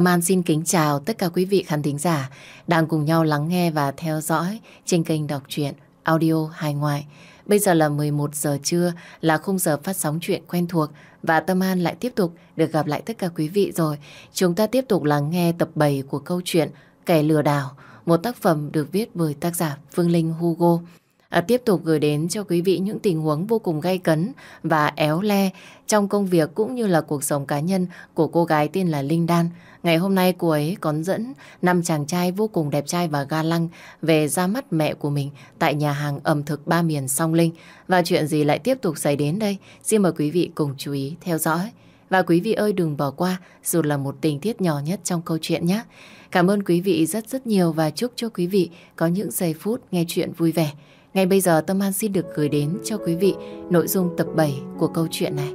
Tâm An xin kính chào tất cả quý vị khán thính giả đang cùng nhau lắng nghe và theo dõi trên kênh đọc truyện audio hài ngoại. Bây giờ là 11 giờ trưa là khung giờ phát sóng chuyện quen thuộc và Tâm An lại tiếp tục được gặp lại tất cả quý vị rồi. Chúng ta tiếp tục lắng nghe tập 7 của câu chuyện Kẻ lừa đảo, một tác phẩm được viết bởi tác giả Phương Linh Hugo à, tiếp tục gửi đến cho quý vị những tình huống vô cùng gay cấn và éo le trong công việc cũng như là cuộc sống cá nhân của cô gái tên là Linh Đan. Ngày hôm nay cô ấy còn dẫn năm chàng trai vô cùng đẹp trai và ga lăng về ra mắt mẹ của mình tại nhà hàng ẩm thực ba miền song Linh. Và chuyện gì lại tiếp tục xảy đến đây? Xin mời quý vị cùng chú ý theo dõi. Và quý vị ơi đừng bỏ qua dù là một tình tiết nhỏ nhất trong câu chuyện nhé. Cảm ơn quý vị rất rất nhiều và chúc cho quý vị có những giây phút nghe chuyện vui vẻ. Ngay bây giờ Tâm An xin được gửi đến cho quý vị nội dung tập 7 của câu chuyện này.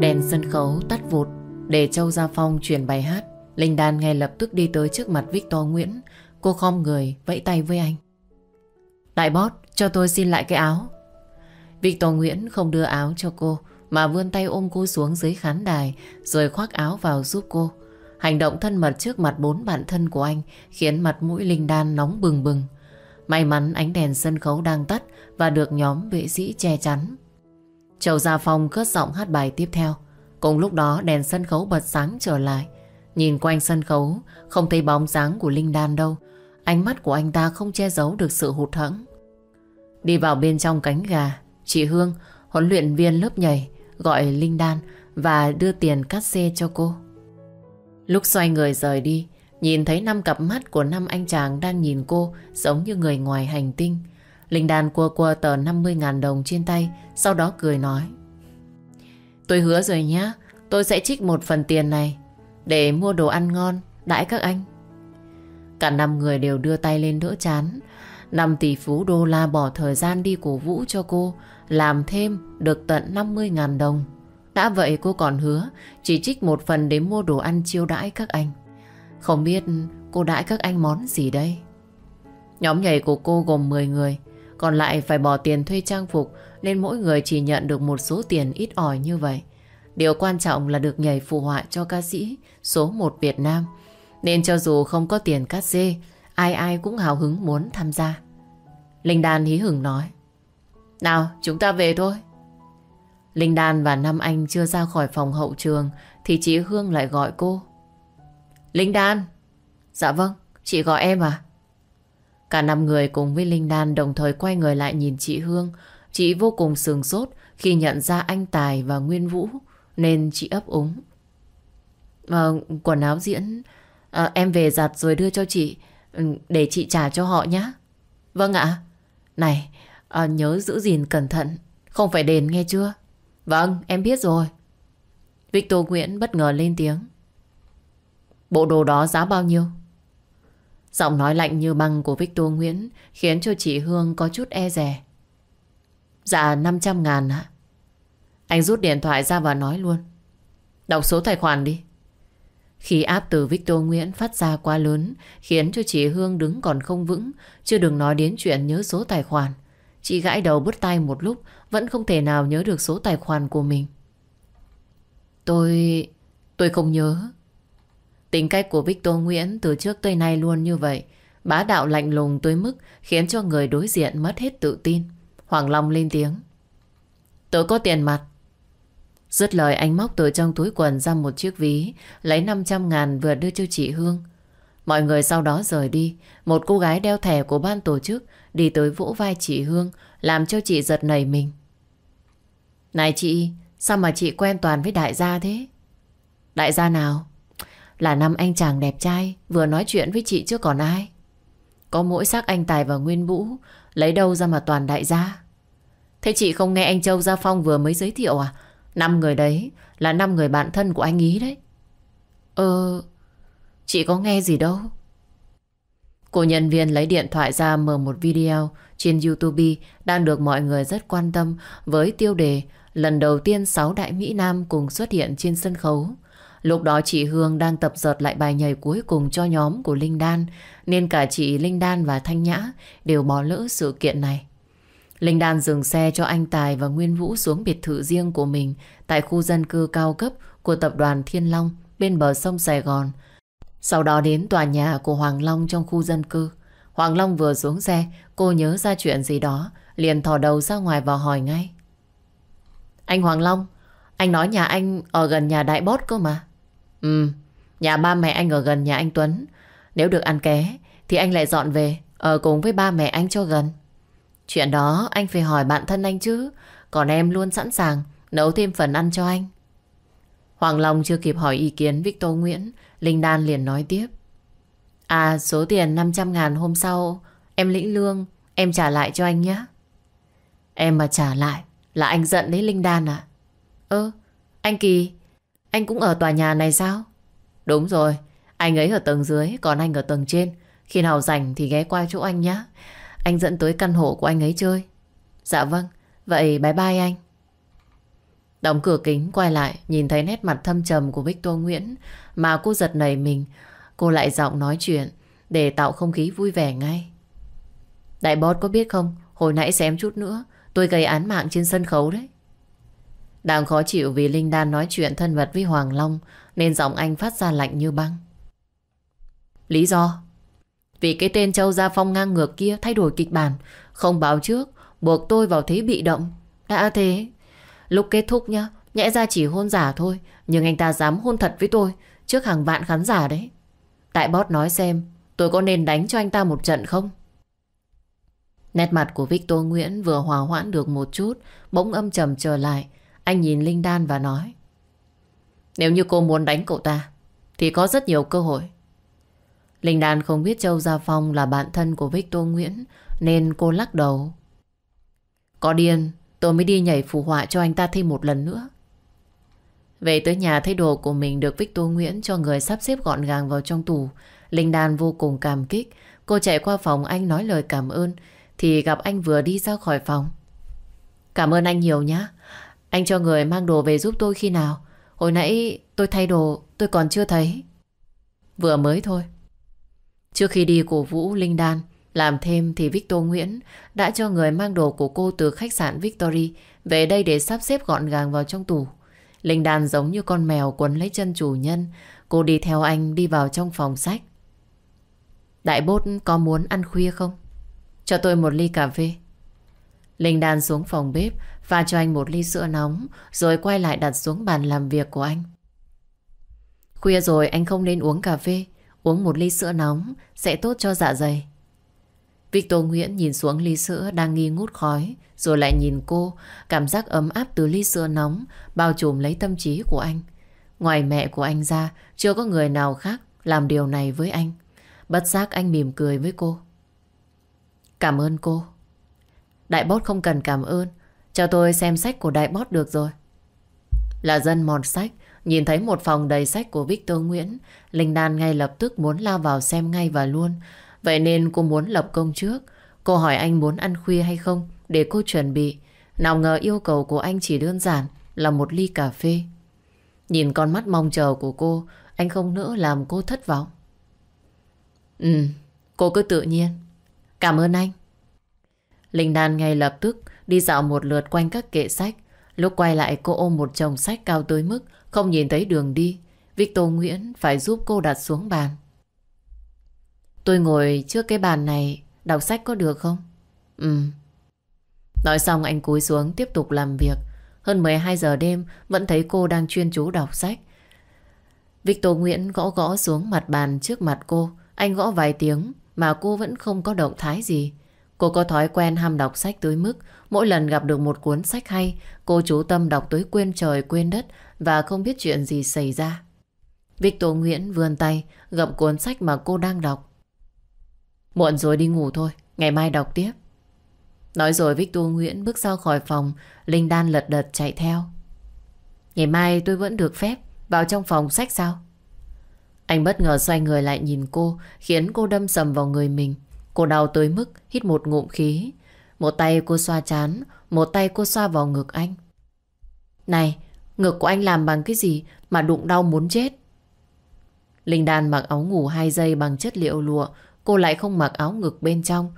Đèn sân khấu tắt vụt để Châu Gia Phong chuyển bài hát. Linh Đan ngay lập tức đi tới trước mặt Victor Nguyễn. Cô khom người vẫy tay với anh. Đại bót, cho tôi xin lại cái áo. Victor Nguyễn không đưa áo cho cô mà vươn tay ôm cô xuống dưới khán đài rồi khoác áo vào giúp cô. Hành động thân mật trước mặt bốn bạn thân của anh khiến mặt mũi Linh Đan nóng bừng bừng. May mắn ánh đèn sân khấu đang tắt và được nhóm vệ sĩ che chắn. Châu Gia Phong cất giọng hát bài tiếp theo. Cùng lúc đó đèn sân khấu bật sáng trở lại. Nhìn quanh sân khấu không thấy bóng dáng của Linh Đan đâu. Ánh mắt của anh ta không che giấu được sự hụt hẫng. Đi vào bên trong cánh gà, chị Hương, huấn luyện viên lớp nhảy, gọi Linh Đan và đưa tiền cắt xe cho cô. Lúc xoay người rời đi, nhìn thấy năm cặp mắt của năm anh chàng đang nhìn cô giống như người ngoài hành tinh. Linh Đan cua cua tờ 50.000 đồng trên tay, sau đó cười nói. Tôi hứa rồi nhé, tôi sẽ trích một phần tiền này để mua đồ ăn ngon, đãi các anh. Cả năm người đều đưa tay lên đỡ chán. Năm tỷ phú đô la bỏ thời gian đi cổ vũ cho cô làm thêm được tận 50.000 đồng. Đã vậy cô còn hứa chỉ trích một phần để mua đồ ăn chiêu đãi các anh. Không biết cô đãi các anh món gì đây? Nhóm nhảy của cô gồm 10 người, còn lại phải bỏ tiền thuê trang phục nên mỗi người chỉ nhận được một số tiền ít ỏi như vậy. Điều quan trọng là được nhảy phù họa cho ca sĩ số 1 Việt Nam. Nên cho dù không có tiền cắt dê, ai ai cũng hào hứng muốn tham gia. Linh Đan hí hửng nói. Nào, chúng ta về thôi. Linh Đan và Nam Anh chưa ra khỏi phòng hậu trường thì chị Hương lại gọi cô. Linh Đan. Dạ vâng, chị gọi em à? Cả năm người cùng với Linh Đan đồng thời quay người lại nhìn chị Hương. Chị vô cùng sừng sốt khi nhận ra anh Tài và Nguyên Vũ nên chị ấp úng. À, quần áo diễn à, em về giặt rồi đưa cho chị ừ, để chị trả cho họ nhé. Vâng ạ. Này, à, nhớ giữ gìn cẩn thận, không phải đền nghe chưa? Vâng, em biết rồi. Victor Nguyễn bất ngờ lên tiếng. Bộ đồ đó giá bao nhiêu? Giọng nói lạnh như băng của Victor Nguyễn khiến cho chị Hương có chút e rè. Dạ 500 ngàn ạ. Anh rút điện thoại ra và nói luôn. Đọc số tài khoản đi. Khi áp từ Victor Nguyễn phát ra quá lớn khiến cho chị Hương đứng còn không vững, chưa đừng nói đến chuyện nhớ số tài khoản. Chị gãi đầu bứt tay một lúc vẫn không thể nào nhớ được số tài khoản của mình. Tôi... tôi không nhớ. Tính cách của Victor Nguyễn từ trước tới nay luôn như vậy. Bá đạo lạnh lùng tới mức khiến cho người đối diện mất hết tự tin. Hoàng Long lên tiếng. Tôi có tiền mặt. Dứt lời anh móc từ trong túi quần ra một chiếc ví, lấy 500 ngàn vừa đưa cho chị Hương. Mọi người sau đó rời đi, một cô gái đeo thẻ của ban tổ chức đi tới vỗ vai chị Hương, làm cho chị giật nảy mình. Này chị, sao mà chị quen toàn với đại gia thế? Đại gia nào? Là năm anh chàng đẹp trai vừa nói chuyện với chị chứ còn ai. Có mỗi xác anh Tài và Nguyên Vũ, lấy đâu ra mà toàn đại gia? Thế chị không nghe anh Châu Gia Phong vừa mới giới thiệu à? Năm người đấy là năm người bạn thân của anh ý đấy. Ờ, chị có nghe gì đâu. Cô nhân viên lấy điện thoại ra mở một video trên YouTube đang được mọi người rất quan tâm với tiêu đề lần đầu tiên 6 đại Mỹ Nam cùng xuất hiện trên sân khấu. Lúc đó chị Hương đang tập dợt lại bài nhảy cuối cùng cho nhóm của Linh Đan, nên cả chị Linh Đan và Thanh Nhã đều bỏ lỡ sự kiện này. Linh Đan dừng xe cho anh Tài và Nguyên Vũ xuống biệt thự riêng của mình tại khu dân cư cao cấp của tập đoàn Thiên Long bên bờ sông Sài Gòn. Sau đó đến tòa nhà của Hoàng Long trong khu dân cư. Hoàng Long vừa xuống xe, cô nhớ ra chuyện gì đó, liền thò đầu ra ngoài và hỏi ngay. Anh Hoàng Long, anh nói nhà anh ở gần nhà đại Bót cơ mà. Ừ, nhà ba mẹ anh ở gần nhà anh Tuấn. Nếu được ăn ké, thì anh lại dọn về, ở cùng với ba mẹ anh cho gần. Chuyện đó anh phải hỏi bạn thân anh chứ, còn em luôn sẵn sàng nấu thêm phần ăn cho anh. Hoàng Long chưa kịp hỏi ý kiến Victor Nguyễn, Linh Đan liền nói tiếp. À, số tiền 500 ngàn hôm sau em lĩnh lương, em trả lại cho anh nhé. Em mà trả lại là anh giận đấy Linh Đan à? Ơ, anh Kỳ, anh cũng ở tòa nhà này sao? Đúng rồi, anh ấy ở tầng dưới, còn anh ở tầng trên. Khi nào rảnh thì ghé qua chỗ anh nhé. Anh dẫn tới căn hộ của anh ấy chơi. Dạ vâng, vậy bye bye anh. Đóng cửa kính quay lại Nhìn thấy nét mặt thâm trầm của Victor Nguyễn Mà cô giật nảy mình Cô lại giọng nói chuyện, Để tạo không khí vui vẻ ngay. Đại boss có biết không, Hồi nãy xem chút nữa, Tôi gây án mạng trên sân khấu đấy. Đang khó chịu vì Linh Đan nói chuyện thân mật với Hoàng Long, Nên giọng anh phát ra lạnh như băng. Lý do? Vì cái tên Châu Gia Phong ngang ngược kia Thay đổi kịch bản, Không báo trước, Buộc tôi vào thế bị động. Đã thế. Lúc kết thúc nhá, Nhẽ ra chỉ hôn giả thôi, Nhưng anh ta dám hôn thật với tôi, Trước hàng vạn khán giả đấy. Tại boss nói xem, Tôi có nên đánh cho anh ta một trận không? Nét mặt của Victor Nguyễn vừa hòa hoãn được một chút, Bỗng âm trầm trở lại. Anh nhìn Linh Đan và nói, Nếu như cô muốn đánh cậu ta, Thì có rất nhiều cơ hội. Linh Đan không biết Châu Gia Phong là bạn thân của Victor Nguyễn, Nên cô lắc đầu. Có điên, Tôi mới đi nhảy phù họa cho anh ta thêm một lần nữa. Về tới nhà, thấy đồ của mình được Victor Nguyễn cho người sắp xếp gọn gàng vào trong tủ. Linh Đan vô cùng cảm kích. Cô chạy qua phòng anh nói lời cảm ơn. Thì gặp anh vừa đi ra khỏi phòng. Cảm ơn anh nhiều nhá. Anh cho người mang đồ về giúp tôi khi nào. Hồi nãy tôi thay đồ, tôi còn chưa thấy. Vừa mới thôi. Trước khi đi cổ vũ, Linh Đan làm thêm thì Victor Nguyễn đã cho người mang đồ của cô từ khách sạn Victory về đây để sắp xếp gọn gàng vào trong tủ. Linh Đan giống như con mèo quấn lấy chân chủ nhân. Cô đi theo anh đi vào trong phòng sách. Đại bốt có muốn ăn khuya không? Cho tôi một ly cà phê. Linh Đan xuống phòng bếp và cho anh một ly sữa nóng, rồi quay lại đặt xuống bàn làm việc của anh. Khuya rồi anh không nên uống cà phê. Uống một ly sữa nóng sẽ tốt cho dạ dày. Victor Nguyễn nhìn xuống ly sữa đang nghi ngút khói, rồi lại nhìn cô, cảm giác ấm áp từ ly sữa nóng, bao trùm lấy tâm trí của anh. Ngoài mẹ của anh ra, chưa có người nào khác làm điều này với anh. Bất giác anh mỉm cười với cô. Cảm ơn cô. Đại bót không cần cảm ơn, cho tôi xem sách của đại bót được rồi. Là dân mọt sách, nhìn thấy một phòng đầy sách của Victor Nguyễn, Linh Đan ngay lập tức muốn lao vào xem ngay và luôn, Vậy nên cô muốn lập công trước. Cô hỏi anh muốn ăn khuya hay không, Để cô chuẩn bị. Nào ngờ yêu cầu của anh chỉ đơn giản Là một ly cà phê. Nhìn con mắt mong chờ của cô, Anh không nỡ làm cô thất vọng. Ừ Cô cứ tự nhiên. Cảm ơn anh. Linh Đan ngay lập tức Đi dạo một lượt quanh các kệ sách. Lúc quay lại, cô ôm một chồng sách cao tới mức Không nhìn thấy đường đi. Victor Nguyễn phải giúp cô đặt xuống bàn. Tôi ngồi trước cái bàn này, Đọc sách có được không? Ừ. Nói xong anh cúi xuống tiếp tục làm việc. Hơn 12 giờ đêm, Vẫn thấy cô đang chuyên chú đọc sách. Victor Nguyễn gõ gõ xuống mặt bàn trước mặt cô. Anh gõ vài tiếng Mà cô vẫn không có động thái gì. Cô có thói quen ham đọc sách tới mức Mỗi lần gặp được một cuốn sách hay, Cô chú tâm đọc tới quên trời quên đất Và không biết chuyện gì xảy ra. Victor Nguyễn vươn tay Gậm cuốn sách mà cô đang đọc. Muộn rồi đi ngủ thôi Ngày mai đọc tiếp. Nói rồi Victor Nguyễn bước ra khỏi phòng Linh Đan lật đật chạy theo. Ngày mai tôi vẫn được phép Vào trong phòng sách sao? Anh bất ngờ xoay người lại nhìn cô Khiến cô đâm sầm vào người mình. Cô đau tới mức hít một ngụm khí. Một tay cô xoa chán Một tay cô xoa vào ngực anh. Này Ngực của anh làm bằng cái gì mà đụng đau muốn chết? Linh Đan mặc áo ngủ hai dây bằng chất liệu lụa, cô lại không mặc áo ngực bên trong.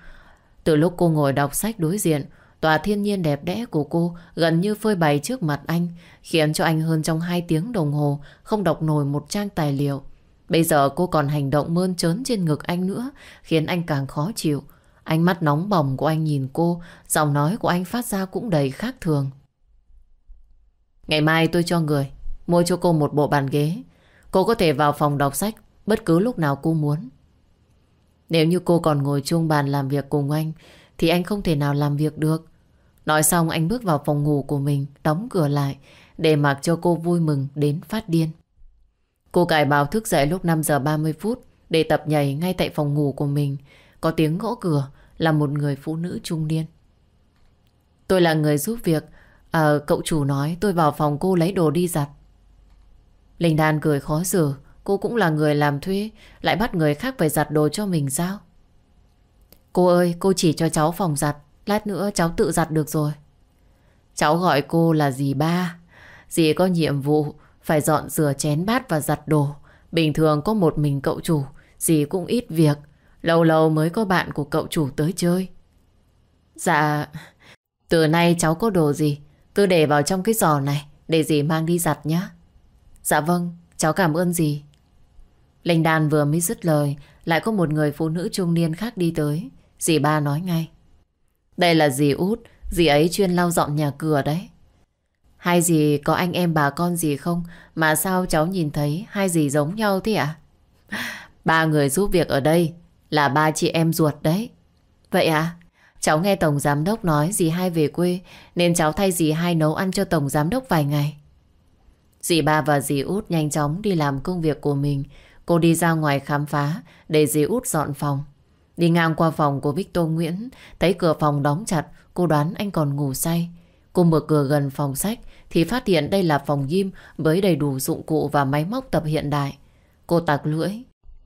Từ lúc cô ngồi đọc sách đối diện, tòa thiên nhiên đẹp đẽ của cô gần như phơi bày trước mặt anh, khiến cho anh hơn trong hai tiếng đồng hồ không đọc nổi một trang tài liệu. Bây giờ cô còn hành động mơn trớn trên ngực anh nữa, khiến anh càng khó chịu. Ánh mắt nóng bỏng của anh nhìn cô, giọng nói của anh phát ra cũng đầy khác thường. Ngày mai tôi cho người mua cho cô một bộ bàn ghế. Cô có thể vào phòng đọc sách bất cứ lúc nào cô muốn. Nếu như cô còn ngồi chung bàn làm việc cùng anh thì anh không thể nào làm việc được. Nói xong anh bước vào phòng ngủ của mình, đóng cửa lại để mặc cho cô vui mừng đến phát điên. Cô cải báo thức dậy lúc 5 giờ 30 phút để tập nhảy ngay tại phòng ngủ của mình. Có tiếng gõ cửa là một người phụ nữ trung niên. Tôi là người giúp việc. À, cậu chủ nói tôi vào phòng cô lấy đồ đi giặt. Linh Đan cười khó xử. Cô cũng là người làm thuê, lại bắt người khác phải giặt đồ cho mình sao? Cô ơi, cô chỉ cho cháu phòng giặt. Lát nữa cháu tự giặt được rồi. Cháu gọi cô là dì ba. Dì có nhiệm vụ phải dọn rửa chén bát và giặt đồ. Bình thường có một mình cậu chủ, dì cũng ít việc. Lâu lâu mới có bạn của cậu chủ tới chơi. Dạ, từ nay cháu có đồ gì, cứ để vào trong cái giò này, để dì mang đi giặt nhá. Dạ vâng, cháu cảm ơn dì. Linh Đan vừa mới dứt lời, lại có một người phụ nữ trung niên khác đi tới. Dì ba nói ngay. Đây là dì út, dì ấy chuyên lau dọn nhà cửa đấy. Hai dì có anh em bà con gì không? Mà sao cháu nhìn thấy hai dì giống nhau thế ạ? Ba người giúp việc ở đây là ba chị em ruột đấy. Vậy à? Cháu nghe Tổng Giám Đốc nói dì hai về quê nên cháu thay dì hai nấu ăn cho Tổng Giám Đốc vài ngày. Dì ba và dì út nhanh chóng đi làm công việc của mình. Cô đi ra ngoài khám phá để dì út dọn phòng. Đi ngang qua phòng của Victor Nguyễn, thấy cửa phòng đóng chặt, cô đoán anh còn ngủ say. Cô mở cửa gần phòng sách thì phát hiện đây là phòng gym với đầy đủ dụng cụ và máy móc tập hiện đại. Cô tạc lưỡi.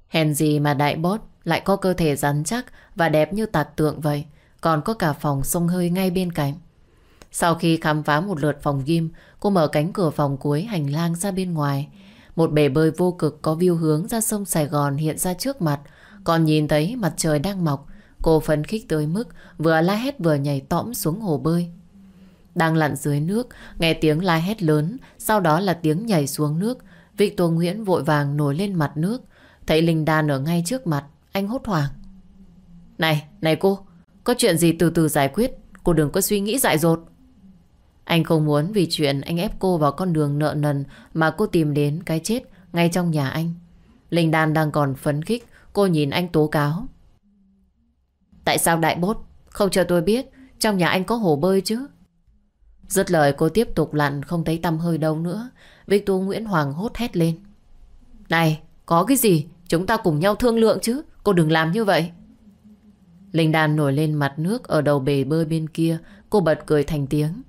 Hèn gì mà đại bốt lại có cơ thể rắn chắc và đẹp như tạc tượng vậy. Còn có cả phòng sông hơi ngay bên cạnh. Sau khi khám phá một lượt phòng gym, cô mở cánh cửa phòng cuối hành lang ra bên ngoài. Một bể bơi vô cực có view hướng ra sông Sài Gòn hiện ra trước mặt. Còn nhìn thấy mặt trời đang mọc, cô phấn khích tới mức vừa la hét vừa nhảy tõm xuống hồ bơi. Đang lặn dưới nước, nghe tiếng la hét lớn, sau đó là tiếng nhảy xuống nước. Victor Nguyễn vội vàng nổi lên mặt nước, thấy Linh Đan ở ngay trước mặt, anh hốt hoảng. Này, này cô, có chuyện gì từ từ giải quyết, cô đừng có suy nghĩ dại dột. Anh không muốn vì chuyện anh ép cô vào con đường nợ nần mà cô tìm đến cái chết ngay trong nhà anh. Linh Đan đang còn phấn khích, cô nhìn anh tố cáo. Tại sao đại bốt không cho tôi biết trong nhà anh có hồ bơi chứ? Dứt lời cô tiếp tục lặn không thấy tăm hơi đâu nữa. Victor Nguyễn Hoàng hốt hét lên. Này, có cái gì? Chúng ta cùng nhau thương lượng chứ. Cô đừng làm như vậy. Linh Đan nổi lên mặt nước ở đầu bể bơi bên kia. Cô bật cười thành tiếng.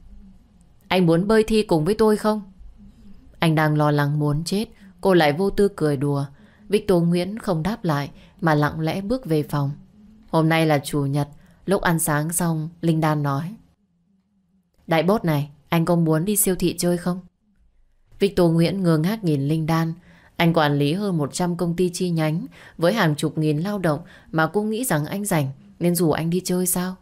Anh muốn bơi thi cùng với tôi không? Anh đang lo lắng muốn chết. Cô lại vô tư cười đùa. Victor Nguyễn không đáp lại mà lặng lẽ bước về phòng. Hôm nay là chủ nhật. Lúc ăn sáng xong, Linh Đan nói. Đại bốt này, anh có muốn đi siêu thị chơi không? Victor Nguyễn ngơ ngác nhìn Linh Đan. Anh quản lý hơn 100 công ty chi nhánh với hàng chục nghìn lao động mà cô nghĩ rằng anh rảnh nên rủ anh đi chơi sao?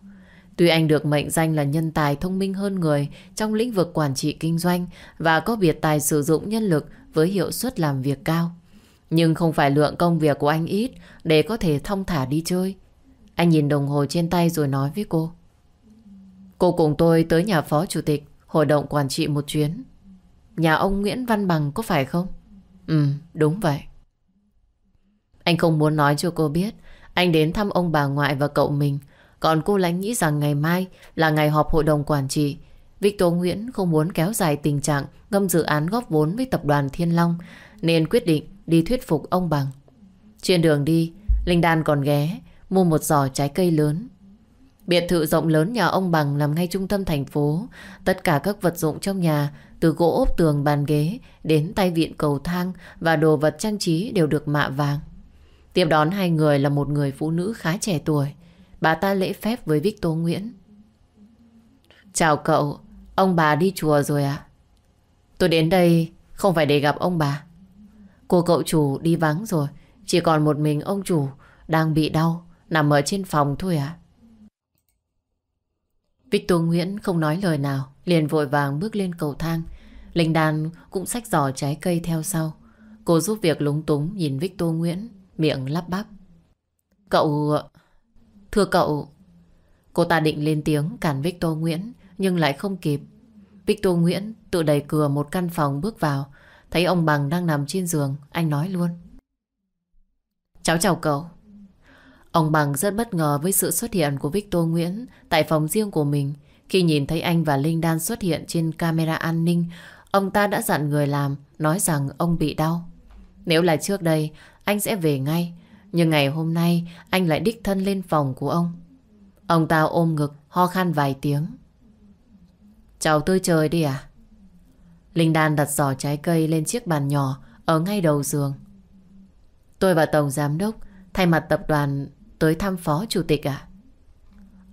Tuy anh được mệnh danh là nhân tài thông minh hơn người trong lĩnh vực quản trị kinh doanh và có biệt tài sử dụng nhân lực với hiệu suất làm việc cao. Nhưng không phải lượng công việc của anh ít để có thể thông thả đi chơi. Anh nhìn đồng hồ trên tay rồi nói với cô. Cô cùng tôi tới nhà phó chủ tịch Hội đồng quản trị một chuyến Nhà ông Nguyễn Văn Bằng có phải không? Ừ, đúng vậy Anh không muốn nói cho cô biết Anh đến thăm ông bà ngoại và cậu mình còn cô lánh nghĩ rằng ngày mai Là ngày họp hội đồng quản trị Victor Nguyễn không muốn kéo dài tình trạng Ngâm dự án góp vốn với tập đoàn Thiên Long Nên quyết định đi thuyết phục ông Bằng Trên đường đi Linh Đan còn ghé Mua một giỏ trái cây lớn Biệt thự rộng lớn nhà ông Bằng nằm ngay trung tâm thành phố. Tất cả các vật dụng trong nhà, từ gỗ ốp tường bàn ghế đến tay vịn cầu thang và đồ vật trang trí đều được mạ vàng. Tiếp đón hai người là một người phụ nữ khá trẻ tuổi. Bà ta lễ phép với Victor Nguyễn. Chào cậu, ông bà đi chùa rồi à? Tôi đến đây không phải để gặp ông bà. Cô cậu chủ đi vắng rồi. Chỉ còn một mình ông chủ đang bị đau, nằm ở trên phòng thôi à. Victor Nguyễn không nói lời nào, liền vội vàng bước lên cầu thang. Linh Đan cũng xách giỏ trái cây theo sau. Cô giúp việc lúng túng nhìn Victor Nguyễn, miệng lắp bắp. Cậu... Thưa cậu... Cô ta định lên tiếng cản Victor Nguyễn, nhưng lại không kịp. Victor Nguyễn tự đẩy cửa một căn phòng bước vào, thấy ông Bằng đang nằm trên giường, anh nói luôn. Cháu chào cậu. Ông Bằng rất bất ngờ với sự xuất hiện của Victor Nguyễn tại phòng riêng của mình. Khi nhìn thấy anh và Linh Đan xuất hiện trên camera an ninh, ông ta đã dặn người làm, nói rằng ông bị đau. Nếu là trước đây, anh sẽ về ngay. Nhưng ngày hôm nay, anh lại đích thân lên phòng của ông. Ông ta ôm ngực, ho khan vài tiếng. Cháu tôi chơi đi à? Linh Đan đặt giỏ trái cây lên chiếc bàn nhỏ ở ngay đầu giường. Tôi và Tổng Giám Đốc thay mặt tập đoàn tới thăm Phó Chủ tịch à?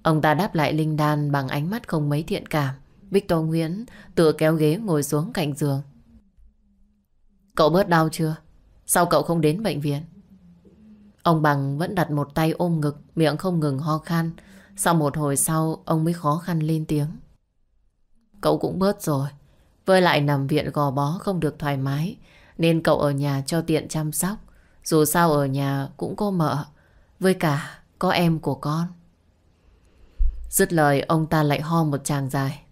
Ông ta đáp lại Linh Đan bằng ánh mắt không mấy thiện cảm. Victor Nguyễn tự kéo ghế ngồi xuống cạnh giường. Cậu bớt đau chưa? Sao cậu không đến bệnh viện? Ông Bằng vẫn đặt một tay ôm ngực, miệng không ngừng ho khan. Sau một hồi sau, ông mới khó khăn lên tiếng. Cậu cũng bớt rồi. Với lại nằm viện gò bó không được thoải mái, nên cậu ở nhà cho tiện chăm sóc. Dù sao ở nhà cũng có mợ, với cả có em của con. Dứt lời ông ta lại ho một tràng dài.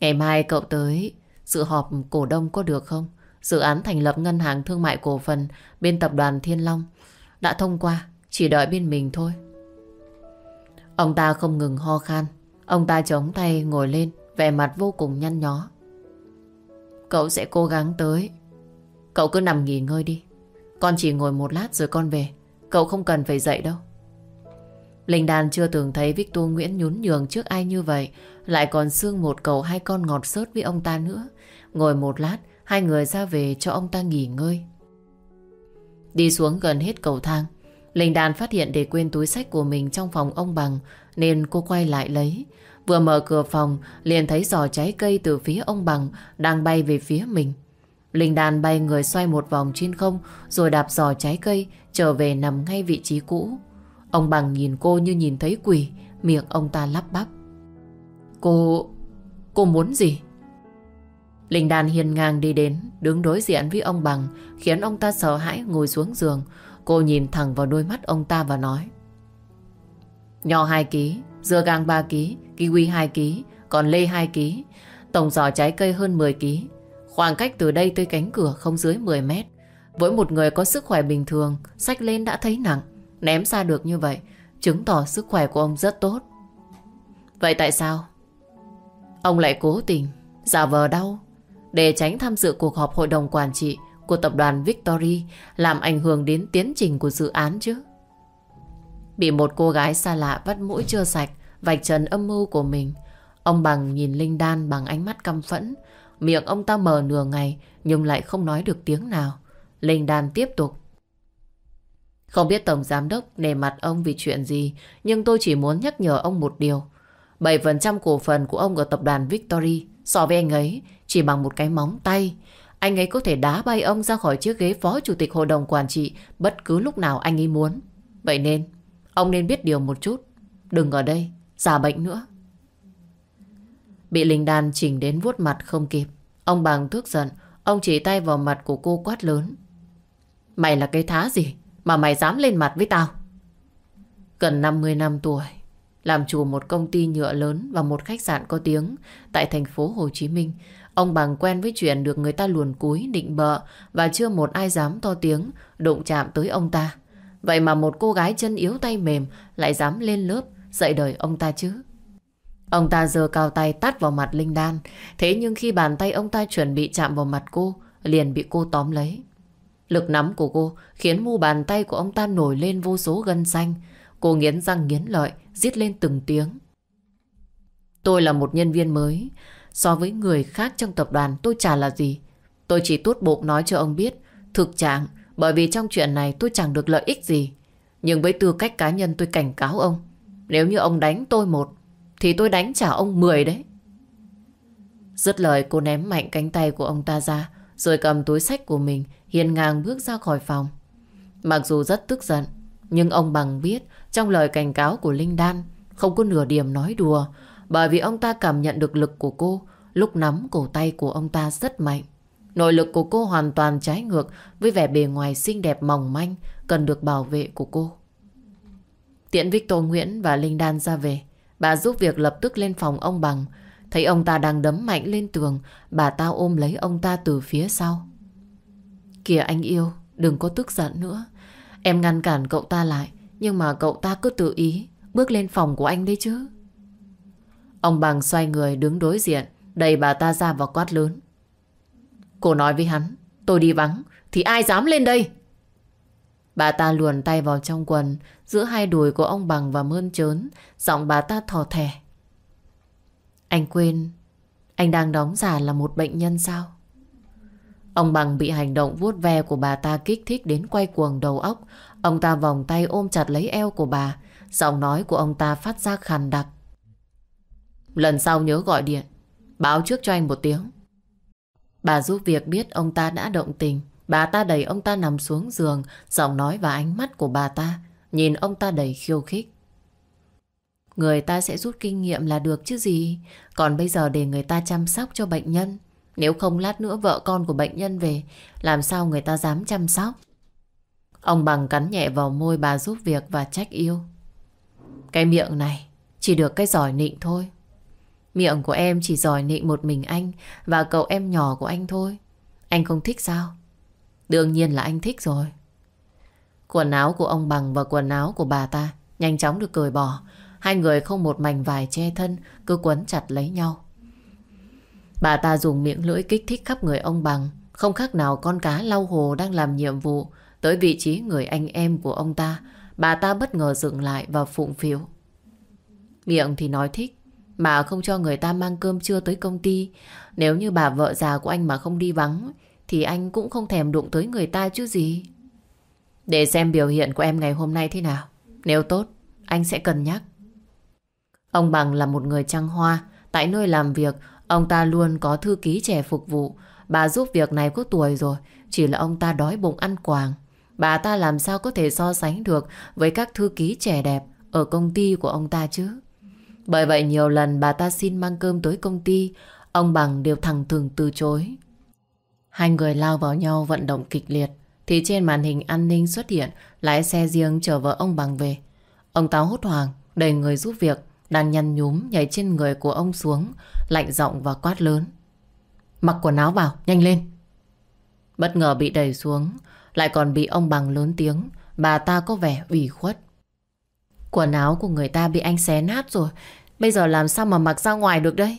Ngày mai cậu tới sự họp cổ đông có được không? Dự án thành lập ngân hàng thương mại cổ phần bên tập đoàn Thiên Long đã thông qua, chỉ đợi bên mình thôi. Ông ta không ngừng ho khan, ông ta chống tay ngồi lên, vẻ mặt vô cùng nhăn nhó. Cậu sẽ cố gắng tới. Cậu cứ nằm nghỉ ngơi đi. Con chỉ ngồi một lát rồi con về. Cậu không cần phải dậy đâu. Linh Đan chưa từng thấy Victor Nguyễn nhún nhường trước ai như vậy. Lại còn xương một cầu hai con ngọt sớt với ông ta nữa. Ngồi một lát, hai người ra về cho ông ta nghỉ ngơi. Đi xuống gần hết cầu thang. Linh Đan phát hiện để quên túi sách của mình trong phòng ông Bằng nên cô quay lại lấy. Vừa mở cửa phòng liền thấy giò trái cây từ phía ông Bằng đang bay về phía mình. Linh Đan bay người xoay một vòng trên không rồi đạp giò trái cây trở về nằm ngay vị trí cũ. Ông Bằng nhìn cô như nhìn thấy quỷ, miệng ông ta lắp bắp. Cô... cô muốn gì? Linh đàn hiền ngang đi đến, đứng đối diện với ông Bằng, khiến ông ta sợ hãi ngồi xuống giường. Cô nhìn thẳng vào đôi mắt ông ta và nói. Nho 2 ký, dưa gang 3 ký, kiwi 2 ký, còn lê 2 ký. Tổng giỏ trái cây hơn 10 ký. Khoảng cách từ đây tới cánh cửa không dưới 10 mét. Với một người có sức khỏe bình thường, sách lên đã thấy nặng. Ném xa được như vậy, chứng tỏ sức khỏe của ông rất tốt. Vậy tại sao? Ông lại cố tình, giả vờ đau, để tránh tham dự cuộc họp hội đồng quản trị của tập đoàn Victory làm ảnh hưởng đến tiến trình của dự án chứ. Bị một cô gái xa lạ vắt mũi chưa sạch, vạch trần âm mưu của mình. Ông Bằng nhìn Linh Đan bằng ánh mắt căm phẫn, Miệng ông ta mờ nửa ngày nhưng lại không nói được tiếng nào. Linh Đan tiếp tục. Không biết Tổng Giám Đốc nề mặt ông vì chuyện gì nhưng tôi chỉ muốn nhắc nhở ông một điều. 7% cổ phần của ông ở tập đoàn Victory so với anh ấy chỉ bằng một cái móng tay. Anh ấy có thể đá bay ông ra khỏi chiếc ghế phó chủ tịch hội đồng quản trị bất cứ lúc nào anh ấy muốn. Vậy nên, ông nên biết điều một chút. Đừng ở đây, giả bệnh nữa. Bị Linh Đan chỉnh đến vuốt mặt không kịp. Ông bằng thước giận, ông chỉ tay vào mặt của cô quát lớn. Mày là cái thá gì mà mày dám lên mặt với tao? Gần 50 năm tuổi, làm chủ một công ty nhựa lớn và một khách sạn có tiếng tại thành phố Hồ Chí Minh. Ông bằng quen với chuyện được người ta luồn cúi, định bợ và chưa một ai dám to tiếng đụng chạm tới ông ta. Vậy mà một cô gái chân yếu tay mềm lại dám lên lớp dạy đời ông ta chứ. Ông ta giơ cao tay tát vào mặt Linh Đan. Thế nhưng khi bàn tay ông ta chuẩn bị chạm vào mặt cô, liền bị cô tóm lấy. Lực nắm của cô khiến mu bàn tay của ông ta nổi lên vô số gân xanh. Cô nghiến răng nghiến lợi, giết lên từng tiếng. Tôi là một nhân viên mới. So với người khác trong tập đoàn tôi chả là gì. Tôi chỉ tốt bụng nói cho ông biết thực trạng bởi vì trong chuyện này tôi chẳng được lợi ích gì. Nhưng với tư cách cá nhân tôi cảnh cáo ông. Nếu như ông đánh tôi một thì tôi đánh trả ông 10 đấy. Dứt lời cô ném mạnh cánh tay của ông ta ra, rồi cầm túi sách của mình, hiên ngang bước ra khỏi phòng. Mặc dù rất tức giận, nhưng ông bằng biết trong lời cảnh cáo của Linh Đan không có nửa điểm nói đùa, bởi vì ông ta cảm nhận được lực của cô lúc nắm cổ tay của ông ta rất mạnh. Nội lực của cô hoàn toàn trái ngược với vẻ bề ngoài xinh đẹp mỏng manh cần được bảo vệ của cô. Tiễn Victor Nguyễn và Linh Đan ra về. Bà giúp việc lập tức lên phòng ông Bằng. Thấy ông ta đang đấm mạnh lên tường, bà ta ôm lấy ông ta từ phía sau. Kìa anh yêu, đừng có tức giận nữa. Em ngăn cản cậu ta lại, nhưng mà cậu ta cứ tự ý bước lên phòng của anh đấy chứ. Ông Bằng xoay người đứng đối diện, đẩy bà ta ra và quát lớn. Cô nói với hắn, tôi đi vắng, thì ai dám lên đây? Bà ta luồn tay vào trong quần, giữa hai đùi của ông Bằng và mơn trớn, giọng bà ta thò thẻ. Anh quên, anh đang đóng giả là một bệnh nhân sao? Ông Bằng bị hành động vuốt ve của bà ta kích thích đến quay cuồng đầu óc. Ông ta vòng tay ôm chặt lấy eo của bà. Giọng nói của ông ta phát ra khàn đặc. Lần sau nhớ gọi điện, báo trước cho anh một tiếng. Bà giúp việc biết ông ta đã động tình. Bà ta đẩy ông ta nằm xuống giường, giọng nói và ánh mắt của bà ta nhìn ông ta đầy khiêu khích. Người ta sẽ rút kinh nghiệm là được chứ gì. Còn bây giờ để người ta chăm sóc cho bệnh nhân. Nếu không lát nữa vợ con của bệnh nhân về, làm sao người ta dám chăm sóc? Ông bằng cắn nhẹ vào môi bà giúp việc và trách yêu. Cái miệng này chỉ được cái giỏi nịnh thôi. Miệng của em chỉ giỏi nịnh một mình anh và cậu em nhỏ của anh thôi. Anh không thích sao? Đương nhiên là anh thích rồi. Quần áo của ông Bằng và quần áo của bà ta nhanh chóng được cởi bỏ. Hai người không một mảnh vải che thân, cứ quấn chặt lấy nhau. Bà ta dùng miệng lưỡi kích thích khắp người ông Bằng không khác nào con cá lau hồ đang làm nhiệm vụ tới vị trí người anh em của ông ta. Bà ta bất ngờ dừng lại và phụng phiếu. Miệng thì nói thích mà không cho người ta mang cơm trưa tới công ty. Nếu như bà vợ già của anh mà không đi vắng thì anh cũng không thèm đụng tới người ta chứ gì. Để xem biểu hiện của em ngày hôm nay thế nào. Nếu tốt, anh sẽ cân nhắc. Ông Bằng là một người trăng hoa. Tại nơi làm việc, ông ta luôn có thư ký trẻ phục vụ. Bà giúp việc này có tuổi rồi, chỉ là ông ta đói bụng ăn quàng. Bà ta làm sao có thể so sánh được với các thư ký trẻ đẹp ở công ty của ông ta chứ? Bởi vậy nhiều lần bà ta xin mang cơm tới công ty, ông Bằng đều thẳng thừng từ chối. Hai người lao vào nhau vận động kịch liệt, thì trên màn hình an ninh xuất hiện lái xe riêng chở vợ ông Bằng về. Ông Táo hốt hoảng, đầy người giúp việc, đang nhăn nhúm nhảy trên người của ông xuống, lạnh giọng và quát lớn. Mặc quần áo vào, nhanh lên. Bất ngờ bị đẩy xuống, lại còn bị ông Bằng lớn tiếng, bà ta có vẻ ủy khuất. Quần áo của người ta bị anh xé nát rồi, bây giờ làm sao mà mặc ra ngoài được đây?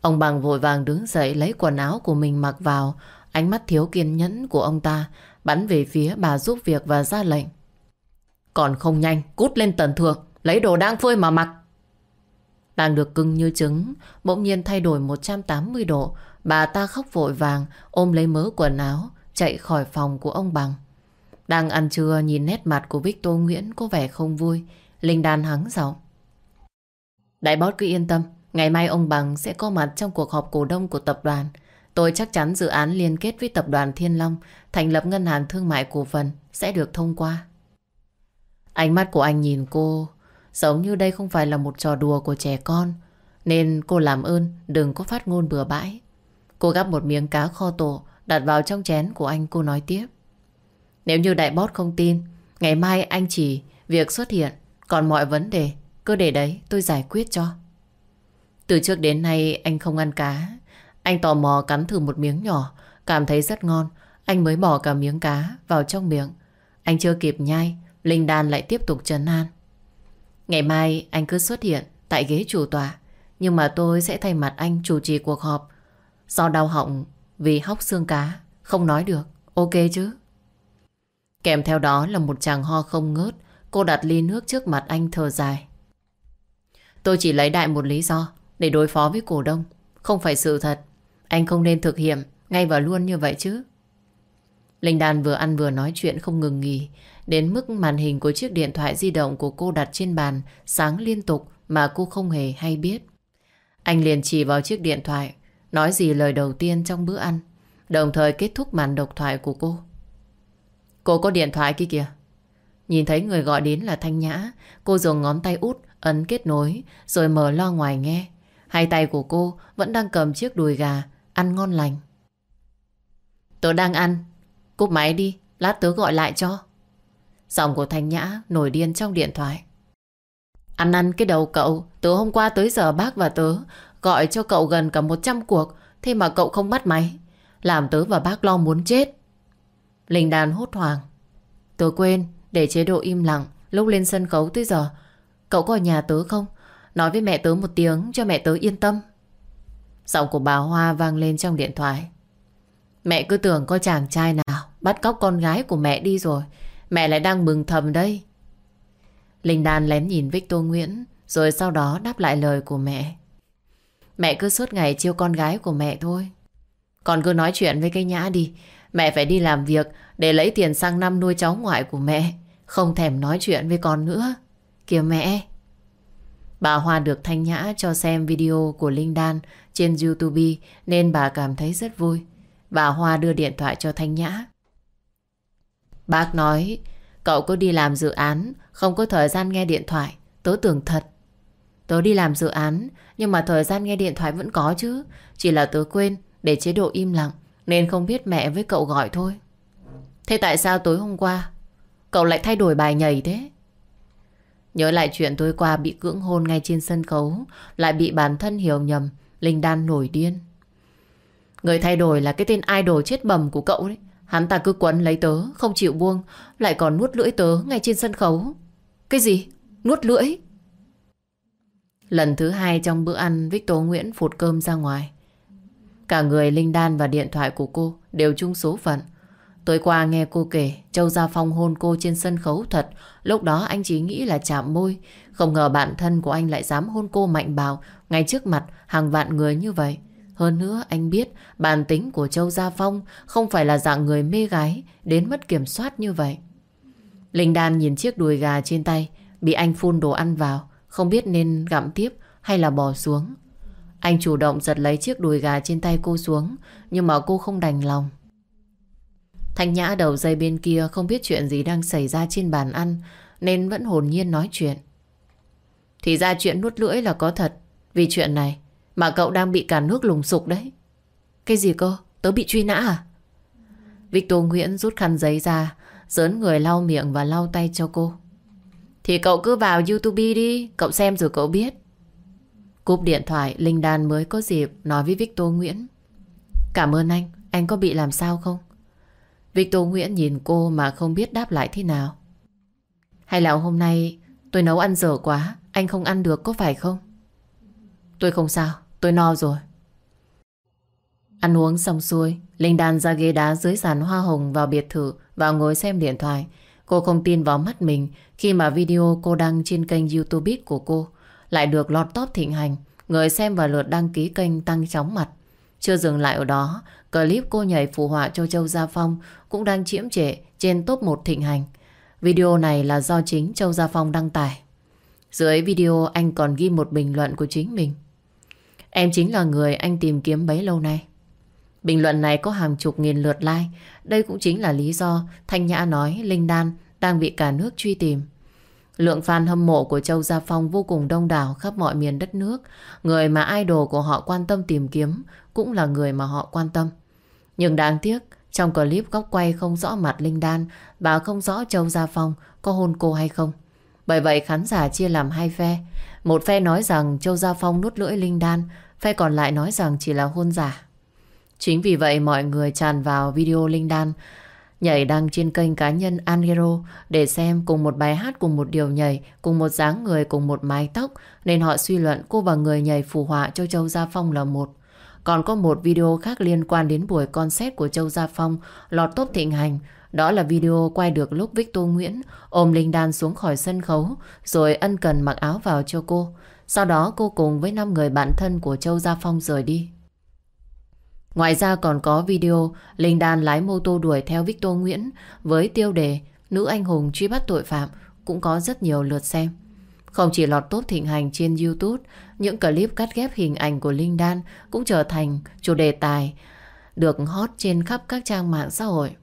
Ông Bằng vội vàng đứng dậy lấy quần áo của mình mặc vào, ánh mắt thiếu kiên nhẫn của ông ta bắn về phía bà giúp việc và ra lệnh. Còn không nhanh, cút lên tầng thượng, lấy đồ đang phơi mà mặc. Đang được cưng như trứng, bỗng nhiên thay đổi 180 độ, bà ta khóc vội vàng, ôm lấy mớ quần áo, chạy khỏi phòng của ông Bằng. Đang ăn trưa nhìn nét mặt của Victor Nguyễn có vẻ không vui, Linh Đan hắng giọng. Đại bót cứ yên tâm, ngày mai ông Bằng sẽ có mặt trong cuộc họp cổ đông của tập đoàn. Tôi chắc chắn dự án liên kết với tập đoàn Thiên Long, thành lập ngân hàng thương mại cổ phần sẽ được thông qua. Ánh mắt của anh nhìn cô giống như đây không phải là một trò đùa của trẻ con, nên cô làm ơn đừng có phát ngôn bừa bãi. Cô gắp một miếng cá kho tổ đặt vào trong chén của anh cô nói tiếp. Nếu như đại bót không tin, ngày mai anh chỉ việc xuất hiện, còn mọi vấn đề cứ để đấy tôi giải quyết cho. Từ trước đến nay anh không ăn cá. Anh tò mò cắn thử một miếng nhỏ, cảm thấy rất ngon. Anh mới bỏ cả miếng cá vào trong miệng. Anh chưa kịp nhai, Linh Đan lại tiếp tục trấn an. Ngày mai anh cứ xuất hiện tại ghế chủ tọa. Nhưng mà tôi sẽ thay mặt anh chủ trì cuộc họp. Do đau họng vì hóc xương cá, không nói được. Ok chứ? Kèm theo đó là một chàng ho không ngớt. Cô đặt ly nước trước mặt anh thở dài. Tôi chỉ lấy đại một lý do để đối phó với cổ đông. Không phải sự thật. Anh không nên thực hiện ngay và luôn như vậy chứ. Linh Đan vừa ăn vừa nói chuyện không ngừng nghỉ. Đến mức màn hình của chiếc điện thoại di động của cô đặt trên bàn sáng liên tục mà cô không hề hay biết. Anh liền chỉ vào chiếc điện thoại nói gì lời đầu tiên trong bữa ăn, đồng thời kết thúc màn độc thoại của cô. Cô có điện thoại kia kìa. Nhìn thấy người gọi đến là Thanh Nhã, cô dùng ngón tay út ấn kết nối rồi mở lo ngoài nghe. Hai tay của cô vẫn đang cầm chiếc đùi gà, ăn ngon lành. Tớ đang ăn, cúp máy đi, lát tớ gọi lại cho. Giọng của Thanh Nhã nổi điên trong điện thoại. Ăn ăn cái đầu cậu, từ hôm qua tới giờ bác và tớ gọi cho cậu gần cả 100 cuộc, thế mà cậu không bắt máy. Làm tớ và bác lo muốn chết. Linh đàn hốt hoảng. Tớ quên, để chế độ im lặng, lúc lên sân khấu tới giờ. Cậu có ở nhà tớ không? Nói với mẹ tớ một tiếng, cho mẹ tớ yên tâm. Giọng của bà Hoa vang lên trong điện thoại. Mẹ cứ tưởng có chàng trai nào bắt cóc con gái của mẹ đi rồi. Mẹ lại đang mừng thầm đây. Linh Đan lén nhìn Victor Nguyễn, rồi sau đó đáp lại lời của mẹ. Mẹ cứ suốt ngày chiêu con gái của mẹ thôi. còn cứ nói chuyện với cái nhã đi. Mẹ phải đi làm việc để lấy tiền sang năm nuôi cháu ngoại của mẹ. Không thèm nói chuyện với con nữa. Kìa mẹ. Bà Hoa được Thanh Nhã cho xem video của Linh Đan trên YouTube, nên bà cảm thấy rất vui. Bà Hoa đưa điện thoại cho Thanh Nhã. Bác nói, cậu có đi làm dự án, không có thời gian nghe điện thoại. Tớ tưởng thật. Tớ đi làm dự án, nhưng mà thời gian nghe điện thoại vẫn có chứ. Chỉ là tớ quên để chế độ im lặng, nên không biết mẹ với cậu gọi thôi. Thế tại sao tối hôm qua cậu lại thay đổi bài nhảy thế? Nhớ lại chuyện tối qua bị cưỡng hôn ngay trên sân khấu lại bị bản thân hiểu nhầm Linh Đan nổi điên. Người thay đổi là cái tên idol chết bầm của cậu đấy. Hắn ta cứ quấn lấy tớ, không chịu buông, lại còn nuốt lưỡi tớ ngay trên sân khấu. Cái gì? Nuốt lưỡi? Lần thứ hai trong bữa ăn, Victor Nguyễn phụt cơm ra ngoài. Cả người Linh Đan và điện thoại của cô đều chung số phận. Tối qua nghe cô kể, Châu Gia Phong hôn cô trên sân khấu thật. Lúc đó anh chỉ nghĩ là chạm môi. Không ngờ bạn thân của anh lại dám hôn cô mạnh bạo Ngay trước mặt hàng vạn người như vậy. Hơn nữa, anh biết Bản tính của Châu Gia Phong Không phải là dạng người mê gái, Đến mất kiểm soát như vậy. Linh Đan nhìn chiếc đùi gà trên tay, Bị anh phun đồ ăn vào, Không biết nên gặm tiếp hay là bỏ xuống. Anh chủ động giật lấy chiếc đùi gà trên tay cô xuống, Nhưng mà cô không đành lòng. Thanh Nhã đầu dây bên kia không biết chuyện gì đang xảy ra trên bàn ăn nên vẫn hồn nhiên nói chuyện. Thì ra chuyện nuốt lưỡi là có thật. Vì chuyện này mà cậu đang bị cả nước lùng sục đấy. Cái gì cơ? Tớ bị truy nã à? Victor Nguyễn rút khăn giấy ra dớn người lau miệng và lau tay cho cô. Thì cậu cứ vào YouTube đi, cậu xem rồi cậu biết. Cúp điện thoại, Linh Đan mới có dịp nói với Victor Nguyễn. Cảm ơn anh, anh có bị làm sao không? Victor Nguyễn nhìn cô mà không biết đáp lại thế nào. Hay là hôm nay tôi nấu ăn dở quá, anh không ăn được có phải không? Tôi không sao, tôi no rồi. Ăn uống xong xuôi, Linh Đan ra ghế đá dưới sàn hoa hồng vào biệt thự và ngồi xem điện thoại. Cô không tin vào mắt mình khi mà video cô đăng trên kênh youtube của cô lại được lọt top thịnh hành. Người xem và lượt đăng ký kênh tăng chóng mặt. Chưa dừng lại ở đó, clip cô nhảy phù họa cho Châu Gia Phong cũng đang chiếm trệ trên top 1 thịnh hành. Video này là do chính Châu Gia Phong đăng tải. Dưới video anh còn ghi một bình luận của chính mình. Em chính là người anh tìm kiếm bấy lâu nay. Bình luận này có hàng chục nghìn lượt like. Đây cũng chính là lý do Thanh Nhã nói Linh Đan đang bị cả nước truy tìm. Lượng fan hâm mộ của Châu Gia Phong vô cùng đông đảo khắp mọi miền đất nước. Người mà idol của họ quan tâm tìm kiếm cũng là người mà họ quan tâm. Nhưng đáng tiếc, trong clip góc quay không rõ mặt Linh Đan và không rõ Châu Gia Phong có hôn cô hay không. Bởi vậy khán giả chia làm hai phe. Một phe nói rằng Châu Gia Phong nuốt lưỡi Linh Đan, phe còn lại nói rằng chỉ là hôn giả. Chính vì vậy mọi người tràn vào video Linh Đan nhảy đăng trên kênh cá nhân Angelo để xem cùng một bài hát, cùng một điều nhảy, cùng một dáng người, cùng một mái tóc nên họ suy luận cô và người nhảy phù họa cho Châu Gia Phong là một. Còn có một video khác liên quan đến buổi concert của Châu Gia Phong lọt top thịnh hành. Đó là video quay được lúc Victor Nguyễn ôm Linh Đan xuống khỏi sân khấu rồi ân cần mặc áo vào cho cô. Sau đó cô cùng với 5 người bạn thân của Châu Gia Phong rời đi. Ngoài ra còn có video Linh Đan lái mô tô đuổi theo Victor Nguyễn với tiêu đề Nữ anh hùng truy bắt tội phạm cũng có rất nhiều lượt xem. Không chỉ lọt top thịnh hành trên YouTube, những clip cắt ghép hình ảnh của Linh Đan cũng trở thành chủ đề tài được hot trên khắp các trang mạng xã hội.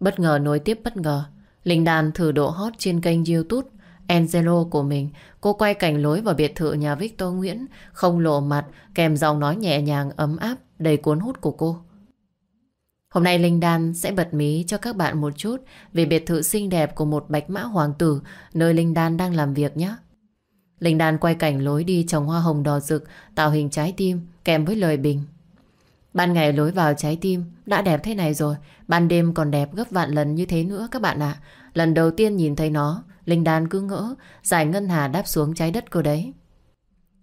Bất ngờ nối tiếp bất ngờ, Linh Đan thử độ hot trên kênh YouTube Angelo của mình, cô quay cảnh lối vào biệt thự nhà Victor Nguyễn, không lộ mặt, kèm giọng nói nhẹ nhàng, ấm áp, đầy cuốn hút của cô. Hôm nay Linh Đan sẽ bật mí cho các bạn một chút về biệt thự xinh đẹp của một bạch mã hoàng tử nơi Linh Đan đang làm việc nhé. Linh Đan quay cảnh lối đi trồng hoa hồng đỏ rực tạo hình trái tim kèm với lời bình. Ban ngày lối vào trái tim đã đẹp thế này rồi, ban đêm còn đẹp gấp vạn lần như thế nữa các bạn ạ. Lần đầu tiên nhìn thấy nó, Linh Đan cứ ngỡ giải ngân hà đáp xuống trái đất cô đấy.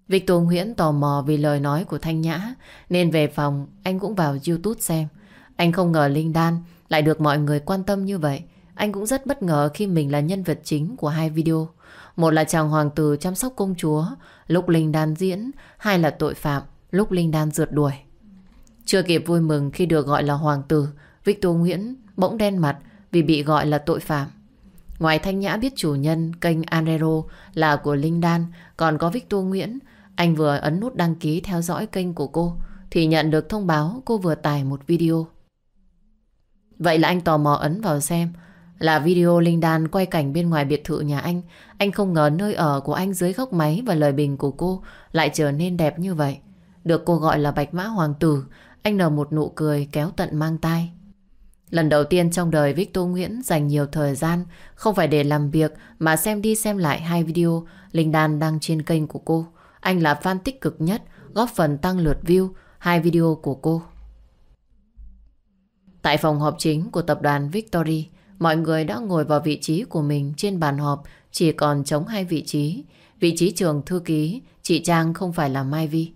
Victor Nguyễn tò mò vì lời nói của Thanh Nhã nên về phòng anh cũng vào YouTube xem. Anh không ngờ Linh Đan lại được mọi người quan tâm như vậy. Anh cũng rất bất ngờ khi mình là nhân vật chính của hai video. Một là chàng hoàng tử chăm sóc công chúa lúc Linh Đan diễn, hai là tội phạm lúc Linh Đan rượt đuổi. Chưa kịp vui mừng khi được gọi là hoàng tử, Victor Nguyễn bỗng đen mặt vì bị gọi là tội phạm. Ngoài Thanh Nhã biết chủ nhân kênh Anero là của Linh Đan, còn có Victor Nguyễn, anh vừa ấn nút đăng ký theo dõi kênh của cô, thì nhận được thông báo cô vừa tải một video. Vậy là anh tò mò ấn vào xem, là video Linh Đan quay cảnh bên ngoài biệt thự nhà anh. Anh không ngờ nơi ở của anh dưới góc máy và lời bình của cô lại trở nên đẹp như vậy. Được cô gọi là Bạch Mã Hoàng Tử, anh nở một nụ cười kéo tận mang tai. Lần đầu tiên trong đời Victor Nguyễn dành nhiều thời gian không phải để làm việc mà xem đi xem lại hai video Linh Đan đăng trên kênh của cô. Anh là fan tích cực nhất, góp phần tăng lượt view hai video của cô. Tại phòng họp chính của tập đoàn Victory, mọi người đã ngồi vào vị trí của mình trên bàn họp, chỉ còn trống hai vị trí. Vị trí trường thư ký, chị Trang không phải là Mai Vi.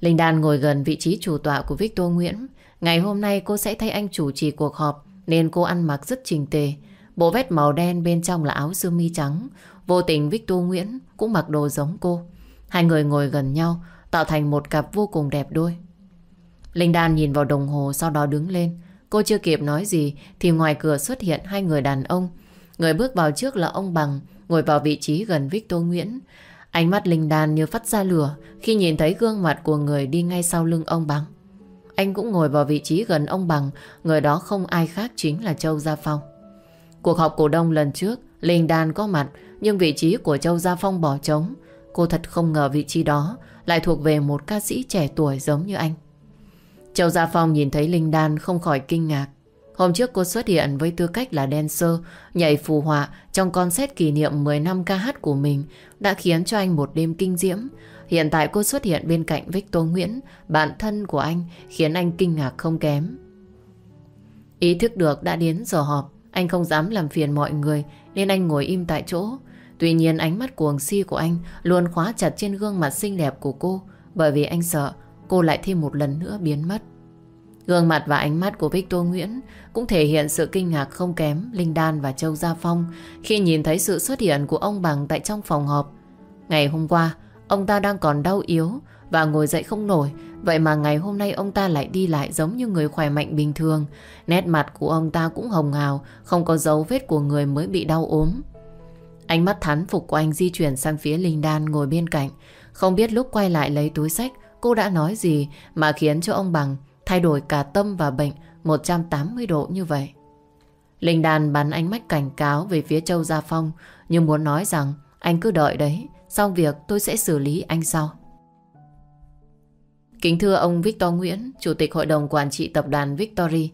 Linh Đan ngồi gần vị trí chủ tọa của Victor Nguyễn. Ngày hôm nay cô sẽ thay anh chủ trì cuộc họp nên cô ăn mặc rất trình tề. Bộ vest màu đen bên trong là áo sơ mi trắng. Vô tình Victor Nguyễn cũng mặc đồ giống cô. Hai người ngồi gần nhau tạo thành một cặp vô cùng đẹp đôi. Linh Đan nhìn vào đồng hồ sau đó đứng lên. Cô chưa kịp nói gì thì ngoài cửa xuất hiện hai người đàn ông. Người bước vào trước là ông Bằng ngồi vào vị trí gần Victor Nguyễn. Ánh mắt Linh Đan như phát ra lửa khi nhìn thấy gương mặt của người đi ngay sau lưng ông Bằng. Anh cũng ngồi vào vị trí gần ông Bằng, người đó không ai khác chính là Châu Gia Phong. Cuộc họp cổ đông lần trước, Linh Đan có mặt, nhưng vị trí của Châu Gia Phong bỏ trống. Cô thật không ngờ vị trí đó lại thuộc về một ca sĩ trẻ tuổi giống như anh. Châu Gia Phong nhìn thấy Linh Đan không khỏi kinh ngạc. Hôm trước cô xuất hiện với tư cách là dancer, nhảy phù họa trong concert kỷ niệm 10 năm ca hát của mình đã khiến cho anh một đêm kinh diễm. Hiện tại cô xuất hiện bên cạnh Victor Nguyễn, bạn thân của anh, khiến anh kinh ngạc không kém. Ý thức được đã đến giờ họp, anh không dám làm phiền mọi người nên anh ngồi im tại chỗ. Tuy nhiên ánh mắt cuồng si của anh luôn khóa chặt trên gương mặt xinh đẹp của cô bởi vì anh sợ cô lại thêm một lần nữa biến mất. Gương mặt và ánh mắt của Victor Nguyễn cũng thể hiện sự kinh ngạc không kém Linh Đan và Châu Gia Phong khi nhìn thấy sự xuất hiện của ông Bằng tại trong phòng họp. Ngày hôm qua, ông ta đang còn đau yếu và ngồi dậy không nổi, vậy mà ngày hôm nay ông ta lại đi lại giống như người khỏe mạnh bình thường. Nét mặt của ông ta cũng hồng hào, không có dấu vết của người mới bị đau ốm. Ánh mắt thán phục của anh di chuyển sang phía Linh Đan ngồi bên cạnh. Không biết lúc quay lại lấy túi sách, cô đã nói gì mà khiến cho ông Bằng thay đổi cả tâm và bệnh 180 độ như vậy. Linh Đan bắn ánh mắt cảnh cáo về phía Châu Gia Phong nhưng muốn nói rằng anh cứ đợi đấy, xong việc tôi sẽ xử lý anh sau. Kính thưa ông Victor Nguyễn, Chủ tịch Hội đồng Quản trị Tập đoàn Victory,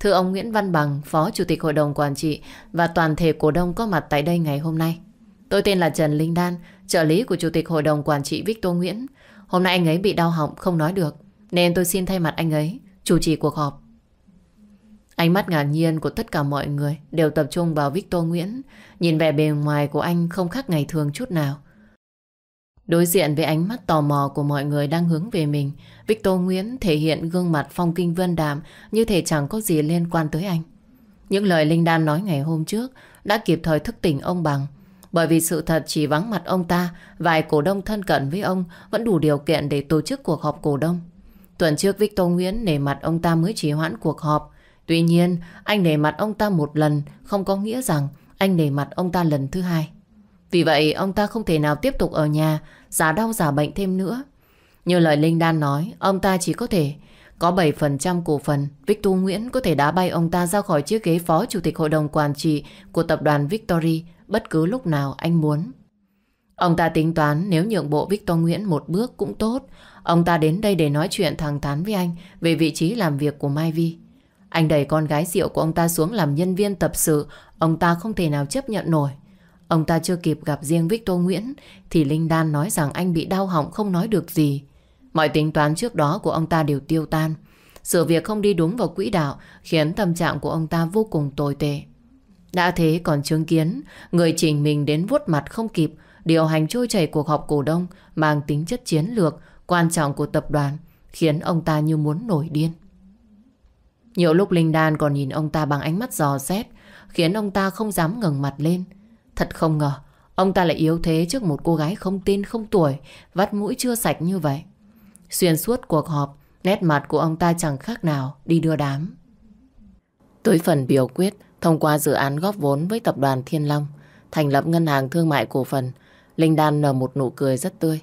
thưa ông Nguyễn Văn Bằng, Phó Chủ tịch Hội đồng Quản trị và toàn thể cổ đông có mặt tại đây ngày hôm nay. Tôi tên là Trần Linh Đan, trợ lý của Chủ tịch Hội đồng Quản trị Victor Nguyễn. Hôm nay anh ấy bị đau họng không nói được, nên tôi xin thay mặt anh ấy chủ trì cuộc họp. Ánh mắt ngạc nhiên của tất cả mọi người đều tập trung vào Victor Nguyễn. Nhìn vẻ bề ngoài của anh không khác ngày thường chút nào. Đối diện với ánh mắt tò mò của mọi người đang hướng về mình, Victor Nguyễn thể hiện gương mặt phong kinh vân đạm như thể chẳng có gì liên quan tới anh. Những lời Linh Đan nói ngày hôm trước đã kịp thời thức tỉnh ông Bằng. Bởi vì sự thật chỉ vắng mặt ông ta, vài cổ đông thân cận với ông vẫn đủ điều kiện để tổ chức cuộc họp cổ đông. Tuần trước Victor Nguyễn nể mặt ông ta mới chỉ hoãn cuộc họp. Tuy nhiên, anh nể mặt ông ta một lần không có nghĩa rằng anh nể mặt ông ta lần thứ hai. Vì vậy ông ta không thể nào tiếp tục ở nhà giả đau giả bệnh thêm nữa. Như lời Linh Đan nói, ông ta chỉ có thể có 7% cổ phần. Victor Nguyễn có thể đá bay ông ta ra khỏi chiếc ghế phó chủ tịch hội đồng quản trị của tập đoàn Victory bất cứ lúc nào anh muốn. Ông ta tính toán nếu nhượng bộ Victor Nguyễn một bước cũng tốt. Ông ta đến đây để nói chuyện thẳng thắn với anh về vị trí làm việc của Mai Vi. Anh đẩy con gái rượu của ông ta xuống làm nhân viên tập sự. Ông ta không thể nào chấp nhận nổi. Ông ta chưa kịp gặp riêng Victor Nguyễn thì Linh Đan nói rằng anh bị đau họng không nói được gì. Mọi tính toán trước đó của ông ta đều tiêu tan. Sự việc không đi đúng vào quỹ đạo khiến tâm trạng của ông ta vô cùng tồi tệ. Đã thế còn chứng kiến, người chỉnh mình đến vuốt mặt không kịp, điều hành trôi chảy cuộc họp cổ đông, mang tính chất chiến lược, quan trọng của tập đoàn, khiến ông ta như muốn nổi điên. Nhiều lúc Linh Đan còn nhìn ông ta bằng ánh mắt giò xét, khiến ông ta không dám ngẩng mặt lên. Thật không ngờ, ông ta lại yếu thế trước một cô gái không tin, không tuổi, vắt mũi chưa sạch như vậy. Xuyên suốt cuộc họp nét mặt của ông ta chẳng khác nào đi đưa đám. Tới phần biểu quyết thông qua dự án góp vốn với tập đoàn Thiên Long thành lập ngân hàng thương mại cổ phần Linh Đan nở một nụ cười rất tươi.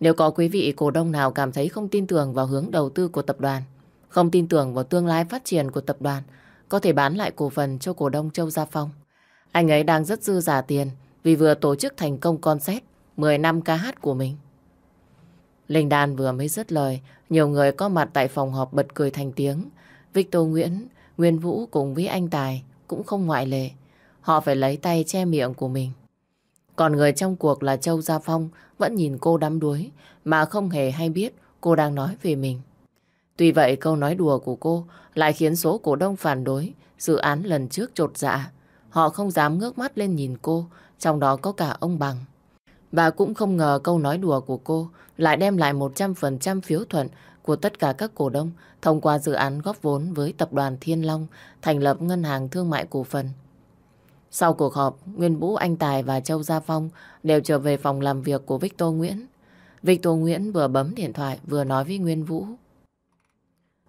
Nếu có quý vị cổ đông nào cảm thấy không tin tưởng vào hướng đầu tư của tập đoàn, không tin tưởng vào tương lai phát triển của tập đoàn, có thể bán lại cổ phần cho cổ đông Châu Gia Phong. Anh ấy đang rất dư giả tiền vì vừa tổ chức thành công concert 10 năm ca hát của mình. Linh Đan vừa mới dứt lời, nhiều người có mặt tại phòng họp bật cười thành tiếng. Victor Nguyễn, Nguyên Vũ cùng với anh Tài cũng không ngoại lệ. Họ phải lấy tay che miệng của mình. Còn người trong cuộc là Châu Gia Phong vẫn nhìn cô đắm đuối mà không hề hay biết cô đang nói về mình. Tuy vậy câu nói đùa của cô lại khiến số cổ đông phản đối dự án lần trước trột dạ. Họ không dám ngước mắt lên nhìn cô, trong đó có cả ông Bằng. Và cũng không ngờ câu nói đùa của cô lại đem lại 100% phiếu thuận của tất cả các cổ đông thông qua dự án góp vốn với tập đoàn Thiên Long thành lập ngân hàng thương mại cổ phần. Sau cuộc họp, Nguyên Vũ, Anh Tài và Châu Gia Phong đều trở về phòng làm việc của Victor Nguyễn. Victor Nguyễn vừa bấm điện thoại vừa nói với Nguyên Vũ.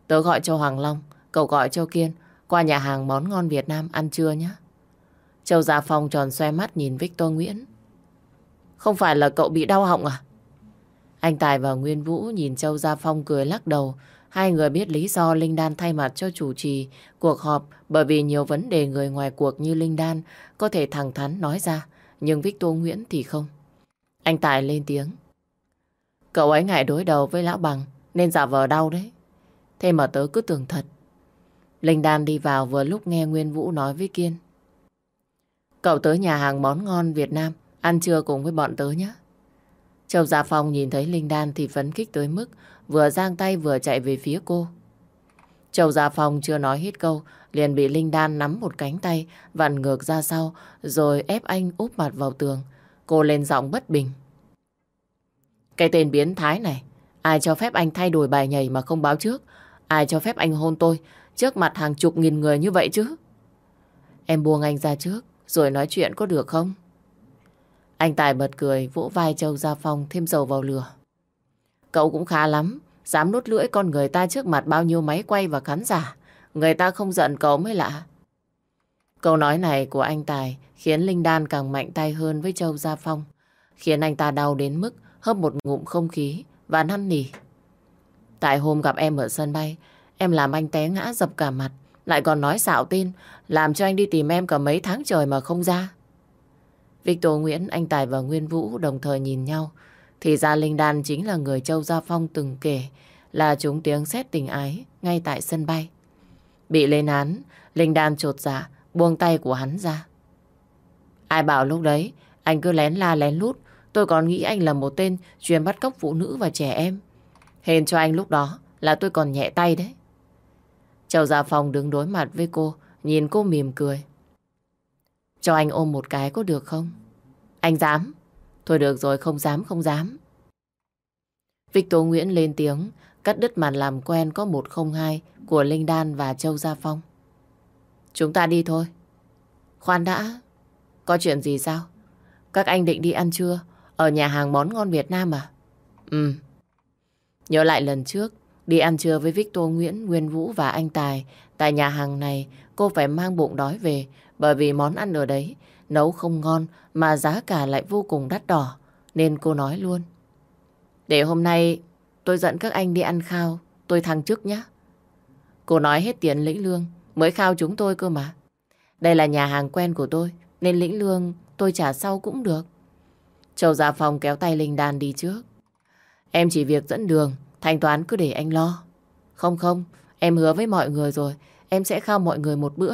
Tớ gọi cho Hoàng Long, cậu gọi cho Kiên, qua nhà hàng món ngon Việt Nam ăn trưa nhé. Châu Gia Phong tròn xoe mắt nhìn Victor Nguyễn. Không phải là cậu bị đau họng à? Anh Tài và Nguyên Vũ nhìn Châu Gia Phong cười lắc đầu. Hai người biết lý do Linh Đan thay mặt cho chủ trì cuộc họp bởi vì nhiều vấn đề người ngoài cuộc như Linh Đan có thể thẳng thắn nói ra, nhưng Victor Nguyễn thì không. Anh Tài lên tiếng. Cậu ấy ngại đối đầu với Lão Bằng nên giả vờ đau đấy. Thế mà tớ cứ tưởng thật. Linh Đan đi vào vừa lúc nghe Nguyên Vũ nói với Kiên. Cậu tới nhà hàng món ngon Việt Nam ăn trưa cùng với bọn tớ nhé. Châu Gia Phong nhìn thấy Linh Đan thì phấn khích tới mức vừa giang tay vừa chạy về phía cô. Châu Gia Phong chưa nói hết câu, liền bị Linh Đan nắm một cánh tay, vặn ngược ra sau, rồi ép anh úp mặt vào tường. Cô lên giọng bất bình. Cái tên biến thái này, ai cho phép anh thay đổi bài nhảy mà không báo trước? Ai cho phép anh hôn tôi trước mặt hàng chục nghìn người như vậy chứ? Em buông anh ra trước, rồi nói chuyện có được không? Anh Tài bật cười, vỗ vai Châu Gia Phong thêm dầu vào lửa. Cậu cũng khá lắm, dám nút lưỡi con người ta trước mặt bao nhiêu máy quay và khán giả. Người ta không giận cậu mới lạ. Câu nói này của anh Tài khiến Linh Đan càng mạnh tay hơn với Châu Gia Phong, khiến anh ta đau đến mức hấp một ngụm không khí và năn nỉ. Tại hôm gặp em ở sân bay, em làm anh té ngã dập cả mặt, lại còn nói xạo tin, làm cho anh đi tìm em cả mấy tháng trời mà không ra. Victor Nguyễn, anh Tài và Nguyên Vũ đồng thời nhìn nhau. Thì ra Linh Đan chính là người Châu Gia Phong từng kể là chúng tiếng xét tình ái ngay tại sân bay. Bị lên án, Linh Đan trột dạ, buông tay của hắn ra. Ai bảo lúc đấy, anh cứ lén la lén lút, tôi còn nghĩ anh là một tên chuyên bắt cóc phụ nữ và trẻ em. Hên cho anh lúc đó là tôi còn nhẹ tay đấy. Châu Gia Phong đứng đối mặt với cô, nhìn cô mỉm cười. Cho anh ôm một cái có được không? Anh dám. Thôi được rồi, không dám, không dám. Victor Nguyễn lên tiếng, cắt đứt màn làm quen có 102 của Linh Đan và Châu Gia Phong. Chúng ta đi thôi. Khoan đã, có chuyện gì sao? Các anh định đi ăn trưa ở nhà hàng món ngon Việt Nam à? Ừ. Nhớ lại lần trước, đi ăn trưa với Victor Nguyễn, Nguyên Vũ và anh Tài. Tại nhà hàng này, cô phải mang bụng đói về bởi vì món ăn ở đấy nấu không ngon mà giá cả lại vô cùng đắt đỏ. Nên cô nói luôn. Để hôm nay tôi dẫn các anh đi ăn khao, tôi thăng chức nhé. Cô nói hết tiền lĩnh lương mới khao chúng tôi cơ mà. Đây là nhà hàng quen của tôi, nên lĩnh lương tôi trả sau cũng được. Châu Gia Phong kéo tay Linh Đan đi trước. Em chỉ việc dẫn đường, thanh toán cứ để anh lo. Không không, em hứa với mọi người rồi, em sẽ khao mọi người một bữa.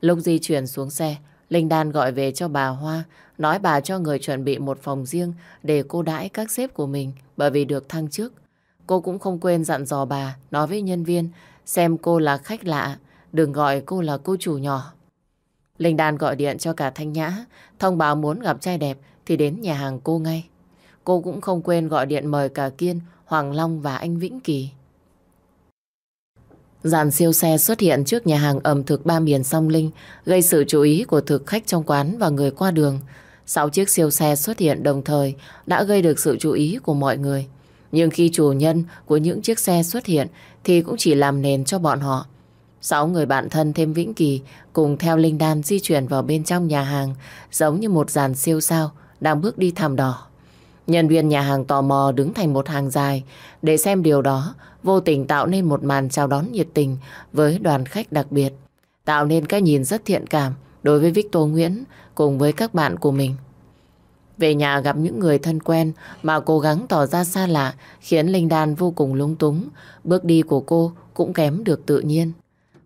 Lúc di chuyển xuống xe, Linh Đan gọi về cho bà Hoa, nói bà cho người chuẩn bị một phòng riêng để cô đãi các sếp của mình bởi vì được thăng chức. Cô cũng không quên dặn dò bà, nói với nhân viên, xem cô là khách lạ, đừng gọi cô là cô chủ nhỏ. Linh Đan gọi điện cho cả Thanh Nhã, thông báo muốn gặp trai đẹp thì đến nhà hàng cô ngay. Cô cũng không quên gọi điện mời cả Kiên, Hoàng Long và anh Vĩnh Kỳ. Dàn siêu xe xuất hiện trước nhà hàng ẩm thực ba miền song linh, gây sự chú ý của thực khách trong quán và người qua đường. Sáu chiếc siêu xe xuất hiện đồng thời đã gây được sự chú ý của mọi người. Nhưng khi chủ nhân của những chiếc xe xuất hiện thì cũng chỉ làm nền cho bọn họ. Sáu người bạn thân thêm Vĩnh Kỳ cùng theo Linh Đan di chuyển vào bên trong nhà hàng giống như một dàn siêu sao đang bước đi thảm đỏ. Nhân viên nhà hàng tò mò đứng thành một hàng dài để xem điều đó vô tình tạo nên một màn chào đón nhiệt tình với đoàn khách đặc biệt, tạo nên cái nhìn rất thiện cảm đối với Victor Nguyễn cùng với các bạn của mình. Về nhà gặp những người thân quen mà cố gắng tỏ ra xa lạ khiến Linh Đan vô cùng lung túng, bước đi của cô cũng kém được tự nhiên.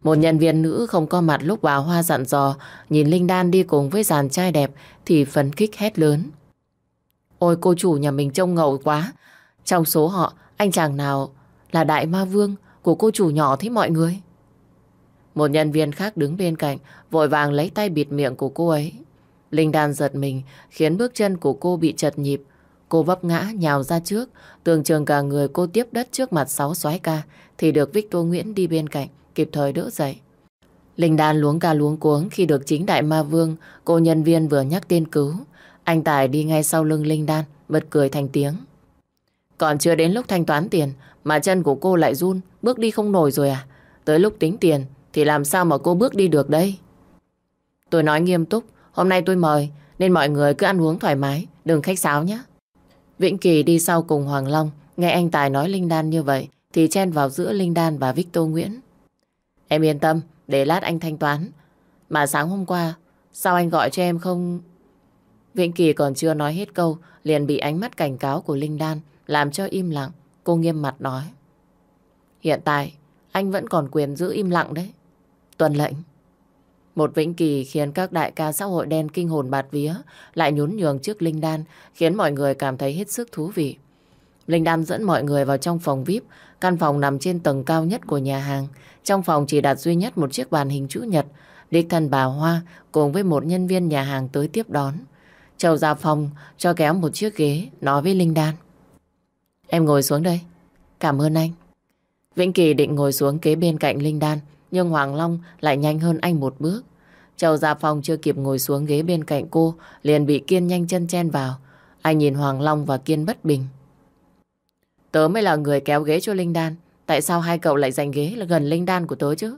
Một nhân viên nữ không có mặt lúc bà Hoa dặn dò, nhìn Linh Đan đi cùng với dàn trai đẹp thì phấn khích hét lớn. Ôi cô chủ nhà mình trông ngầu quá. Trong số họ, anh chàng nào là đại ma vương của cô chủ nhỏ thế mọi người? Một nhân viên khác đứng bên cạnh, vội vàng lấy tay bịt miệng của cô ấy. Linh đàn giật mình, khiến bước chân của cô bị chật nhịp. Cô vấp ngã, nhào ra trước, tường trường cả người cô tiếp đất trước mặt sáu soái ca, thì được Victor Nguyễn đi bên cạnh, kịp thời đỡ dậy. Linh đàn luống ca luống cuống khi được chính đại ma vương, cô nhân viên vừa nhắc tên cứu. Anh Tài đi ngay sau lưng Linh Đan, bật cười thành tiếng. Còn chưa đến lúc thanh toán tiền mà chân của cô lại run, bước đi không nổi rồi à? Tới lúc tính tiền thì làm sao mà cô bước đi được đây? Tôi nói nghiêm túc, hôm nay tôi mời nên mọi người cứ ăn uống thoải mái, đừng khách sáo nhé. Vĩnh Kỳ đi sau cùng Hoàng Long, nghe anh Tài nói Linh Đan như vậy thì chen vào giữa Linh Đan và Victor Nguyễn. Em yên tâm, để lát anh thanh toán. Mà sáng hôm qua, sao anh gọi cho em không... Vĩnh Kỳ còn chưa nói hết câu, liền bị ánh mắt cảnh cáo của Linh Đan làm cho im lặng. Cô nghiêm mặt nói. Hiện tại, anh vẫn còn quyền giữ im lặng đấy. Tuần lệnh. Một Vĩnh Kỳ khiến các đại ca xã hội đen kinh hồn bạt vía, lại nhún nhường trước Linh Đan, khiến mọi người cảm thấy hết sức thú vị. Linh Đan dẫn mọi người vào trong phòng VIP, căn phòng nằm trên tầng cao nhất của nhà hàng. Trong phòng chỉ đặt duy nhất một chiếc bàn hình chữ nhật, đích thân bà Hoa cùng với một nhân viên nhà hàng tới tiếp đón. Châu ra phòng cho kéo một chiếc ghế, nói với Linh Đan. Em ngồi xuống đây. Cảm ơn anh. Vĩnh Kỳ định ngồi xuống kế bên cạnh Linh Đan, nhưng Hoàng Long lại nhanh hơn anh một bước. Châu Gia Phong chưa kịp ngồi xuống ghế bên cạnh cô, liền bị Kiên nhanh chân chen vào. Anh nhìn Hoàng Long và Kiên bất bình. Tớ mới là người kéo ghế cho Linh Đan. Tại sao hai cậu lại giành ghế là gần Linh Đan của tớ chứ?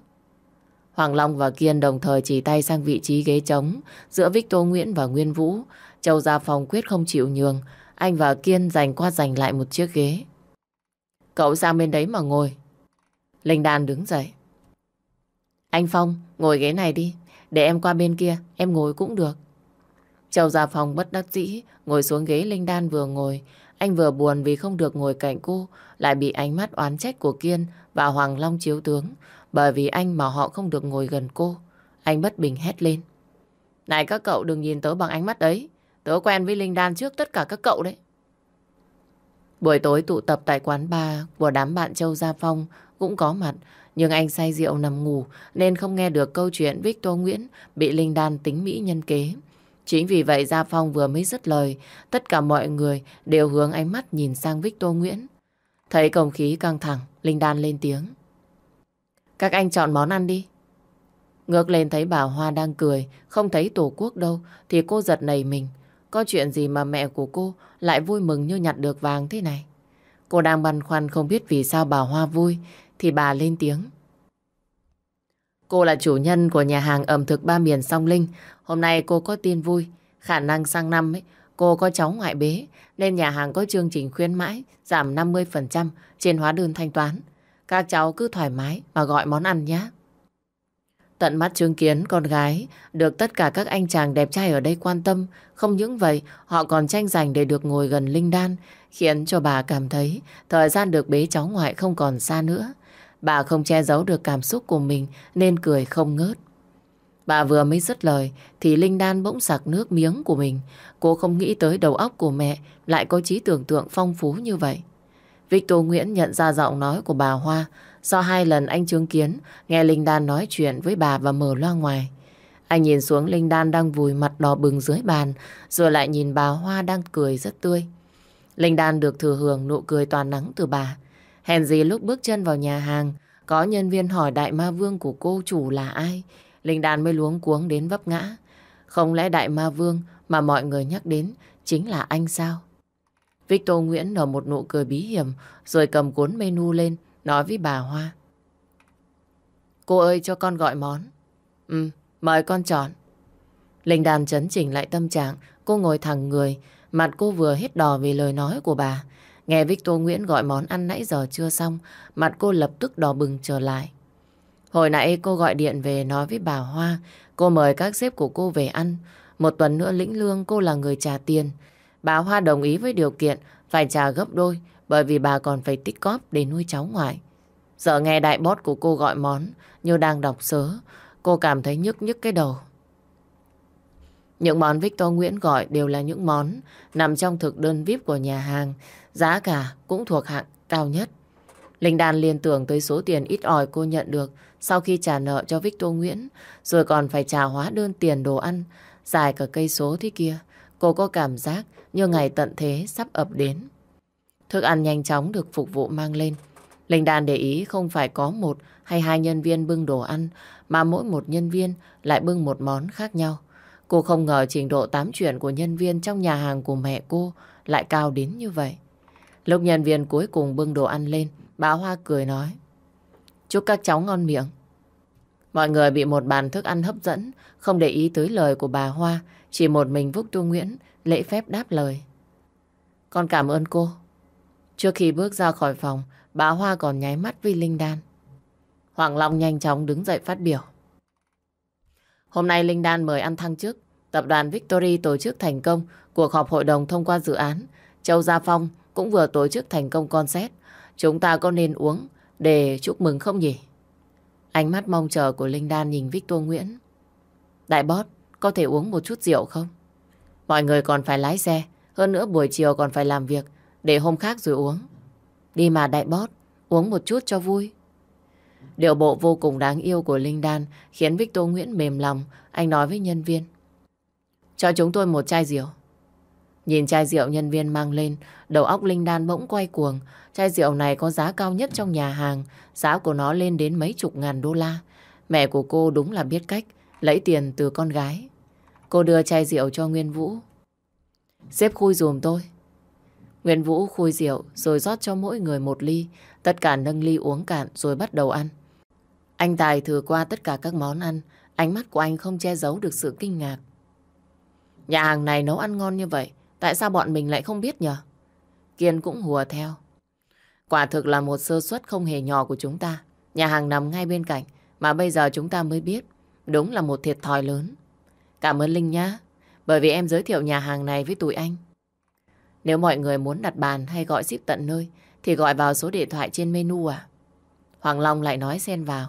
Hoàng Long và Kiên đồng thời chỉ tay sang vị trí ghế trống giữa Victor Nguyễn và Nguyên Vũ. Châu Gia Phong quyết không chịu nhường. Anh và Kiên giành qua giành lại một chiếc ghế. Cậu sang bên đấy mà ngồi. Linh Đan đứng dậy. Anh Phong, ngồi ghế này đi. Để em qua bên kia, em ngồi cũng được. Châu Gia Phong bất đắc dĩ, ngồi xuống ghế Linh Đan vừa ngồi. Anh vừa buồn vì không được ngồi cạnh cô, lại bị ánh mắt oán trách của Kiên và Hoàng Long chiếu tướng. Bởi vì anh mà họ không được ngồi gần cô. Anh bất bình hét lên. Này các cậu đừng nhìn tớ bằng ánh mắt ấy. Tớ quen với Linh Đan trước tất cả các cậu đấy. Buổi tối tụ tập tại quán bar của đám bạn Châu Gia Phong cũng có mặt. Nhưng anh say rượu nằm ngủ nên không nghe được câu chuyện Victor Nguyễn bị Linh Đan tính Mỹ nhân kế. Chính vì vậy Gia Phong vừa mới dứt lời, tất cả mọi người đều hướng ánh mắt nhìn sang Victor Nguyễn. Thấy không khí căng thẳng, Linh Đan lên tiếng. Các anh chọn món ăn đi. Ngược lên thấy bà Hoa đang cười, không thấy tổ quốc đâu, thì cô giật nảy mình. Có chuyện gì mà mẹ của cô lại vui mừng như nhặt được vàng thế này? Cô đang băn khoăn không biết vì sao bà Hoa vui, thì bà lên tiếng. Cô là chủ nhân của nhà hàng ẩm thực ba miền song linh. Hôm nay cô có tin vui. Khả năng sang năm ấy, cô có cháu ngoại bế. Nên nhà hàng có chương trình khuyến mãi giảm 50% trên hóa đơn thanh toán. Các cháu cứ thoải mái mà gọi món ăn nhé. Tận mắt chứng kiến con gái được tất cả các anh chàng đẹp trai ở đây quan tâm. Không những vậy, họ còn tranh giành để được ngồi gần Linh Đan, khiến cho bà cảm thấy thời gian được bế cháu ngoại không còn xa nữa. Bà không che giấu được cảm xúc của mình nên cười không ngớt. Bà vừa mới dứt lời thì Linh Đan bỗng sặc nước miếng của mình. Cô không nghĩ tới đầu óc của mẹ lại có trí tưởng tượng phong phú như vậy. Victor Nguyễn nhận ra giọng nói của bà Hoa do hai lần anh chứng kiến, nghe Linh Đan nói chuyện với bà và mở loa ngoài. Anh nhìn xuống Linh Đan đang vùi mặt đỏ bừng dưới bàn, rồi lại nhìn bà Hoa đang cười rất tươi. Linh Đan được thừa hưởng nụ cười toàn nắng từ bà. Hèn gì lúc bước chân vào nhà hàng, có nhân viên hỏi đại ma vương của cô chủ là ai Linh Đan mới luống cuống đến vấp ngã Không lẽ đại ma vương mà mọi người nhắc đến chính là anh sao? Victor Nguyễn nở một nụ cười bí hiểm rồi cầm cuốn menu lên nói với bà Hoa. Cô ơi cho con gọi món. Ừ, mời con chọn. Linh Đan chấn chỉnh lại tâm trạng, cô ngồi thẳng người, mặt cô vừa hết đỏ vì lời nói của bà. Nghe Victor Nguyễn gọi món ăn nãy giờ chưa xong, mặt cô lập tức đỏ bừng trở lại. Hồi nãy cô gọi điện về nói với bà Hoa, cô mời các sếp của cô về ăn. Một tuần nữa lĩnh lương cô là người trả tiền. Bà Hoa đồng ý với điều kiện phải trả gấp đôi bởi vì bà còn phải tích cóp để nuôi cháu ngoại. Giờ nghe đại bót của cô gọi món như đang đọc sớ, cô cảm thấy nhức nhức cái đầu. Những món Victor Nguyễn gọi đều là những món nằm trong thực đơn VIP của nhà hàng, giá cả cũng thuộc hạng cao nhất. Linh Đan liên tưởng tới số tiền ít ỏi cô nhận được sau khi trả nợ cho Victor Nguyễn, rồi còn phải trả hóa đơn tiền đồ ăn, dài cả cây số thế kia. Cô có cảm giác như ngày tận thế sắp ập đến. Thức ăn nhanh chóng được phục vụ mang lên. Linh Đan để ý không phải có một hay hai nhân viên bưng đồ ăn, mà mỗi một nhân viên lại bưng một món khác nhau. Cô không ngờ trình độ tám chuyện của nhân viên trong nhà hàng của mẹ cô lại cao đến như vậy. Lúc nhân viên cuối cùng bưng đồ ăn lên, bà Hoa cười nói. Chúc các cháu ngon miệng. Mọi người bị một bàn thức ăn hấp dẫn, không để ý tới lời của bà Hoa, chỉ một mình Vúc Tu Nguyễn lễ phép đáp lời. Con cảm ơn cô. Trước khi bước ra khỏi phòng, bà Hoa còn nháy mắt với Linh Đan. Hoàng Long nhanh chóng đứng dậy phát biểu. Hôm nay Linh Đan mời ăn thăng chức. Tập đoàn Victory tổ chức thành công cuộc họp hội đồng thông qua dự án. Châu Gia Phong cũng vừa tổ chức thành công concert. Chúng ta có nên uống để chúc mừng không nhỉ? Ánh mắt mong chờ của Linh Đan nhìn Victor Nguyễn. Đại boss, có thể uống một chút rượu không? Mọi người còn phải lái xe, hơn nữa buổi chiều còn phải làm việc, để hôm khác rồi uống. Đi mà đại bót, uống một chút cho vui. Điều bộ vô cùng đáng yêu của Linh Đan khiến Victor Nguyễn mềm lòng, anh nói với nhân viên. Cho chúng tôi một chai rượu. Nhìn chai rượu nhân viên mang lên, đầu óc Linh Đan bỗng quay cuồng. Chai rượu này có giá cao nhất trong nhà hàng, giá của nó lên đến mấy chục ngàn đô la. Mẹ của cô đúng là biết cách lấy tiền từ con gái. Cô đưa chai rượu cho Nguyên Vũ. Xếp khui dùm tôi. Nguyên Vũ khui rượu rồi rót cho mỗi người một ly. Tất cả nâng ly uống cạn rồi bắt đầu ăn. Anh Tài thử qua tất cả các món ăn. Ánh mắt của anh không che giấu được sự kinh ngạc. Nhà hàng này nấu ăn ngon như vậy. Tại sao bọn mình lại không biết nhờ? Kiên cũng hùa theo. Quả thực là một sơ suất không hề nhỏ của chúng ta. Nhà hàng nằm ngay bên cạnh. Mà bây giờ chúng ta mới biết. Đúng là một thiệt thòi lớn. Cảm ơn Linh nhá. Bởi vì em giới thiệu nhà hàng này với tụi anh. Nếu mọi người muốn đặt bàn hay gọi ship tận nơi thì gọi vào số điện thoại trên menu à? Hoàng Long lại nói xen vào.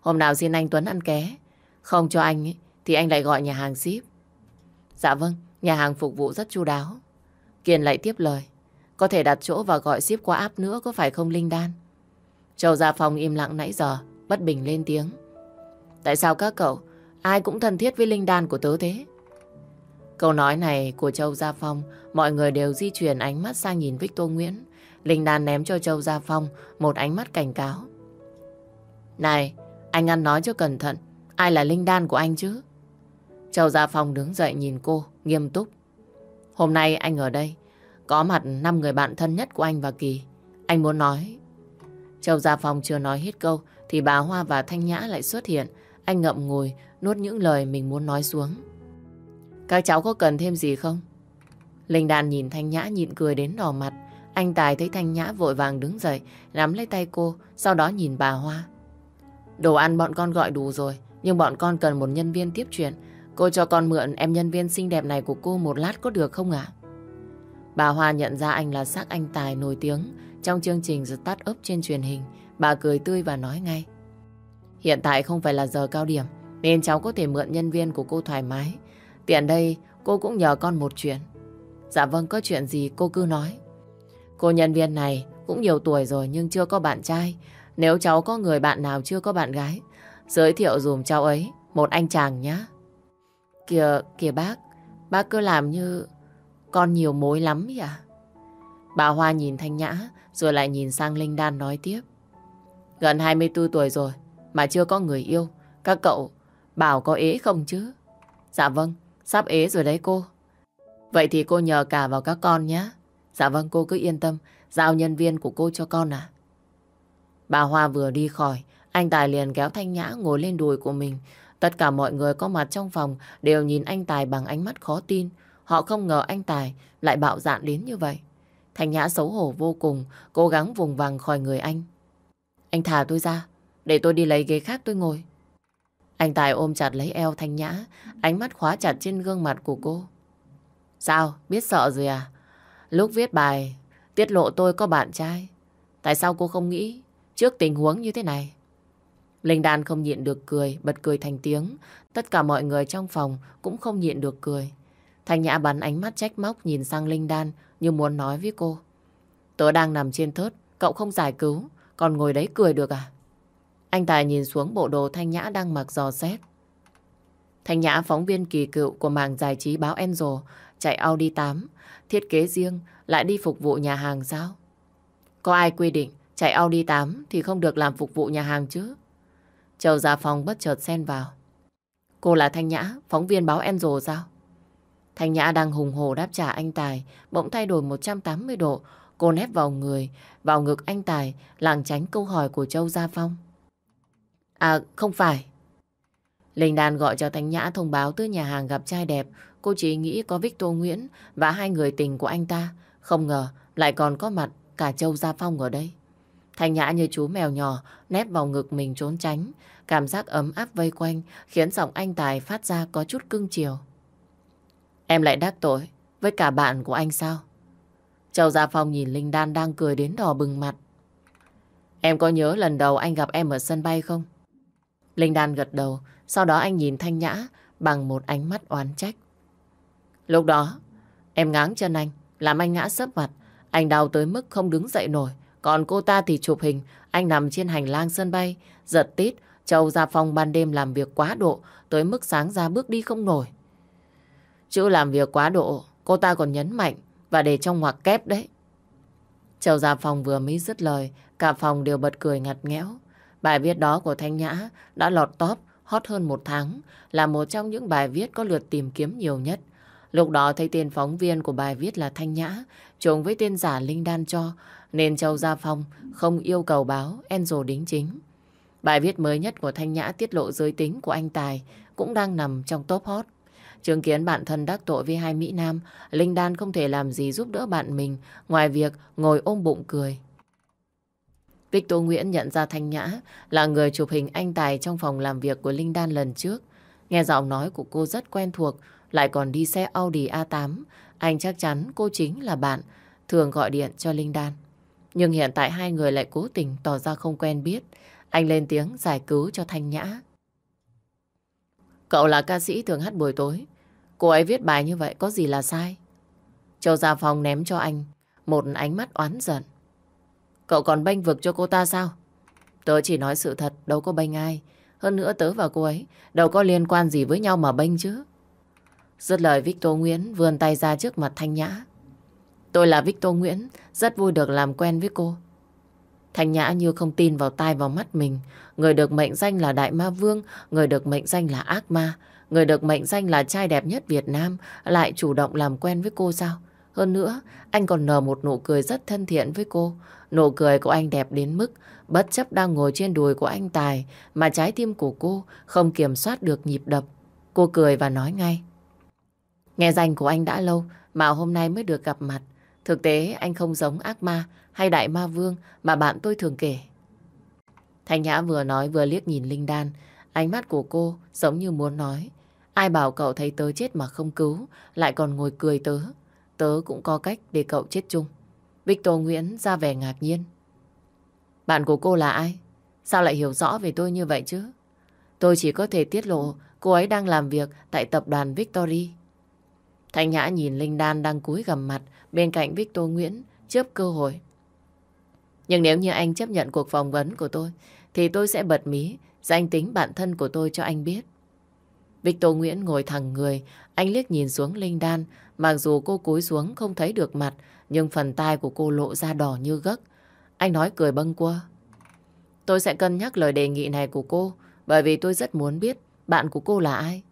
Hôm nào xin anh Tuấn ăn ké. Không cho anh ấy, thì anh lại gọi nhà hàng ship. Dạ vâng, nhà hàng phục vụ rất chu đáo. Kiên lại tiếp lời. Có thể đặt chỗ và gọi ship qua app nữa có phải không Linh Đan? Châu Gia Phong im lặng nãy giờ, bất bình lên tiếng. Tại sao các cậu, ai cũng thân thiết với Linh Đan của tớ thế? Câu nói này của Châu Gia Phong, mọi người đều di chuyển ánh mắt sang nhìn Victor Nguyễn. Linh Đan ném cho Châu Gia Phong một ánh mắt cảnh cáo. Này, anh ăn nói cho cẩn thận, ai là Linh Đan của anh chứ? Châu Gia Phong đứng dậy nhìn cô, nghiêm túc. Hôm nay anh ở đây, có mặt 5 người bạn thân nhất của anh và Kỳ. Anh muốn nói. Châu Gia Phong chưa nói hết câu, thì bà Hoa và Thanh Nhã lại xuất hiện. anh ngậm ngùi, nuốt những lời mình muốn nói xuống. Các cháu có cần thêm gì không? Linh Đan nhìn Thanh Nhã nhịn cười đến đỏ mặt. Anh Tài thấy Thanh Nhã vội vàng đứng dậy, nắm lấy tay cô, sau đó nhìn bà Hoa. Đồ ăn bọn con gọi đủ rồi, nhưng bọn con cần một nhân viên tiếp chuyện. Cô cho con mượn em nhân viên xinh đẹp này của cô một lát có được không ạ? Bà Hoa nhận ra anh là xác anh Tài nổi tiếng trong chương trình The Start Up trên truyền hình. Bà cười tươi và nói ngay. Hiện tại không phải là giờ cao điểm, nên cháu có thể mượn nhân viên của cô thoải mái. Tiện đây, cô cũng nhờ con một chuyện. Dạ vâng, có chuyện gì cô cứ nói. Cô nhân viên này cũng nhiều tuổi rồi nhưng chưa có bạn trai. Nếu cháu có người bạn nào chưa có bạn gái, giới thiệu dùm cháu ấy một anh chàng nhá. Kìa, kìa bác, bác cứ làm như con nhiều mối lắm vậy à? Bà Hoa nhìn Thanh Nhã rồi lại nhìn sang Linh Đan nói tiếp. Gần 24 tuổi rồi mà chưa có người yêu. Các cậu bảo có ế không chứ? Dạ vâng, sắp ế rồi đấy cô. Vậy thì cô nhờ cả vào các con nhé. Dạ vâng cô cứ yên tâm, giao nhân viên của cô cho con à. Bà Hoa vừa đi khỏi, anh Tài liền kéo Thanh Nhã ngồi lên đùi của mình. Tất cả mọi người có mặt trong phòng đều nhìn anh Tài bằng ánh mắt khó tin. Họ không ngờ anh Tài lại bạo dạn đến như vậy. Thanh Nhã xấu hổ vô cùng, cố gắng vùng vằng khỏi người anh. Anh thả tôi ra, để tôi đi lấy ghế khác tôi ngồi. Anh Tài ôm chặt lấy eo Thanh Nhã, ánh mắt khóa chặt trên gương mặt của cô. Sao? Biết sợ rồi à? Lúc viết bài, tiết lộ tôi có bạn trai. Tại sao cô không nghĩ trước tình huống như thế này? Linh Đan không nhịn được cười, bật cười thành tiếng. Tất cả mọi người trong phòng cũng không nhịn được cười. Thanh Nhã bắn ánh mắt trách móc nhìn sang Linh Đan như muốn nói với cô. Tớ đang nằm trên thớt, cậu không giải cứu, còn ngồi đấy cười được à? Anh Tài nhìn xuống bộ đồ Thanh Nhã đang mặc dò xét. Thanh Nhã phóng viên kỳ cựu của mảng giải trí báo Enzo chạy Audi 8, thiết kế riêng lại đi phục vụ nhà hàng sao? Có ai quy định chạy Audi 8 thì không được làm phục vụ nhà hàng chứ? Châu Gia Phong bất chợt xen vào. Cô là Thanh Nhã, phóng viên báo Enzo sao? Thanh Nhã đang hùng hồ đáp trả anh Tài, bỗng thay đổi 180 độ. Cô nép vào người, vào ngực anh Tài, làng tránh câu hỏi của Châu Gia Phong. À, không phải. Linh Đan gọi cho Thanh Nhã thông báo tới nhà hàng gặp trai đẹp. Cô chỉ nghĩ có Victor Nguyễn và hai người tình của anh ta. Không ngờ lại còn có mặt cả Châu Gia Phong ở đây. Thanh Nhã như chú mèo nhỏ nép vào ngực mình trốn tránh. Cảm giác ấm áp vây quanh khiến giọng anh Tài phát ra có chút cưng chiều. Em lại đắc tội với cả bạn của anh sao? Châu Gia Phong nhìn Linh Đan đang cười đến đỏ bừng mặt. Em có nhớ lần đầu anh gặp em ở sân bay không? Linh Đan gật đầu, sau đó anh nhìn Thanh Nhã bằng một ánh mắt oán trách. Lúc đó, em ngáng chân anh, làm anh ngã sấp mặt. Anh đau tới mức không đứng dậy nổi. Còn cô ta thì chụp hình, anh nằm trên hành lang sân bay, giật tít, Châu ra phòng ban đêm làm việc quá độ, tới mức sáng ra bước đi không nổi. Chữ làm việc quá độ, cô ta còn nhấn mạnh và để trong ngoặc kép đấy. Châu Gia Phong vừa mới dứt lời, cả phòng đều bật cười ngặt nghẽo. Bài viết đó của Thanh Nhã đã lọt top hot hơn một tháng, là một trong những bài viết có lượt tìm kiếm nhiều nhất. Lúc đó thấy tên phóng viên của bài viết là Thanh Nhã, trùng với tên giả Linh Đan cho, nên Châu Gia Phong không yêu cầu báo Enzo đính chính. Bài viết mới nhất của Thanh Nhã tiết lộ giới tính của anh Tài cũng đang nằm trong top hot. Chứng kiến bạn thân đắc tội với hai Mỹ Nam, Linh Đan không thể làm gì giúp đỡ bạn mình ngoài việc ngồi ôm bụng cười. Victor Nguyễn nhận ra Thanh Nhã là người chụp hình anh Tài trong phòng làm việc của Linh Đan lần trước. Nghe giọng nói của cô rất quen thuộc, lại còn đi xe Audi A8. Anh chắc chắn cô chính là bạn, thường gọi điện cho Linh Đan. Nhưng hiện tại hai người lại cố tình tỏ ra không quen biết. Anh lên tiếng giải cứu cho Thanh Nhã. Cậu là ca sĩ thường hát buổi tối. Cô ấy viết bài như vậy có gì là sai? Châu Gia Phong ném cho anh một ánh mắt oán giận. Cậu còn bênh vực cho cô ta sao? Tớ chỉ nói sự thật, đâu có bênh ai. Hơn nữa tớ và cô ấy đâu có liên quan gì với nhau mà bênh chứ. Dứt lời Victor Nguyễn vươn tay ra trước mặt Thanh Nhã. Tôi là Victor Nguyễn, rất vui được làm quen với cô. Thanh Nhã như không tin vào tai vào mắt mình. Người được mệnh danh là Đại Ma Vương, người được mệnh danh là Ác Ma, người được mệnh danh là trai đẹp nhất Việt Nam lại chủ động làm quen với cô sao? Hơn nữa, anh còn nở một nụ cười rất thân thiện với cô. Nụ cười của anh đẹp đến mức bất chấp đang ngồi trên đùi của anh Tài mà trái tim của cô không kiểm soát được nhịp đập. Cô cười và nói ngay. Nghe danh của anh đã lâu mà hôm nay mới được gặp mặt. Thực tế anh không giống ác ma hay đại ma vương mà bạn tôi thường kể. Thanh Nhã vừa nói vừa liếc nhìn Linh Đan. Ánh mắt của cô giống như muốn nói. Ai bảo cậu thấy tớ chết mà không cứu, lại còn ngồi cười tớ. Tớ cũng có cách để cậu chết chung. Victor Nguyễn ra vẻ ngạc nhiên. Bạn của cô là ai? Sao lại hiểu rõ về tôi như vậy chứ? Tôi chỉ có thể tiết lộ cô ấy đang làm việc tại tập đoàn Victory. Thanh Nhã nhìn Linh Đan đang cúi gầm mặt bên cạnh Victor Nguyễn, chớp cơ hội. Nhưng nếu như anh chấp nhận cuộc phỏng vấn của tôi, thì tôi sẽ bật mí danh tính bản thân của tôi cho anh biết. Victor Nguyễn ngồi thẳng người, anh liếc nhìn xuống Linh Đan, mặc dù cô cúi xuống không thấy được mặt, nhưng phần tai của cô lộ ra đỏ như gấc. Anh nói cười bâng quơ. Tôi sẽ cân nhắc lời đề nghị này của cô, bởi vì tôi rất muốn biết bạn của cô là ai.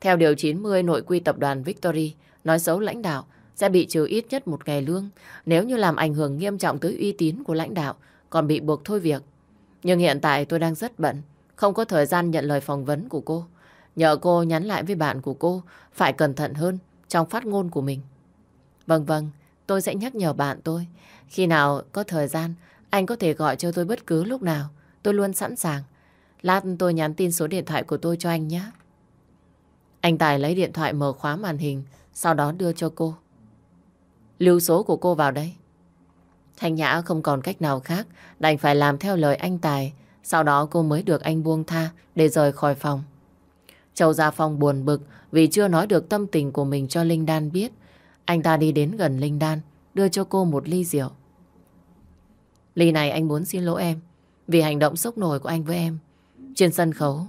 Theo Điều 90 nội quy tập đoàn Victory, nói xấu lãnh đạo sẽ bị trừ ít nhất một ngày lương nếu như làm ảnh hưởng nghiêm trọng tới uy tín của lãnh đạo, còn bị buộc thôi việc. Nhưng hiện tại tôi đang rất bận, không có thời gian nhận lời phỏng vấn của cô. Nhờ cô nhắn lại với bạn của cô phải cẩn thận hơn trong phát ngôn của mình. Vâng vâng, tôi sẽ nhắc nhở bạn tôi. Khi nào có thời gian, anh có thể gọi cho tôi bất cứ lúc nào. Tôi luôn sẵn sàng. Lát tôi nhắn tin số điện thoại của tôi cho anh nhé. Anh Tài lấy điện thoại mở khóa màn hình, sau đó đưa cho cô. Lưu số của cô vào đây. Thanh Nhã không còn cách nào khác, đành phải làm theo lời anh Tài. Sau đó cô mới được anh buông tha để rời khỏi phòng. Châu Gia Phong buồn bực vì chưa nói được tâm tình của mình cho Linh Đan biết. Anh ta đi đến gần Linh Đan, đưa cho cô một ly rượu. Ly này anh muốn xin lỗi em vì hành động sốc nổi của anh với em trên sân khấu.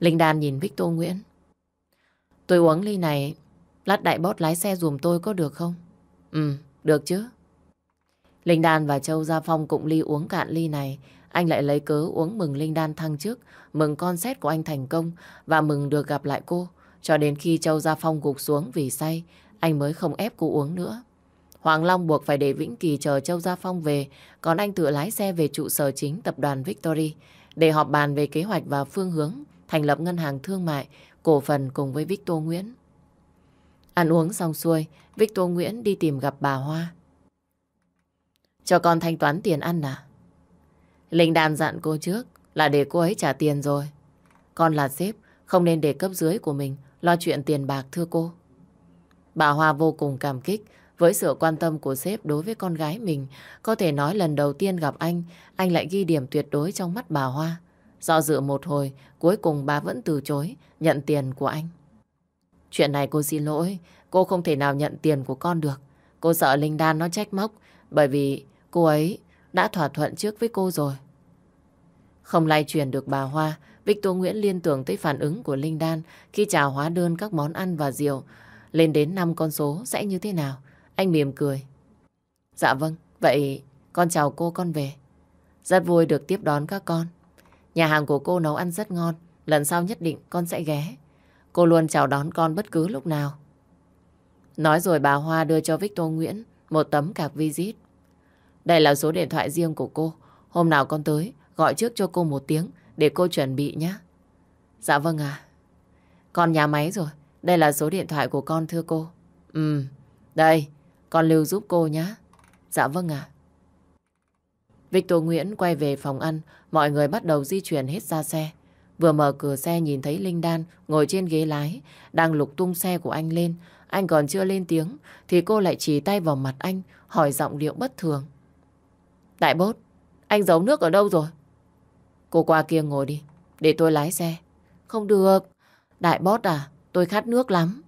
Linh Đan nhìn Victor Nguyễn. Tôi uống ly này, lát đại bót lái xe dùm tôi có được không? Ừ, được chứ. Linh Đan và Châu Gia Phong cũng ly uống cạn ly này. Anh lại lấy cớ uống mừng Linh Đan thăng chức, mừng con xét của anh thành công và mừng được gặp lại cô. Cho đến khi Châu Gia Phong gục xuống vì say, anh mới không ép cô uống nữa. Hoàng Long buộc phải để Vĩnh Kỳ chờ Châu Gia Phong về, còn anh tự lái xe về trụ sở chính tập đoàn Victory để họp bàn về kế hoạch và phương hướng thành lập ngân hàng thương mại, cổ phần cùng với Victor Nguyễn. Ăn uống xong xuôi, Victor Nguyễn đi tìm gặp bà Hoa. Cho con thanh toán tiền ăn à? Linh đàn dặn cô trước là để cô ấy trả tiền rồi. Con là sếp, không nên để cấp dưới của mình lo chuyện tiền bạc thưa cô. Bà Hoa vô cùng cảm kích với sự quan tâm của sếp đối với con gái mình. Có thể nói lần đầu tiên gặp anh, anh lại ghi điểm tuyệt đối trong mắt bà Hoa. Do dự một hồi, cuối cùng bà vẫn từ chối nhận tiền của anh. Chuyện này cô xin lỗi, cô không thể nào nhận tiền của con được. Cô sợ Linh Đan nó trách móc, bởi vì cô ấy đã thỏa thuận trước với cô rồi. Không lay truyền được bà Hoa, Victor Nguyễn liên tưởng tới phản ứng của Linh Đan khi chào hóa đơn các món ăn và rượu. Lên đến 5 con số sẽ như thế nào? Anh mỉm cười. Dạ vâng, vậy con chào cô con về. Rất vui được tiếp đón các con. Nhà hàng của cô nấu ăn rất ngon, lần sau nhất định con sẽ ghé. Cô luôn chào đón con bất cứ lúc nào. Nói rồi bà Hoa đưa cho Victor Nguyễn một tấm cạc visit. Đây là số điện thoại riêng của cô. Hôm nào con tới, gọi trước cho cô một tiếng để cô chuẩn bị nhé. Dạ vâng à. Con nhà máy rồi. Đây là số điện thoại của con thưa cô. Ừ, đây, con lưu giúp cô nhé. Dạ vâng ạ. Victor Nguyễn quay về phòng ăn, mọi người bắt đầu di chuyển hết ra xe. Vừa mở cửa xe nhìn thấy Linh Đan ngồi trên ghế lái, đang lục tung xe của anh lên. Anh còn chưa lên tiếng, thì cô lại chỉ tay vào mặt anh, hỏi giọng điệu bất thường. Đại bốt, anh giấu nước ở đâu rồi? Cô qua kia ngồi đi, để tôi lái xe. Không được. Đại bốt à, tôi khát nước lắm.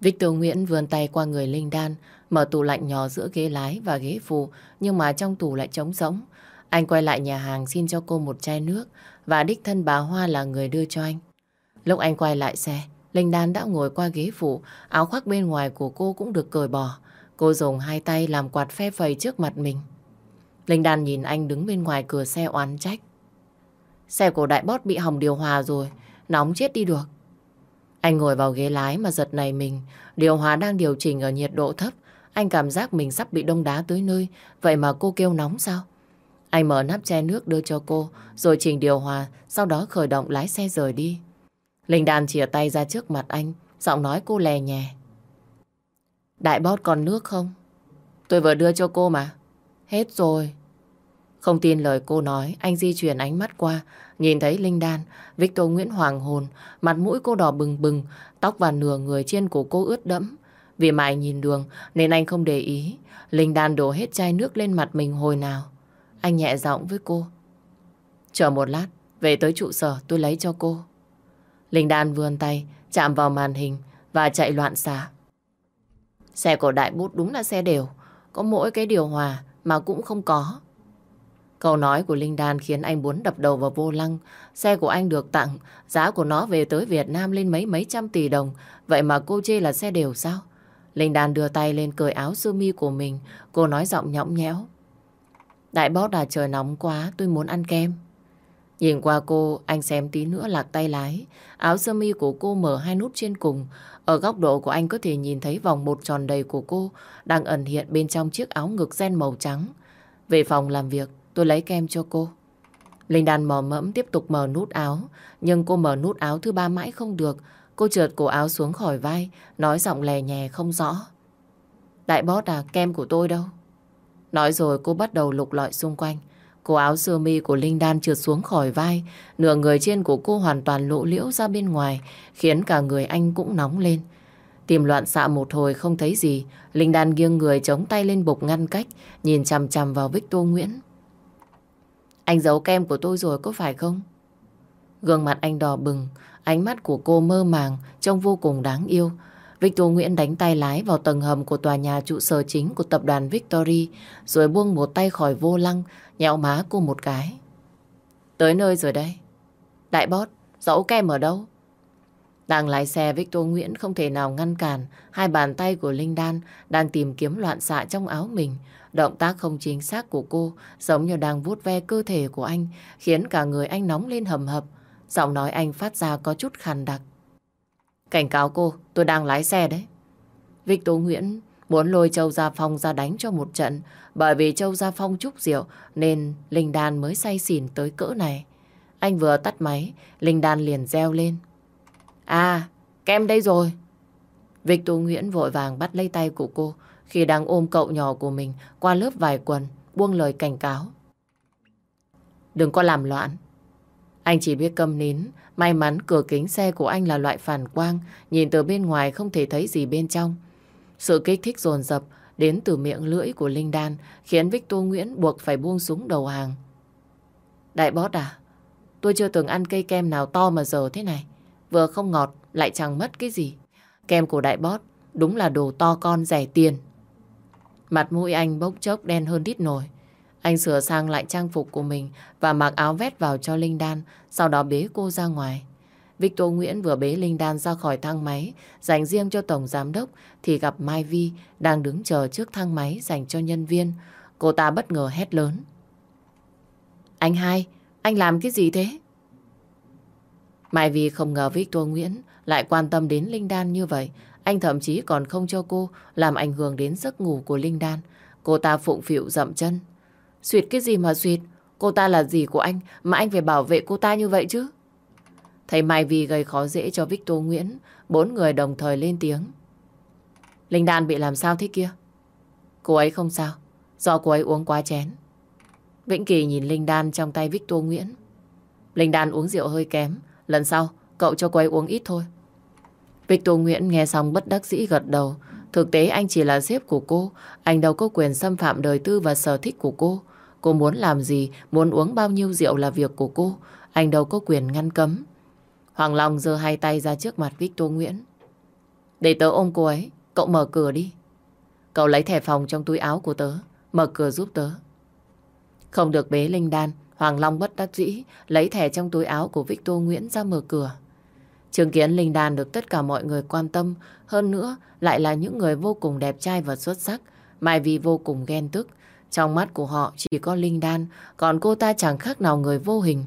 Victor Nguyễn vươn tay qua người Linh Đan, mở tủ lạnh nhỏ giữa ghế lái và ghế phụ, nhưng mà trong tủ lại trống rỗng. Anh quay lại nhà hàng xin cho cô một chai nước và đích thân bà Hoa là người đưa cho anh. Lúc anh quay lại xe, Linh Đan đã ngồi qua ghế phụ, áo khoác bên ngoài của cô cũng được cởi bỏ. Cô dùng hai tay làm quạt phe phẩy trước mặt mình. Linh Đan nhìn anh đứng bên ngoài cửa xe oán trách. Xe của đại bót bị hỏng điều hòa rồi, nóng chết đi được. Anh ngồi vào ghế lái mà giật này mình, điều hòa đang điều chỉnh ở nhiệt độ thấp. Anh cảm giác mình sắp bị đông đá tới nơi, vậy mà cô kêu nóng sao? Anh mở nắp chai nước đưa cho cô, rồi chỉnh điều hòa, sau đó khởi động lái xe rời đi. Linh Đan chìa tay ra trước mặt anh, giọng nói cô lè nhẹ. Đại bót còn nước không? Tôi vừa đưa cho cô mà. Hết rồi. Không tin lời cô nói, anh di chuyển ánh mắt qua, nhìn thấy Linh Đan, Victor Nguyễn hoàng hồn, mặt mũi cô đỏ bừng bừng, tóc và nửa người trên của cô ướt đẫm. Vì mãi nhìn đường nên anh không để ý, Linh Đan đổ hết chai nước lên mặt mình hồi nào. Anh nhẹ giọng với cô. Chờ một lát, về tới trụ sở tôi lấy cho cô. Linh Đan vươn tay, chạm vào màn hình và chạy loạn xạ. Xe của đại bút đúng là xe đều, có mỗi cái điều hòa mà cũng không có. Câu nói của Linh Đan khiến anh muốn đập đầu vào vô lăng. Xe của anh được tặng, giá của nó về tới Việt Nam lên mấy mấy trăm tỷ đồng. Vậy mà cô chê là xe đều sao? Linh Đan đưa tay lên cởi áo sơ mi của mình. Cô nói giọng nhõng nhẽo. Đại bót à trời nóng quá, tôi muốn ăn kem. Nhìn qua cô, anh xem tí nữa lạc tay lái. Áo sơ mi của cô mở hai nút trên cùng. Ở góc độ của anh có thể nhìn thấy vòng một tròn đầy của cô đang ẩn hiện bên trong chiếc áo ngực ren màu trắng. Về phòng làm việc, tôi lấy kem cho cô. Linh Đan mò mẫm tiếp tục mở nút áo, nhưng cô mở nút áo thứ ba mãi không được. Cô trượt cổ áo xuống khỏi vai, nói giọng lè nhè không rõ. Đại bót à, kem của tôi đâu? Nói rồi cô bắt đầu lục lọi xung quanh. Cổ áo sơ mi của Linh Đan trượt xuống khỏi vai, nửa người trên của cô hoàn toàn lộ liễu ra bên ngoài, khiến cả người anh cũng nóng lên. Tìm loạn xạ một hồi không thấy gì, Linh Đan nghiêng người chống tay lên bục ngăn cách, nhìn chằm chằm vào Victor Nguyễn. Anh giấu kem của tôi rồi có phải không? Gương mặt anh đỏ bừng, ánh mắt của cô mơ màng, trông vô cùng đáng yêu. Victor Nguyễn đánh tay lái vào tầng hầm của tòa nhà trụ sở chính của tập đoàn Victory, rồi buông một tay khỏi vô lăng, nhẹo má cô một cái. Tới nơi rồi đây. Đại bót, dẫu kem ở đâu? Đang lái xe Victor Nguyễn không thể nào ngăn cản hai bàn tay của Linh Đan đang tìm kiếm loạn xạ trong áo mình. Động tác không chính xác của cô giống như đang vuốt ve cơ thể của anh khiến cả người anh nóng lên hầm hập. Giọng nói anh phát ra có chút khàn đặc. Cảnh cáo cô, tôi đang lái xe đấy. Victor Nguyễn muốn lôi Châu Gia Phong ra đánh cho một trận bởi vì Châu Gia Phong chúc rượu nên Linh Đan mới say xỉn tới cỡ này. Anh vừa tắt máy, Linh Đan liền reo lên. À, kem đây rồi. Victor Nguyễn vội vàng bắt lấy tay của cô khi đang ôm cậu nhỏ của mình qua lớp vài quần, buông lời cảnh cáo. Đừng có làm loạn. Anh chỉ biết câm nín, may mắn cửa kính xe của anh là loại phản quang, nhìn từ bên ngoài không thể thấy gì bên trong. Sự kích thích dồn dập đến từ miệng lưỡi của Linh Đan khiến Victor Nguyễn buộc phải buông súng đầu hàng. Đại bót à, tôi chưa từng ăn cây kem nào to mà giờ thế này. Vừa không ngọt, lại chẳng mất cái gì. Kem của đại bót đúng là đồ to con rẻ tiền. Mặt mũi anh bốc chốc đen hơn đít nổi. Anh sửa sang lại trang phục của mình và mặc áo vét vào cho Linh Đan, sau đó bế cô ra ngoài. Victor Nguyễn vừa bế Linh Đan ra khỏi thang máy dành riêng cho Tổng Giám Đốc thì gặp Mai Vi đang đứng chờ trước thang máy dành cho nhân viên. Cô ta bất ngờ hét lớn. Anh hai, anh làm cái gì thế? Mai Vi không ngờ Victor Nguyễn lại quan tâm đến Linh Đan như vậy. Anh thậm chí còn không cho cô làm ảnh hưởng đến giấc ngủ của Linh Đan. Cô ta phụng phịu dậm chân. Xuyệt cái gì mà xuyệt? Cô ta là gì của anh mà anh phải bảo vệ cô ta như vậy chứ? Thầy Mai vì gây khó dễ cho Victor Nguyễn, bốn người đồng thời lên tiếng. Linh Đan bị làm sao thế kia? Cô ấy không sao, do cô ấy uống quá chén. Vĩnh Kỳ nhìn Linh Đan trong tay Victor Nguyễn. Linh Đan uống rượu hơi kém, lần sau cậu cho cô ấy uống ít thôi. Victor Nguyễn nghe xong bất đắc dĩ gật đầu. Thực tế anh chỉ là sếp của cô, anh đâu có quyền xâm phạm đời tư và sở thích của cô. Cô muốn làm gì, muốn uống bao nhiêu rượu là việc của cô, anh đâu có quyền ngăn cấm. Hoàng Long giơ hai tay ra trước mặt Victor Nguyễn. Để tớ ôm cô ấy, cậu mở cửa đi. Cậu lấy thẻ phòng trong túi áo của tớ, mở cửa giúp tớ. Không được bế Linh Đan, Hoàng Long bất đắc dĩ, lấy thẻ trong túi áo của Victor Nguyễn ra mở cửa. Chứng kiến Linh Đan được tất cả mọi người quan tâm, hơn nữa lại là những người vô cùng đẹp trai và xuất sắc. Mai Vi vô cùng ghen tức. Trong mắt của họ chỉ có Linh Đan, còn cô ta chẳng khác nào người vô hình.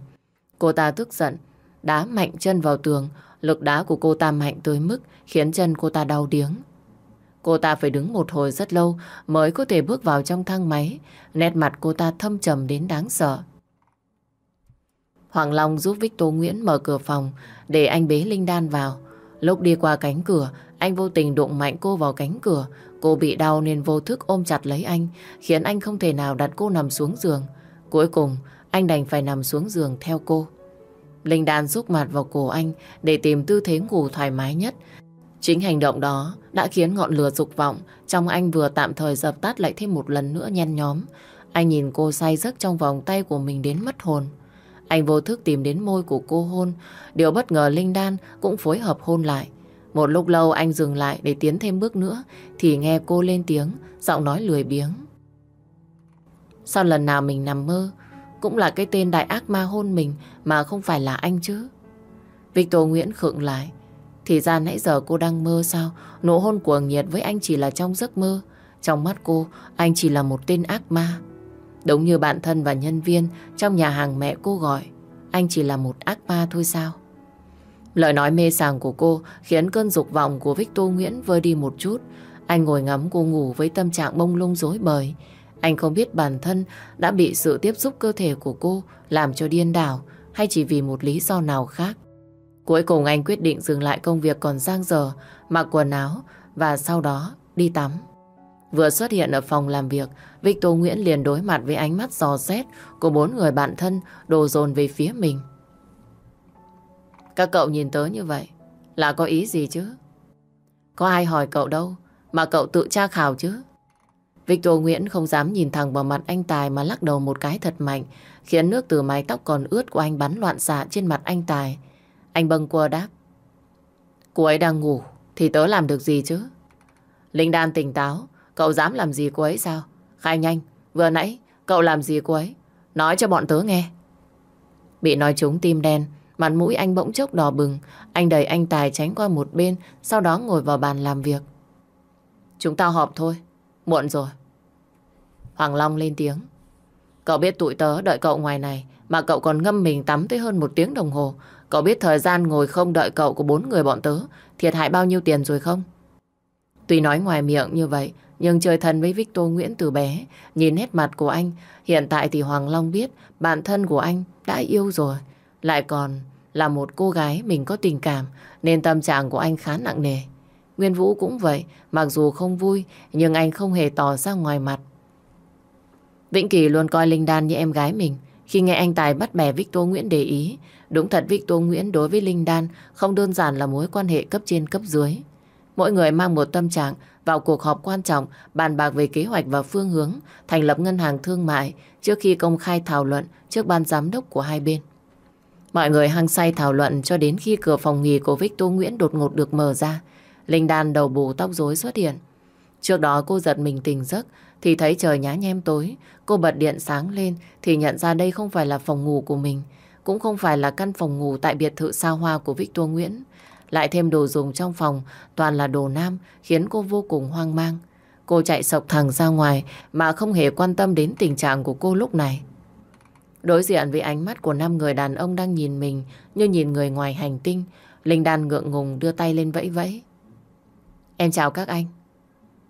Cô ta tức giận, đá mạnh chân vào tường, lực đá của cô ta mạnh tới mức khiến chân cô ta đau điếng. Cô ta phải đứng một hồi rất lâu mới có thể bước vào trong thang máy. Nét mặt cô ta thâm trầm đến đáng sợ. Hoàng Long giúp Victor Nguyễn mở cửa phòng để anh bế Linh Đan vào. Lúc đi qua cánh cửa, anh vô tình đụng mạnh cô vào cánh cửa. Cô bị đau nên vô thức ôm chặt lấy anh, khiến anh không thể nào đặt cô nằm xuống giường. Cuối cùng, anh đành phải nằm xuống giường theo cô. Linh Đan rúc mặt vào cổ anh để tìm tư thế ngủ thoải mái nhất. Chính hành động đó đã khiến ngọn lửa dục vọng trong anh vừa tạm thời dập tắt lại thêm một lần nữa nhen nhóm. Anh nhìn cô say giấc trong vòng tay của mình đến mất hồn. Anh vô thức tìm đến môi của cô hôn. Điều bất ngờ Linh Đan cũng phối hợp hôn lại. Một lúc lâu anh dừng lại để tiến thêm bước nữa thì nghe cô lên tiếng, giọng nói lười biếng. Sao lần nào mình nằm mơ cũng là cái tên đại ác ma hôn mình mà không phải là anh chứ? Victor Nguyễn khựng lại. Thì ra nãy giờ cô đang mơ sao? Nụ hôn của nhiệt với anh chỉ là trong giấc mơ. Trong mắt cô, anh chỉ là một tên ác ma. Đúng như bạn thân và nhân viên trong nhà hàng mẹ cô gọi, anh chỉ là một ác ma thôi sao? Lời nói mê sảng của cô khiến cơn dục vọng của Victor Nguyễn vơi đi một chút. Anh ngồi ngắm cô ngủ với tâm trạng bông lung rối bời. Anh không biết bản thân đã bị sự tiếp xúc cơ thể của cô làm cho điên đảo hay chỉ vì một lý do nào khác. Cuối cùng anh quyết định dừng lại công việc còn giang dở, mặc quần áo và sau đó đi tắm. Vừa xuất hiện ở phòng làm việc, Victor Nguyễn liền đối mặt với ánh mắt dò xét của bốn người bạn thân đổ dồn về phía mình. Các cậu nhìn tớ như vậy là có ý gì chứ? Có ai hỏi cậu đâu mà cậu tự tra khảo chứ? Victor Nguyễn không dám nhìn thẳng vào mặt anh Tài mà lắc đầu một cái thật mạnh, khiến nước từ mái tóc còn ướt của anh bắn loạn xạ trên mặt anh Tài. Anh bâng quơ đáp. Cô ấy đang ngủ, thì tớ làm được gì chứ? Linh Đan tỉnh táo, cậu dám làm gì cô ấy sao? Khai nhanh, vừa nãy cậu làm gì cô ấy? Nói cho bọn tớ nghe. Bị nói trúng tim đen, mặt mũi anh bỗng chốc đỏ bừng. Anh đẩy anh Tài tránh qua một bên, sau đó ngồi vào bàn làm việc. Chúng ta họp thôi, muộn rồi. Hoàng Long lên tiếng. Cậu biết tụi tớ đợi cậu ngoài này, mà cậu còn ngâm mình tắm tới hơn một tiếng đồng hồ. Cậu biết thời gian ngồi không đợi cậu của bốn người bọn tớ thiệt hại bao nhiêu tiền rồi không? Tuy nói ngoài miệng như vậy, nhưng chơi thân với Victor Nguyễn từ bé, nhìn hết mặt của anh, hiện tại thì Hoàng Long biết bản thân của anh đã yêu rồi, lại còn là một cô gái mình có tình cảm, nên tâm trạng của anh khá nặng nề. Nguyên Vũ cũng vậy, mặc dù không vui, nhưng anh không hề tỏ ra ngoài mặt. Vĩnh Kỳ luôn coi Linh Đan như em gái mình. Khi nghe anh Tài bắt bẻ Victor Nguyễn để ý, đúng thật Victor Nguyễn đối với Linh Đan không đơn giản là mối quan hệ cấp trên cấp dưới. Mỗi người mang một tâm trạng vào cuộc họp quan trọng, bàn bạc về kế hoạch và phương hướng, thành lập ngân hàng thương mại trước khi công khai thảo luận trước ban giám đốc của hai bên. Mọi người hăng say thảo luận cho đến khi cửa phòng nghỉ của Victor Nguyễn đột ngột được mở ra. Linh Đan đầu bù tóc rối xuất hiện. Trước đó cô giật mình tỉnh giấc, thì thấy trời nhá nhem tối. Cô bật điện sáng lên, thì nhận ra đây không phải là phòng ngủ của mình. Cũng không phải là căn phòng ngủ tại biệt thự xa hoa của Victor Nguyễn. Lại thêm đồ dùng trong phòng toàn là đồ nam khiến cô vô cùng hoang mang. Cô chạy sộc thẳng ra ngoài mà không hề quan tâm đến tình trạng của cô lúc này. Đối diện với ánh mắt của năm người đàn ông đang nhìn mình như nhìn người ngoài hành tinh, Linh Đan ngượng ngùng đưa tay lên vẫy vẫy. Em chào các anh.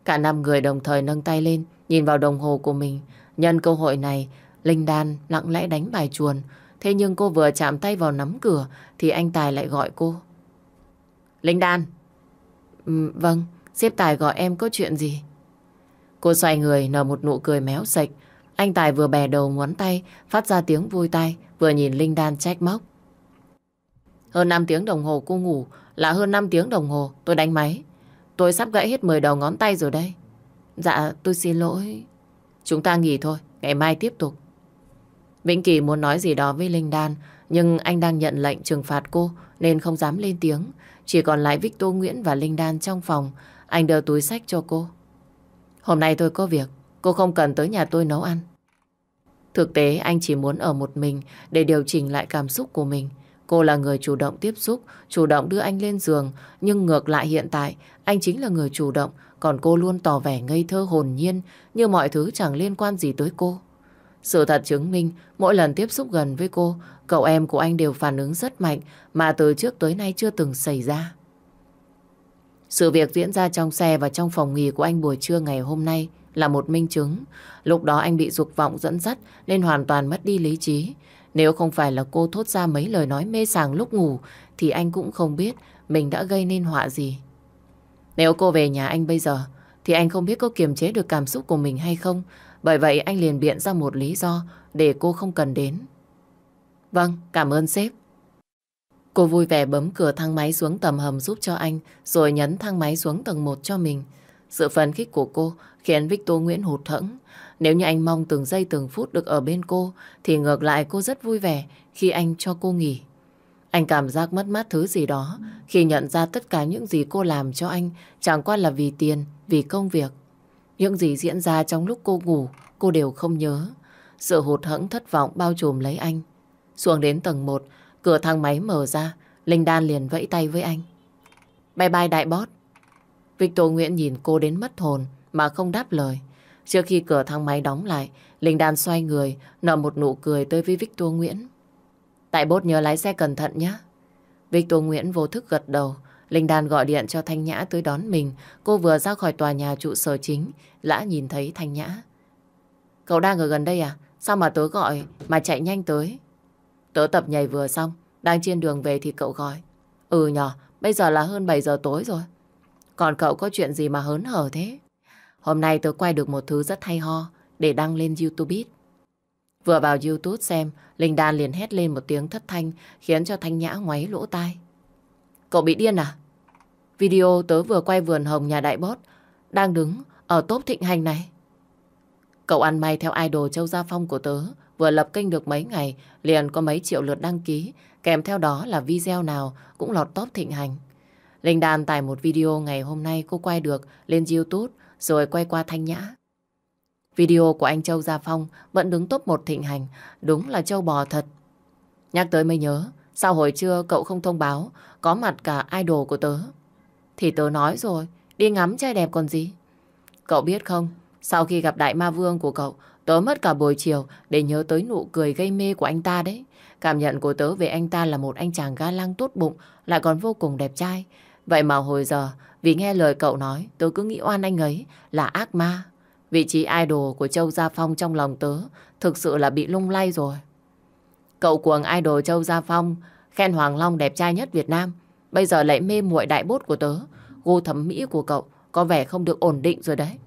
Cả năm người đồng thời nâng tay lên, nhìn vào đồng hồ của mình. Nhân cơ hội này, Linh Đan lặng lẽ đánh bài chuồn. Thế nhưng cô vừa chạm tay vào nắm cửa thì anh Tài lại gọi cô. Linh Đan. Ừ, vâng, xếp Tài gọi em có chuyện gì? Cô xoay người nở một nụ cười méo sạch. Anh Tài vừa bè đầu ngón tay, phát ra tiếng vui tay, vừa nhìn Linh Đan trách móc. Hơn 5 tiếng đồng hồ cô ngủ là hơn 5 tiếng đồng hồ tôi đánh máy. Tôi sắp gãy hết 10 đầu ngón tay rồi đây. Dạ, tôi xin lỗi. Chúng ta nghỉ thôi, ngày mai tiếp tục. Vĩnh Kỳ muốn nói gì đó với Linh Đan, nhưng anh đang nhận lệnh trừng phạt cô nên không dám lên tiếng. Chỉ còn lại Victor Nguyễn và Linh Đan trong phòng. Anh đưa túi sách cho cô. Hôm nay tôi có việc. Cô không cần tới nhà tôi nấu ăn. Thực tế anh chỉ muốn ở một mình để điều chỉnh lại cảm xúc của mình. Cô là người chủ động tiếp xúc, chủ động đưa anh lên giường. Nhưng ngược lại hiện tại, anh chính là người chủ động. Còn cô luôn tỏ vẻ ngây thơ hồn nhiên như mọi thứ chẳng liên quan gì tới cô. Sự thật chứng minh, mỗi lần tiếp xúc gần với cô, cậu em của anh đều phản ứng rất mạnh mà từ trước tới nay chưa từng xảy ra. Sự việc diễn ra trong xe và trong phòng nghỉ của anh buổi trưa ngày hôm nay là một minh chứng. Lúc đó anh bị dục vọng dẫn dắt nên hoàn toàn mất đi lý trí. Nếu không phải là cô thốt ra mấy lời nói mê sảng lúc ngủ thì anh cũng không biết mình đã gây nên họa gì. Nếu cô về nhà anh bây giờ thì anh không biết có kiềm chế được cảm xúc của mình hay không. Bởi vậy anh liền biện ra một lý do để cô không cần đến. Vâng, cảm ơn sếp. Cô vui vẻ bấm cửa thang máy xuống tầm hầm giúp cho anh, rồi nhấn thang máy xuống tầng 1 cho mình. Sự phấn khích của cô khiến Victor Nguyễn hụt thẫn. Nếu như anh mong từng giây từng phút được ở bên cô, thì ngược lại cô rất vui vẻ khi anh cho cô nghỉ. Anh cảm giác mất mát thứ gì đó khi nhận ra tất cả những gì cô làm cho anh chẳng qua là vì tiền, vì công việc. Những gì diễn ra trong lúc cô ngủ, cô đều không nhớ. Sự hụt hẫng thất vọng bao trùm lấy anh. Xuống đến tầng 1, cửa thang máy mở ra, Linh Đan liền vẫy tay với anh. Bye bye đại bót. Victor Nguyễn nhìn cô đến mất hồn mà không đáp lời. Trước khi cửa thang máy đóng lại, Linh Đan xoay người, nở một nụ cười tới với Victor Nguyễn. Đại bốt nhớ lái xe cẩn thận nhé. Victor Nguyễn vô thức gật đầu. Linh Đan gọi điện cho Thanh Nhã tới đón mình. Cô vừa ra khỏi tòa nhà trụ sở chính, lã nhìn thấy Thanh Nhã. Cậu đang ở gần đây à? Sao mà tớ gọi mà chạy nhanh tới? Tớ tập nhảy vừa xong, đang trên đường về thì cậu gọi. Ừ nhờ, bây giờ là hơn 7 giờ tối rồi. Còn cậu có chuyện gì mà hớn hở thế? Hôm nay tớ quay được một thứ rất hay ho để đăng lên YouTube. Vừa vào YouTube xem, Linh Đan liền hét lên một tiếng thất thanh khiến cho Thanh Nhã ngoáy lỗ tai. Cậu bị điên à? Video tớ vừa quay vườn hồng nhà đại bót đang đứng ở top thịnh hành này. Cậu ăn may theo idol Châu Gia Phong của tớ vừa lập kênh được mấy ngày liền có mấy triệu lượt đăng ký kèm theo đó là video nào cũng lọt top thịnh hành. Linh Đan tải một video ngày hôm nay cô quay được lên YouTube rồi quay qua Thanh Nhã. Video của anh Châu Gia Phong vẫn đứng top một thịnh hành, đúng là Châu bò thật. Nhắc tới mới nhớ, sao hồi trưa cậu không thông báo có mặt cả idol của tớ? Thì tớ nói rồi, đi ngắm trai đẹp còn gì. Cậu biết không, sau khi gặp đại ma vương của cậu, tớ mất cả buổi chiều để nhớ tới nụ cười gây mê của anh ta đấy. Cảm nhận của tớ về anh ta là một anh chàng ga lăng tốt bụng, lại còn vô cùng đẹp trai. Vậy mà hồi giờ, vì nghe lời cậu nói, tớ cứ nghĩ oan anh ấy là ác ma. Vị trí idol của Châu Gia Phong trong lòng tớ thực sự là bị lung lay rồi. Cậu cuồng idol Châu Gia Phong khen Hoàng Long đẹp trai nhất Việt Nam. Bây giờ lại mê muội đại bốt của tớ. Gu thẩm mỹ của cậu có vẻ không được ổn định rồi đấy.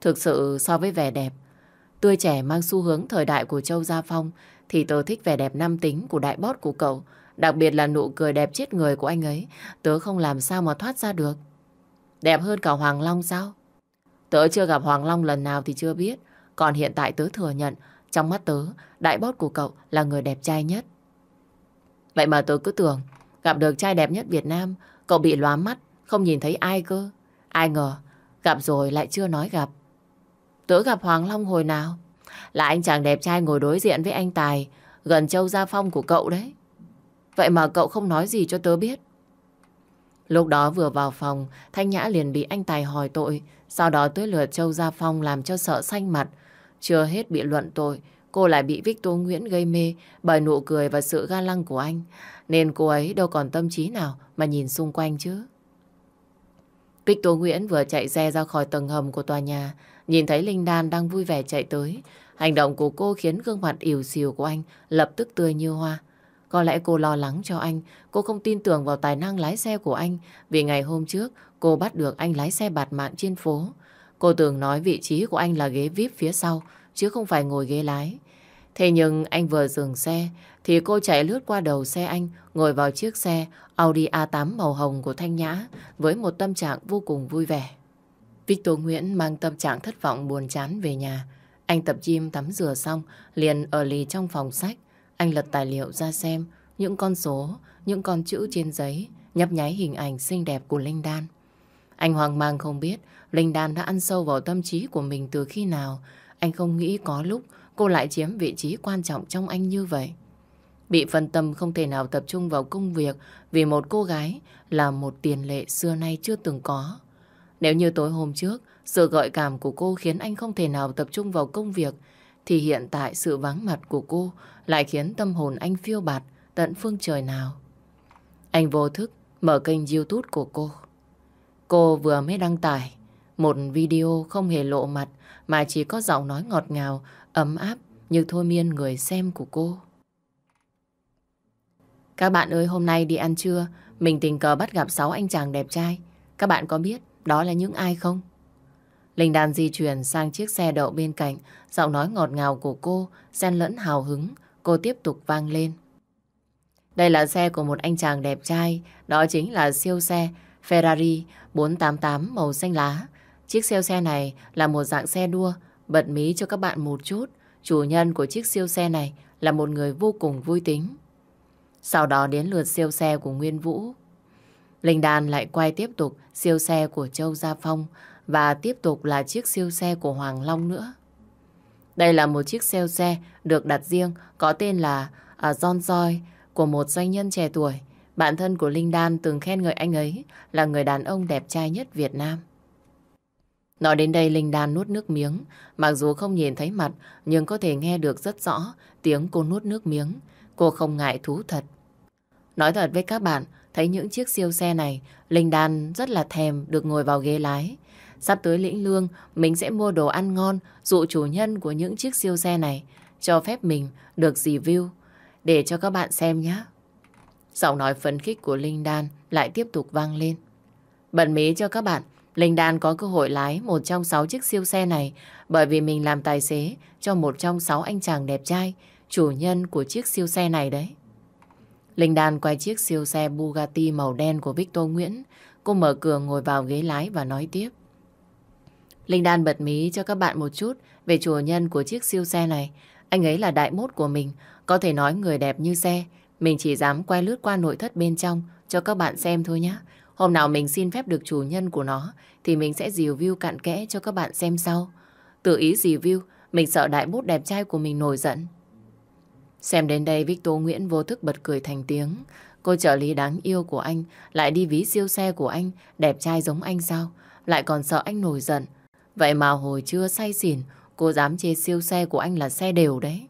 Thực sự so với vẻ đẹp, tươi trẻ mang xu hướng thời đại của Châu Gia Phong thì tớ thích vẻ đẹp nam tính của đại bót của cậu. Đặc biệt là nụ cười đẹp chết người của anh ấy. Tớ không làm sao mà thoát ra được. Đẹp hơn cả Hoàng Long sao? Tớ chưa gặp Hoàng Long lần nào thì chưa biết. Còn hiện tại tớ thừa nhận, trong mắt tớ, đại bót của cậu là người đẹp trai nhất. Vậy mà tớ cứ tưởng, gặp được trai đẹp nhất Việt Nam, cậu bị lóa mắt, không nhìn thấy ai cơ. Ai ngờ, gặp rồi lại chưa nói gặp. Tớ gặp Hoàng Long hồi nào? Là anh chàng đẹp trai ngồi đối diện với anh Tài, gần Châu Gia Phong của cậu đấy. Vậy mà cậu không nói gì cho tớ biết. Lúc đó vừa vào phòng, Thanh Nhã liền bị anh Tài hỏi tội, sau đó tới lượt Châu Gia Phong làm cho sợ xanh mặt. Chưa hết bị luận tội, cô lại bị Victor Nguyễn gây mê bởi nụ cười và sự ga lăng của anh. Nên cô ấy đâu còn tâm trí nào mà nhìn xung quanh chứ. Victor Nguyễn vừa chạy xe ra khỏi tầng hầm của tòa nhà, nhìn thấy Linh Đan đang vui vẻ chạy tới. Hành động của cô khiến gương mặt ỉu xìu của anh lập tức tươi như hoa. Có lẽ cô lo lắng cho anh, cô không tin tưởng vào tài năng lái xe của anh vì ngày hôm trước cô bắt được anh lái xe bạt mạng trên phố. Cô tưởng nói vị trí của anh là ghế VIP phía sau chứ không phải ngồi ghế lái. Thế nhưng anh vừa dừng xe thì cô chạy lướt qua đầu xe anh ngồi vào chiếc xe Audi A8 màu hồng của Thanh Nhã với một tâm trạng vô cùng vui vẻ. Victor Nguyễn mang tâm trạng thất vọng buồn chán về nhà. Anh tập gym tắm rửa xong liền ở lì trong phòng sách anh lật tài liệu ra xem những con số, những con chữ trên giấy nhấp nháy hình ảnh xinh đẹp của Linh Đan. Anh hoang mang không biết Linh Đan đã ăn sâu vào tâm trí của mình từ khi nào. Anh không nghĩ có lúc cô lại chiếm vị trí quan trọng trong anh như vậy. Bị phân tâm không thể nào tập trung vào công việc vì một cô gái là một tiền lệ xưa nay chưa từng có. Nếu như tối hôm trước, sự gợi cảm của cô khiến anh không thể nào tập trung vào công việc, thì hiện tại sự vắng mặt của cô lại khiến tâm hồn anh phiêu bạt tận phương trời nào. Anh vô thức mở kênh youtube của cô. Cô vừa mới đăng tải một video không hề lộ mặt mà chỉ có giọng nói ngọt ngào, ấm áp như thôi miên người xem của cô. Các bạn ơi, hôm nay đi ăn trưa, mình tình cờ bắt gặp 6 anh chàng đẹp trai. Các bạn có biết đó là những ai không? Linh đàn di chuyển sang chiếc xe đậu bên cạnh, giọng nói ngọt ngào của cô, xen lẫn hào hứng, cô tiếp tục vang lên. Đây là xe của một anh chàng đẹp trai, đó chính là siêu xe Ferrari 488 màu xanh lá. Chiếc siêu xe này là một dạng xe đua, bật mí cho các bạn một chút. Chủ nhân của chiếc siêu xe này là một người vô cùng vui tính. Sau đó đến lượt siêu xe của Nguyên Vũ. Linh Đan lại quay tiếp tục siêu xe của Châu Gia Phong và tiếp tục là chiếc siêu xe của Hoàng Long nữa. Đây là một chiếc siêu xe được đặt riêng có tên là à, John Joy của một doanh nhân trẻ tuổi. Bạn thân của Linh Đan từng khen ngợi anh ấy là người đàn ông đẹp trai nhất Việt Nam. Nói đến đây Linh Đan nuốt nước miếng, mặc dù không nhìn thấy mặt nhưng có thể nghe được rất rõ tiếng cô nuốt nước miếng. Cô không ngại thú thật. Nói thật với các bạn, thấy những chiếc siêu xe này, Linh Đan rất là thèm được ngồi vào ghế lái. Sắp tới lĩnh lương, mình sẽ mua đồ ăn ngon, dụ chủ nhân của những chiếc siêu xe này, cho phép mình được review, để cho các bạn xem nhé. Giọng nói phấn khích của Linh Đan lại tiếp tục vang lên. Bận mí cho các bạn, Linh Đan có cơ hội lái một trong sáu chiếc siêu xe này bởi vì mình làm tài xế cho một trong sáu anh chàng đẹp trai, chủ nhân của chiếc siêu xe này đấy. Linh Đan quay chiếc siêu xe Bugatti màu đen của Victor Nguyễn. Cô mở cửa ngồi vào ghế lái và nói tiếp. Linh Đan bật mí cho các bạn một chút về chủ nhân của chiếc siêu xe này. Anh ấy là đại mốt của mình, có thể nói người đẹp như xe. Mình chỉ dám quay lướt qua nội thất bên trong cho các bạn xem thôi nhé. Hôm nào mình xin phép được chủ nhân của nó thì mình sẽ review cặn kẽ cho các bạn xem sau. Tự ý review, mình sợ đại bút đẹp trai của mình nổi giận. Xem đến đây Victor Nguyễn vô thức bật cười thành tiếng. Cô trợ lý đáng yêu của anh lại đi ví siêu xe của anh, đẹp trai giống anh sao? Lại còn sợ anh nổi giận. Vậy mà hồi chưa say xỉn, cô dám chê siêu xe của anh là xe đều đấy.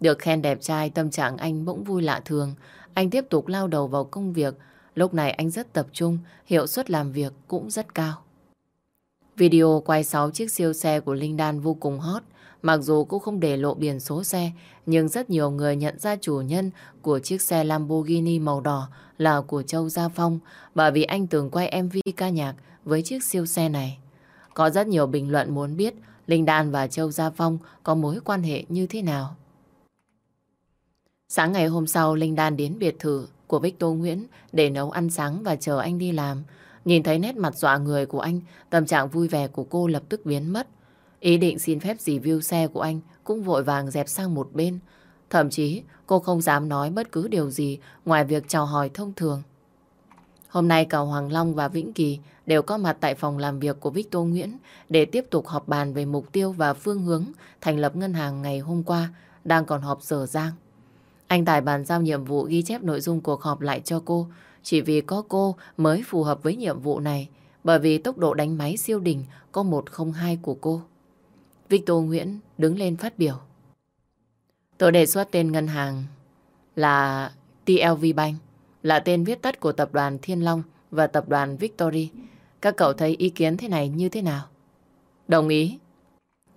Được khen đẹp trai, tâm trạng anh bỗng vui lạ thường. Anh tiếp tục lao đầu vào công việc. Lúc này anh rất tập trung, hiệu suất làm việc cũng rất cao. Video quay 6 chiếc siêu xe của Linh Đan vô cùng hot. Mặc dù cô không để lộ biển số xe, nhưng rất nhiều người nhận ra chủ nhân của chiếc xe Lamborghini màu đỏ là của Châu Gia Phong bởi vì anh từng quay MV ca nhạc với chiếc siêu xe này. Có rất nhiều bình luận muốn biết Linh Đan và Châu Gia Phong có mối quan hệ như thế nào. Sáng ngày hôm sau, Linh Đan đến biệt thự của Victor Nguyễn để nấu ăn sáng và chờ anh đi làm. Nhìn thấy nét mặt dọa người của anh, tâm trạng vui vẻ của cô lập tức biến mất. Ý định xin phép review xe của anh cũng vội vàng dẹp sang một bên. Thậm chí cô không dám nói bất cứ điều gì ngoài việc chào hỏi thông thường. Hôm nay cả Hoàng Long và Vĩnh Kỳ đều có mặt tại phòng làm việc của Victor Nguyễn để tiếp tục họp bàn về mục tiêu và phương hướng thành lập ngân hàng ngày hôm qua đang còn họp dở dang. Anh Tài bàn giao nhiệm vụ ghi chép nội dung cuộc họp lại cho cô chỉ vì có cô mới phù hợp với nhiệm vụ này bởi vì tốc độ đánh máy siêu đỉnh có 102 của cô. Victor Nguyễn đứng lên phát biểu. Tôi đề xuất tên ngân hàng là TLV Bank, là tên viết tắt của tập đoàn Thiên Long và tập đoàn Victory. Các cậu thấy ý kiến thế này như thế nào? Đồng ý.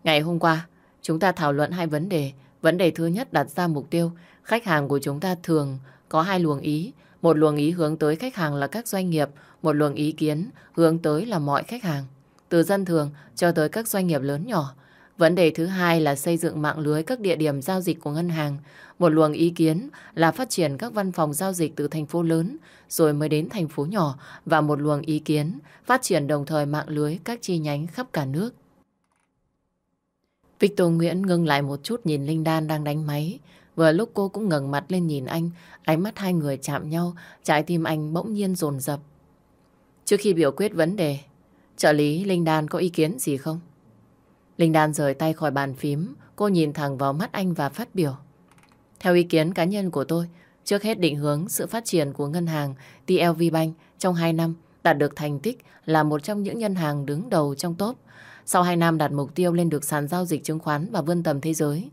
Ngày hôm qua, chúng ta thảo luận hai vấn đề. Vấn đề thứ nhất đặt ra mục tiêu. Khách hàng của chúng ta thường có hai luồng ý. Một luồng ý hướng tới khách hàng là các doanh nghiệp. Một luồng ý kiến hướng tới là mọi khách hàng. Từ dân thường cho tới các doanh nghiệp lớn nhỏ. Vấn đề thứ hai là xây dựng mạng lưới các địa điểm giao dịch của ngân hàng. Một luồng ý kiến là phát triển các văn phòng giao dịch từ thành phố lớn rồi mới đến thành phố nhỏ và một luồng ý kiến phát triển đồng thời mạng lưới các chi nhánh khắp cả nước. Victor Nguyễn ngưng lại một chút nhìn Linh Đan đang đánh máy. Vừa lúc cô cũng ngẩng mặt lên nhìn anh, ánh mắt hai người chạm nhau, trái tim anh bỗng nhiên dồn dập. Trước khi biểu quyết vấn đề, trợ lý Linh Đan có ý kiến gì không? Linh Đan rời tay khỏi bàn phím, cô nhìn thẳng vào mắt anh và phát biểu. Theo ý kiến cá nhân của tôi, trước hết định hướng sự phát triển của ngân hàng TLV Bank trong 2 năm đạt được thành tích là một trong những ngân hàng đứng đầu trong top. Sau 2 năm đạt mục tiêu lên được sàn giao dịch chứng khoán và vươn tầm thế giới.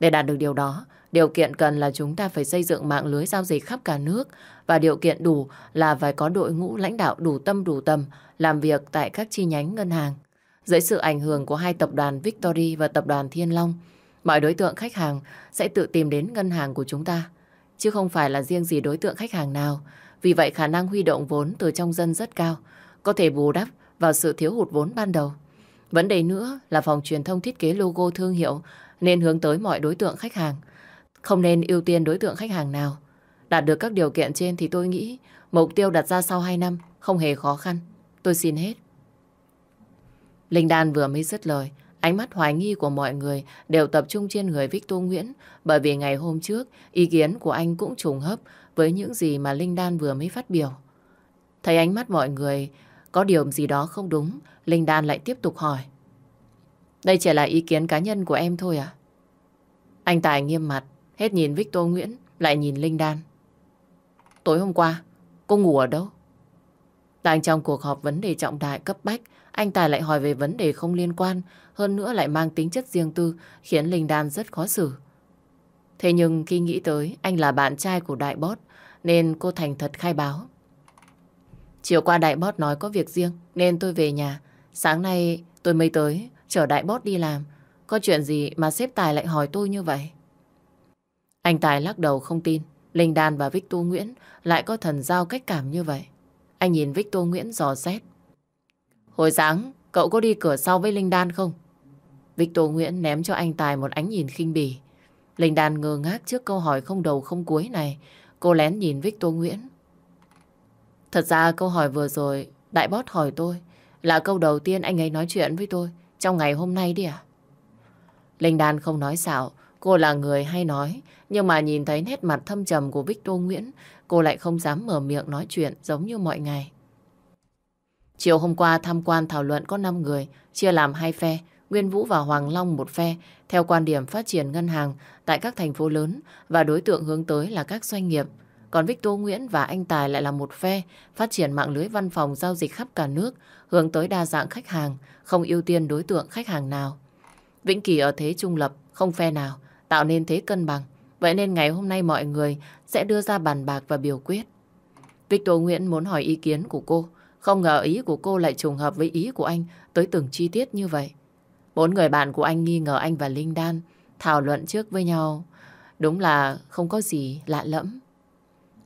Để đạt được điều đó, điều kiện cần là chúng ta phải xây dựng mạng lưới giao dịch khắp cả nước và điều kiện đủ là phải có đội ngũ lãnh đạo đủ tâm đủ tầm làm việc tại các chi nhánh ngân hàng. Dưới sự ảnh hưởng của hai tập đoàn Victory và tập đoàn Thiên Long, mọi đối tượng khách hàng sẽ tự tìm đến ngân hàng của chúng ta, chứ không phải là riêng gì đối tượng khách hàng nào. Vì vậy khả năng huy động vốn từ trong dân rất cao, có thể bù đắp vào sự thiếu hụt vốn ban đầu. Vấn đề nữa là phòng truyền thông thiết kế logo thương hiệu nên hướng tới mọi đối tượng khách hàng. Không nên ưu tiên đối tượng khách hàng nào. Đạt được các điều kiện trên thì tôi nghĩ mục tiêu đặt ra sau 2 năm không hề khó khăn. Tôi xin hết. Linh Đan vừa mới dứt lời, ánh mắt hoài nghi của mọi người đều tập trung trên người Victor Nguyễn bởi vì ngày hôm trước ý kiến của anh cũng trùng hấp với những gì mà Linh Đan vừa mới phát biểu. Thấy ánh mắt mọi người có điều gì đó không đúng, Linh Đan lại tiếp tục hỏi. Đây chỉ là ý kiến cá nhân của em thôi à? Anh Tài nghiêm mặt, hết nhìn Victor Nguyễn, lại nhìn Linh Đan. Tối hôm qua, cô ngủ ở đâu? Đang trong cuộc họp vấn đề trọng đại cấp bách, anh Tài lại hỏi về vấn đề không liên quan, hơn nữa lại mang tính chất riêng tư, khiến Linh Đan rất khó xử. Thế nhưng khi nghĩ tới anh là bạn trai của đại bót, nên cô thành thật khai báo. Chiều qua đại bót nói có việc riêng, nên tôi về nhà. Sáng nay tôi mới tới, chở đại bót đi làm. Có chuyện gì mà sếp Tài lại hỏi tôi như vậy? Anh Tài lắc đầu không tin. Linh Đan và Victor Nguyễn lại có thần giao cách cảm như vậy. Anh nhìn Victor Nguyễn dò xét. Hồi sáng, cậu có đi cửa sau với Linh Đan không? Victor Nguyễn ném cho anh Tài một ánh nhìn khinh bỉ. Linh Đan ngơ ngác trước câu hỏi không đầu không cuối này. Cô lén nhìn Victor Nguyễn. Thật ra câu hỏi vừa rồi, Đại Bót hỏi tôi, là câu đầu tiên anh ấy nói chuyện với tôi trong ngày hôm nay đi à? Linh Đan không nói xạo, cô là người hay nói, nhưng mà nhìn thấy nét mặt thâm trầm của Victor Nguyễn, cô lại không dám mở miệng nói chuyện giống như mọi ngày. Chiều hôm qua tham quan thảo luận có 5 người, chia làm hai phe, Nguyên Vũ và Hoàng Long một phe, theo quan điểm phát triển ngân hàng tại các thành phố lớn và đối tượng hướng tới là các doanh nghiệp. Còn Victor Nguyễn và anh Tài lại là một phe, phát triển mạng lưới văn phòng giao dịch khắp cả nước, hướng tới đa dạng khách hàng, không ưu tiên đối tượng khách hàng nào. Vĩnh Kỳ ở thế trung lập, không phe nào, tạo nên thế cân bằng. Vậy nên ngày hôm nay mọi người sẽ đưa ra bàn bạc và biểu quyết. Victor Nguyễn muốn hỏi ý kiến của cô, không ngờ ý của cô lại trùng hợp với ý của anh tới từng chi tiết như vậy. Bốn người bạn của anh nghi ngờ anh và Linh Đan thảo luận trước với nhau. Đúng là không có gì lạ lẫm.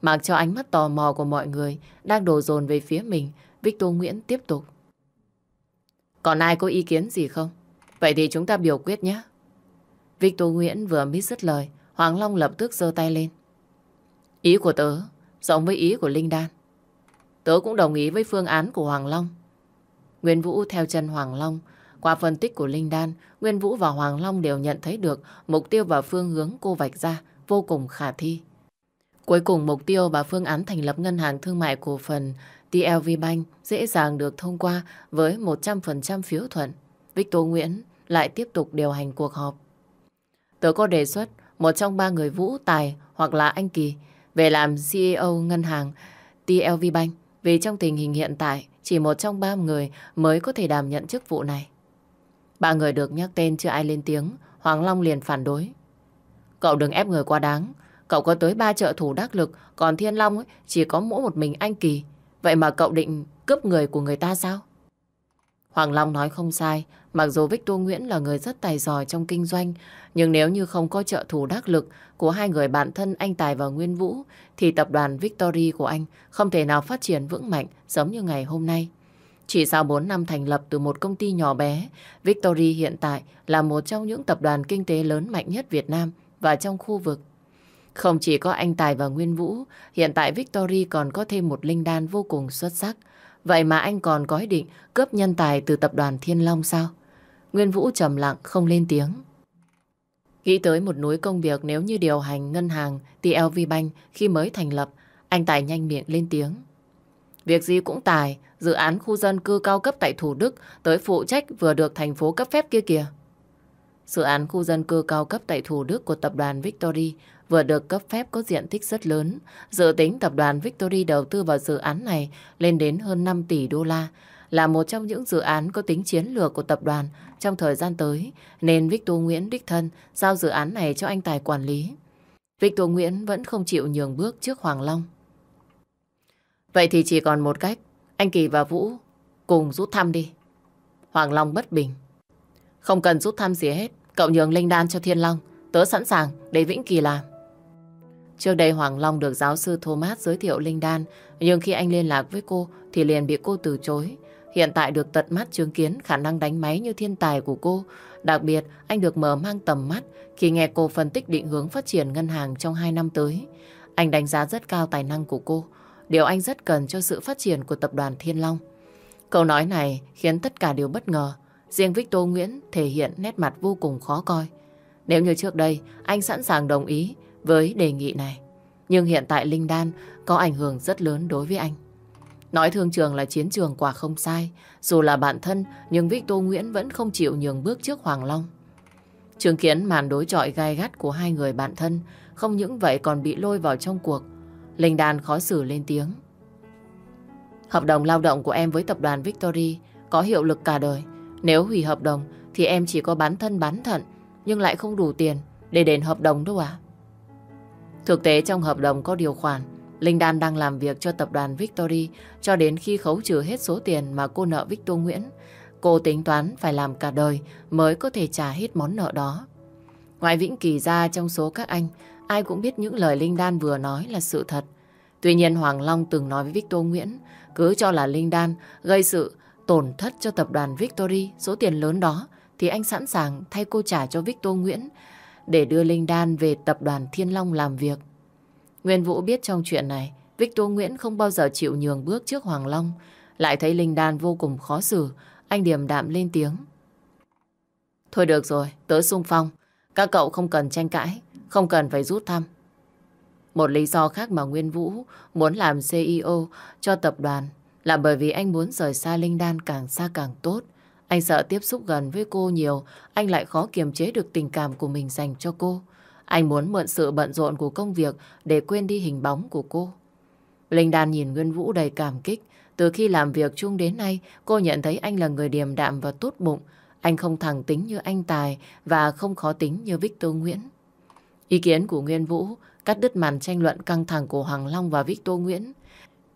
Mặc cho ánh mắt tò mò của mọi người đang đổ dồn về phía mình, Victor Nguyễn tiếp tục. Còn ai có ý kiến gì không? Vậy thì chúng ta biểu quyết nhé. Victor Nguyễn vừa mới dứt lời, Hoàng Long lập tức giơ tay lên. Ý của tớ giống với ý của Linh Đan. Tớ cũng đồng ý với phương án của Hoàng Long. Nguyên Vũ theo chân Hoàng Long. Qua phân tích của Linh Đan, Nguyên Vũ và Hoàng Long đều nhận thấy được mục tiêu và phương hướng cô vạch ra vô cùng khả thi. Cuối cùng mục tiêu và phương án thành lập ngân hàng thương mại cổ phần TLV Bank dễ dàng được thông qua với 100% phiếu thuận. Victor Nguyễn lại tiếp tục điều hành cuộc họp. Tớ có đề xuất một trong ba người Vũ, Tài hoặc là anh Kỳ về làm CEO ngân hàng TLV Bank vì trong tình hình hiện tại chỉ một trong ba người mới có thể đảm nhận chức vụ này. Ba người được nhắc tên chưa ai lên tiếng, Hoàng Long liền phản đối. Cậu đừng ép người quá đáng, cậu có tới ba trợ thủ đắc lực, còn Thiên Long ấy, chỉ có mỗi một mình anh Kỳ. Vậy mà cậu định cướp người của người ta sao? Hoàng Long nói không sai, mặc dù Victor Nguyễn là người rất tài giỏi trong kinh doanh, nhưng nếu như không có trợ thủ đắc lực của hai người bạn thân anh Tài và Nguyên Vũ, thì tập đoàn Victory của anh không thể nào phát triển vững mạnh giống như ngày hôm nay. Chỉ sau 4 năm thành lập từ một công ty nhỏ bé, Victory hiện tại là một trong những tập đoàn kinh tế lớn mạnh nhất Việt Nam và trong khu vực. Không chỉ có anh Tài và Nguyên Vũ, hiện tại Victory còn có thêm một linh đan vô cùng xuất sắc. Vậy mà anh còn có ý định cướp nhân tài từ tập đoàn Thiên Long sao? Nguyên Vũ trầm lặng không lên tiếng. Nghĩ tới một núi công việc nếu như điều hành ngân hàng TLV Bank khi mới thành lập, anh Tài nhanh miệng lên tiếng. Việc gì cũng Tài, dự án khu dân cư cao cấp tại Thủ Đức tới phụ trách vừa được thành phố cấp phép kia kìa. Dự án khu dân cư cao cấp tại Thủ Đức của tập đoàn Victory vừa được cấp phép có diện tích rất lớn. Dự tính tập đoàn Victory đầu tư vào dự án này lên đến hơn 5 tỷ đô la, là một trong những dự án có tính chiến lược của tập đoàn trong thời gian tới nên Victor Nguyễn đích thân giao dự án này cho anh Tài quản lý. Victor Nguyễn vẫn không chịu nhường bước trước Hoàng Long. Vậy thì chỉ còn một cách, anh Kỳ và Vũ cùng rút thăm đi. Hoàng Long bất bình. Không cần rút thăm gì hết, cậu nhường Linh Đan cho Thiên Long, tớ sẵn sàng để Vĩnh Kỳ làm. Trước đây Hoàng Long được giáo sư Thomas giới thiệu Linh Đan, nhưng khi anh liên lạc với cô thì liền bị cô từ chối. Hiện tại được tận mắt chứng kiến khả năng đánh máy như thiên tài của cô. Đặc biệt, anh được mở mang tầm mắt khi nghe cô phân tích định hướng phát triển ngân hàng trong 2 năm tới. Anh đánh giá rất cao tài năng của cô, điều anh rất cần cho sự phát triển của tập đoàn Thiên Long. Câu nói này khiến tất cả đều bất ngờ. Riêng Victor Nguyễn thể hiện nét mặt vô cùng khó coi. Nếu như trước đây, anh sẵn sàng đồng ý với đề nghị này. Nhưng hiện tại Linh Đan có ảnh hưởng rất lớn đối với anh. Nói thương trường là chiến trường quả không sai. Dù là bạn thân, nhưng Victor Nguyễn vẫn không chịu nhường bước trước Hoàng Long. Chứng kiến màn đối chọi gai gắt của hai người bạn thân, không những vậy còn bị lôi vào trong cuộc. Linh Đan khó xử lên tiếng. Hợp đồng lao động của em với tập đoàn Victory có hiệu lực cả đời. Nếu hủy hợp đồng thì em chỉ có bán thân bán thận, nhưng lại không đủ tiền để đền hợp đồng đâu à. Thực tế trong hợp đồng có điều khoản Linh Đan đang làm việc cho tập đoàn Victory cho đến khi khấu trừ hết số tiền mà cô nợ Victor Nguyễn. Cô tính toán phải làm cả đời mới có thể trả hết món nợ đó. Ngoài Vĩnh Kỳ ra trong số các anh, ai cũng biết những lời Linh Đan vừa nói là sự thật. Tuy nhiên Hoàng Long từng nói với Victor Nguyễn, cứ cho là Linh Đan gây sự tổn thất cho tập đoàn Victory số tiền lớn đó, thì anh sẵn sàng thay cô trả cho Victor Nguyễn để đưa Linh Đan về tập đoàn Thiên Long làm việc. Nguyên Vũ biết trong chuyện này, Victor Nguyễn không bao giờ chịu nhường bước trước Hoàng Long. Lại thấy Linh Đan vô cùng khó xử, anh điềm đạm lên tiếng. Thôi được rồi, tớ sung phong. Các cậu không cần tranh cãi, không cần phải rút thăm. Một lý do khác mà Nguyên Vũ muốn làm CEO cho tập đoàn là bởi vì anh muốn rời xa Linh Đan càng xa càng tốt. Anh sợ tiếp xúc gần với cô nhiều, anh lại khó kiềm chế được tình cảm của mình dành cho cô. Anh muốn mượn sự bận rộn của công việc để quên đi hình bóng của cô. Linh Đan nhìn Nguyên Vũ đầy cảm kích. Từ khi làm việc chung đến nay, cô nhận thấy anh là người điềm đạm và tốt bụng. Anh không thẳng tính như anh Tài và không khó tính như Victor Nguyễn. Ý kiến của Nguyên Vũ cắt đứt màn tranh luận căng thẳng của Hoàng Long và Victor Nguyễn.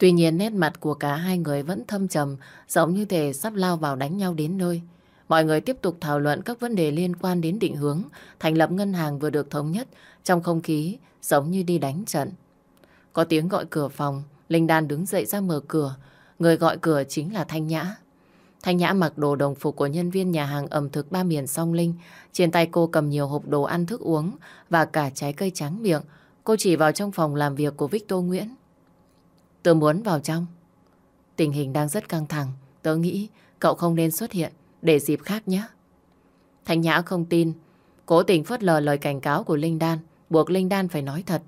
Tuy nhiên nét mặt của cả hai người vẫn thâm trầm, giống như thể sắp lao vào đánh nhau đến nơi. Mọi người tiếp tục thảo luận các vấn đề liên quan đến định hướng, thành lập ngân hàng vừa được thống nhất, trong không khí giống như đi đánh trận. Có tiếng gọi cửa phòng, Linh Đan đứng dậy ra mở cửa. Người gọi cửa chính là Thanh Nhã. Thanh Nhã mặc đồ đồng phục của nhân viên nhà hàng ẩm thực ba miền song Linh. Trên tay cô cầm nhiều hộp đồ ăn thức uống và cả trái cây trắng miệng. Cô chỉ vào trong phòng làm việc của Victor Nguyễn tớ muốn vào trong. Tình hình đang rất căng thẳng. Tớ nghĩ cậu không nên xuất hiện để dịp khác nhé. Thanh Nhã không tin, cố tình phớt lờ lời cảnh cáo của Linh Đan, buộc Linh Đan phải nói thật.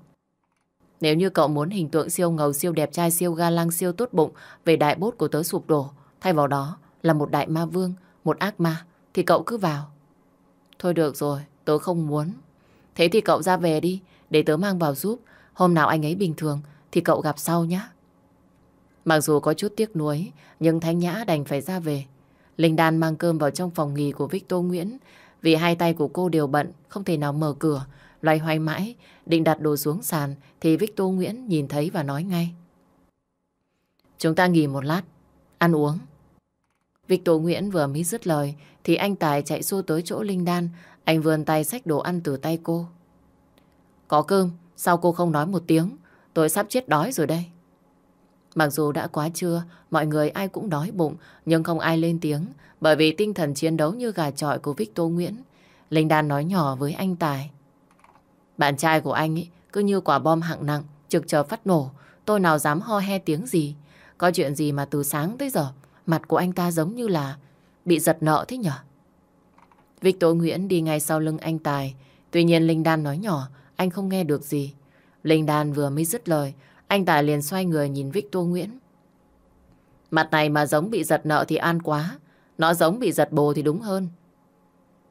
Nếu như cậu muốn hình tượng siêu ngầu, siêu đẹp trai, siêu ga lăng, siêu tốt bụng về đại bốt của tớ sụp đổ, thay vào đó là một đại ma vương, một ác ma, thì cậu cứ vào. Thôi được rồi, tớ không muốn. Thế thì cậu ra về đi, để tớ mang vào giúp. Hôm nào anh ấy bình thường thì cậu gặp sau nhé. Mặc dù có chút tiếc nuối, nhưng Thanh Nhã đành phải ra về. Linh Đan mang cơm vào trong phòng nghỉ của Victor Nguyễn. Vì hai tay của cô đều bận, không thể nào mở cửa. Loay hoay mãi, định đặt đồ xuống sàn thì Victor Nguyễn nhìn thấy và nói ngay. Chúng ta nghỉ một lát, ăn uống. Victor Nguyễn vừa mới dứt lời thì anh Tài chạy xô tới chỗ Linh Đan. Anh vươn tay xách đồ ăn từ tay cô. Có cơm, sao cô không nói một tiếng? Tôi sắp chết đói rồi đây. Mặc dù đã quá trưa, mọi người ai cũng đói bụng, nhưng không ai lên tiếng, bởi vì tinh thần chiến đấu như gà trọi của Victor Nguyễn. Linh Đan nói nhỏ với anh Tài. Bạn trai của anh ấy cứ như quả bom hạng nặng, trực chờ phát nổ, tôi nào dám ho he tiếng gì. Có chuyện gì mà từ sáng tới giờ, mặt của anh ta giống như là bị giật nợ thế nhở? Victor Nguyễn đi ngay sau lưng anh Tài, tuy nhiên Linh Đan nói nhỏ, anh không nghe được gì. Linh Đan vừa mới dứt lời, anh Tài liền xoay người nhìn Victor Nguyễn. Mặt này mà giống bị giật nợ thì an quá. Nó giống bị giật bồ thì đúng hơn.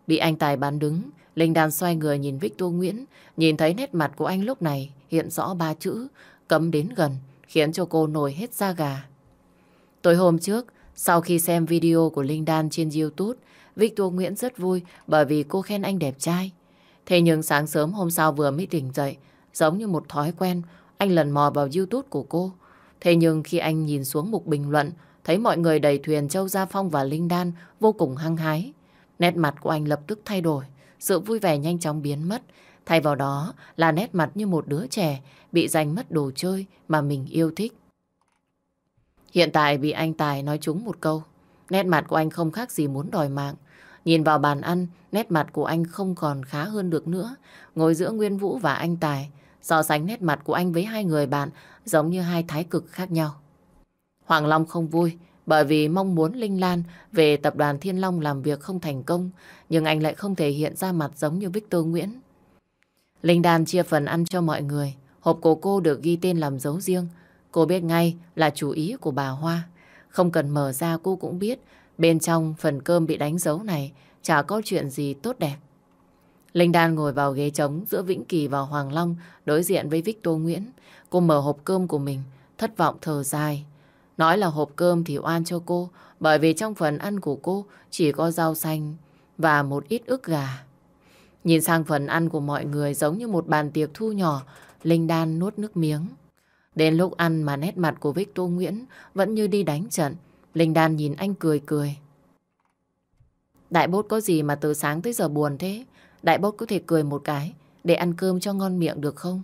Bị anh Tài bán đứng, Linh Đan xoay người nhìn Victor Nguyễn, nhìn thấy nét mặt của anh lúc này hiện rõ ba chữ, cấm đến gần, khiến cho cô nổi hết da gà. Tối hôm trước, sau khi xem video của Linh Đan trên YouTube Victor Nguyễn rất vui bởi vì cô khen anh đẹp trai. Thế nhưng sáng sớm hôm sau vừa mới tỉnh dậy, giống như một thói quen, anh lần mò vào YouTube của cô. Thế nhưng khi anh nhìn xuống mục bình luận, thấy mọi người đầy thuyền Châu Gia Phong và Linh Đan vô cùng hăng hái. Nét mặt của anh lập tức thay đổi, sự vui vẻ nhanh chóng biến mất. Thay vào đó là nét mặt như một đứa trẻ bị giành mất đồ chơi mà mình yêu thích. Hiện tại bị anh Tài nói trúng một câu, nét mặt của anh không khác gì muốn đòi mạng. Nhìn vào bàn ăn, nét mặt của anh không còn khá hơn được nữa. Ngồi giữa Nguyên Vũ và anh Tài, so sánh nét mặt của anh với hai người bạn giống như hai thái cực khác nhau. Hoàng Long không vui bởi vì mong muốn Linh Lan về tập đoàn Thiên Long làm việc không thành công, nhưng anh lại không thể hiện ra mặt giống như Victor Nguyễn. Linh Đan chia phần ăn cho mọi người, hộp của cô được ghi tên làm dấu riêng. Cô biết ngay là chủ ý của bà Hoa. Không cần mở ra cô cũng biết bên trong phần cơm bị đánh dấu này chả có chuyện gì tốt đẹp. Linh Đan ngồi vào ghế trống giữa Vĩnh Kỳ và Hoàng Long đối diện với Victor Nguyễn. Cô mở hộp cơm của mình, thất vọng thở dài. Nói là hộp cơm thì oan cho cô, bởi vì trong phần ăn của cô chỉ có rau xanh và một ít ức gà. Nhìn sang phần ăn của mọi người giống như một bàn tiệc thu nhỏ, Linh Đan nuốt nước miếng. Đến lúc ăn mà nét mặt của Victor Nguyễn vẫn như đi đánh trận, Linh Đan nhìn anh cười cười. Đại bốt có gì mà từ sáng tới giờ buồn thế? Đại bốt có thể cười một cái để ăn cơm cho ngon miệng được không?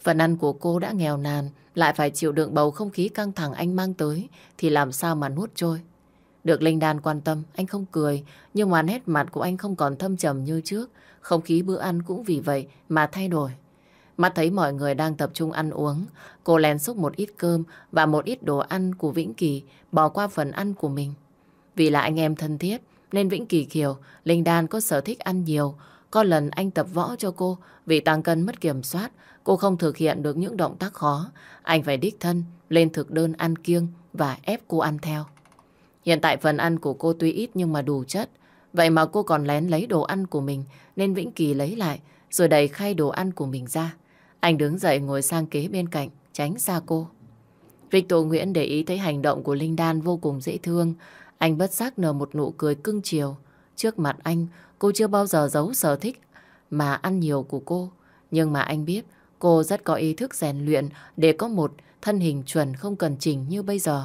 Phần ăn của cô đã nghèo nàn, lại phải chịu đựng bầu không khí căng thẳng anh mang tới, thì làm sao mà nuốt trôi. Được Linh Đan quan tâm, anh không cười, nhưng mà nét mặt của anh không còn thâm trầm như trước. Không khí bữa ăn cũng vì vậy mà thay đổi. Mắt thấy mọi người đang tập trung ăn uống, cô lén xúc một ít cơm và một ít đồ ăn của Vĩnh Kỳ bỏ qua phần ăn của mình. Vì là anh em thân thiết, nên Vĩnh Kỳ kiều Linh Đan có sở thích ăn nhiều. Có lần anh tập võ cho cô, vì tăng cân mất kiểm soát, cô không thực hiện được những động tác khó. Anh phải đích thân lên thực đơn ăn kiêng và ép cô ăn theo. Hiện tại phần ăn của cô tuy ít nhưng mà đủ chất. Vậy mà cô còn lén lấy đồ ăn của mình nên Vĩnh Kỳ lấy lại rồi đẩy khay đồ ăn của mình ra. Anh đứng dậy ngồi sang kế bên cạnh, tránh xa cô. Victor Nguyễn để ý thấy hành động của Linh Đan vô cùng dễ thương. Anh bất giác nở một nụ cười cưng chiều. Trước mặt anh, cô chưa bao giờ giấu sở thích mà ăn nhiều của cô. Nhưng mà anh biết cô rất có ý thức rèn luyện để có một thân hình chuẩn không cần chỉnh như bây giờ.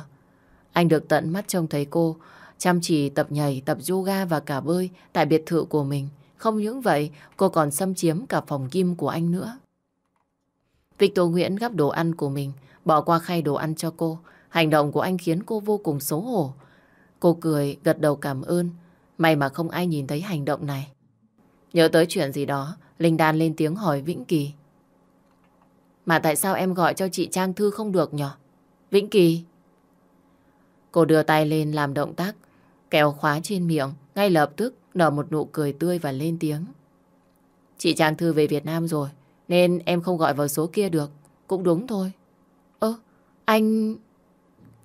Anh được tận mắt trông thấy cô chăm chỉ tập nhảy, tập yoga và cả bơi tại biệt thự của mình. Không những vậy, cô còn xâm chiếm cả phòng gym của anh nữa. Victor Nguyễn gắp đồ ăn của mình, bỏ qua khay đồ ăn cho cô. Hành động của anh khiến cô vô cùng xấu hổ. Cô cười, gật đầu cảm ơn. May mà không ai nhìn thấy hành động này. Nhớ tới chuyện gì đó, Linh Đan lên tiếng hỏi Vĩnh Kỳ. Mà tại sao em gọi cho chị Trang Thư không được nhở? Vĩnh Kỳ. Cô đưa tay lên làm động tác, kéo khóa trên miệng, ngay lập tức nở một nụ cười tươi và lên tiếng. Chị Trang Thư về Việt Nam rồi, nên em không gọi vào số kia được. Cũng đúng thôi. Ơ, anh...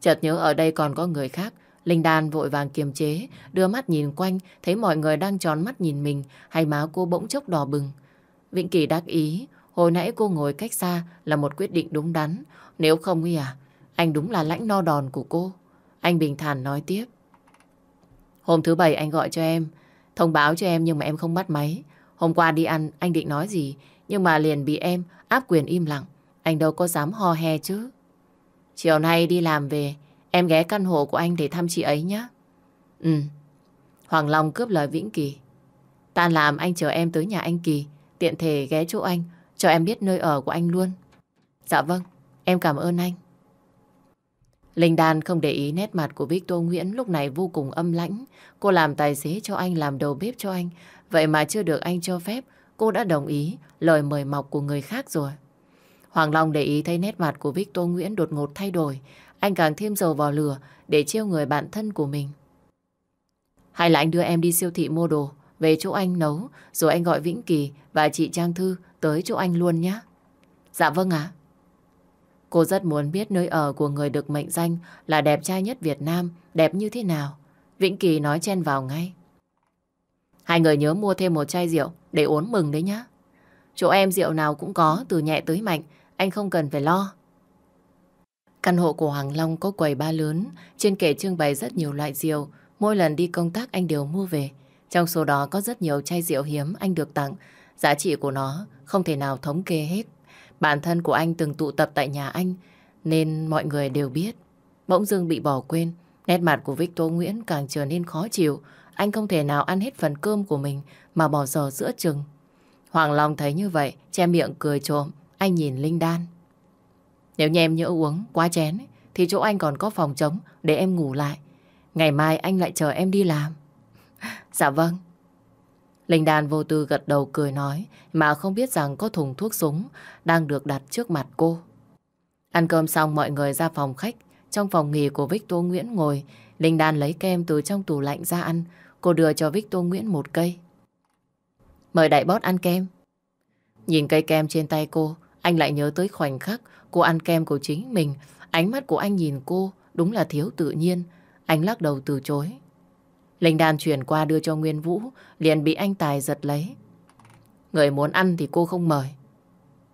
Chợt nhớ ở đây còn có người khác. Linh Đan vội vàng kiềm chế, đưa mắt nhìn quanh, thấy mọi người đang tròn mắt nhìn mình, hay má cô bỗng chốc đỏ bừng. Vĩnh Kỳ đắc ý, hồi nãy cô ngồi cách xa là một quyết định đúng đắn. Nếu không ý à, anh đúng là lãnh no đòn của cô. Anh bình thản nói tiếp. Hôm thứ bảy anh gọi cho em, thông báo cho em nhưng mà em không bắt máy. Hôm qua đi ăn, anh định nói gì, nhưng mà liền bị em áp quyền im lặng. Anh đâu có dám ho he chứ. Chiều nay đi làm về, em ghé căn hộ của anh để thăm chị ấy nhé. Ừ. Hoàng Long cướp lời Vĩnh Kỳ. Tan làm anh chờ em tới nhà anh Kỳ, tiện thể ghé chỗ anh, cho em biết nơi ở của anh luôn. Dạ vâng, em cảm ơn anh. Linh Đan không để ý nét mặt của Victor Nguyễn lúc này vô cùng âm lãnh. Cô làm tài xế cho anh, làm đầu bếp cho anh. Vậy mà chưa được anh cho phép, cô đã đồng ý lời mời mọc của người khác rồi. Hoàng Long để ý thấy nét mặt của Victor Nguyễn đột ngột thay đổi. Anh càng thêm dầu vào lửa để trêu người bạn thân của mình. Hay là anh đưa em đi siêu thị mua đồ, về chỗ anh nấu, rồi anh gọi Vĩnh Kỳ và chị Trang Thư tới chỗ anh luôn nhé. Dạ vâng ạ. Cô rất muốn biết nơi ở của người được mệnh danh là đẹp trai nhất Việt Nam, đẹp như thế nào. Vĩnh Kỳ nói chen vào ngay. Hai người nhớ mua thêm một chai rượu để uống mừng đấy nhá. Chỗ em rượu nào cũng có, từ nhẹ tới mạnh, anh không cần phải lo. Căn hộ của Hoàng Long có quầy ba lớn, trên kệ trưng bày rất nhiều loại rượu, mỗi lần đi công tác anh đều mua về. Trong số đó có rất nhiều chai rượu hiếm anh được tặng. Giá trị của nó không thể nào thống kê hết. Bản thân của anh từng tụ tập tại nhà anh nên mọi người đều biết. Bỗng dưng bị bỏ quên, nét mặt của Victor Nguyễn càng trở nên khó chịu. Anh không thể nào ăn hết phần cơm của mình mà bỏ dở giữa chừng. Hoàng Long thấy như vậy, che miệng cười trộm. Anh nhìn Linh Đan. Nếu như em nhỡ uống quá chén thì chỗ anh còn có phòng trống để em ngủ lại. Ngày mai anh lại chờ em đi làm. dạ vâng. Linh Đan vô tư gật đầu cười nói mà không biết rằng có thùng thuốc súng đang được đặt trước mặt cô. Ăn cơm xong mọi người ra phòng khách. Trong phòng nghỉ của Victor Nguyễn ngồi, Linh Đan lấy kem từ trong tủ lạnh ra ăn. Cô đưa cho Victor Nguyễn một cây. Mời đại bót ăn kem. Nhìn cây kem trên tay cô, anh lại nhớ tới khoảnh khắc cô ăn kem của chính mình. Ánh mắt của anh nhìn cô đúng là thiếu tự nhiên. Anh lắc đầu từ chối. Linh Đan chuyển qua đưa cho Nguyên Vũ, liền bị anh Tài giật lấy. Người muốn ăn thì cô không mời.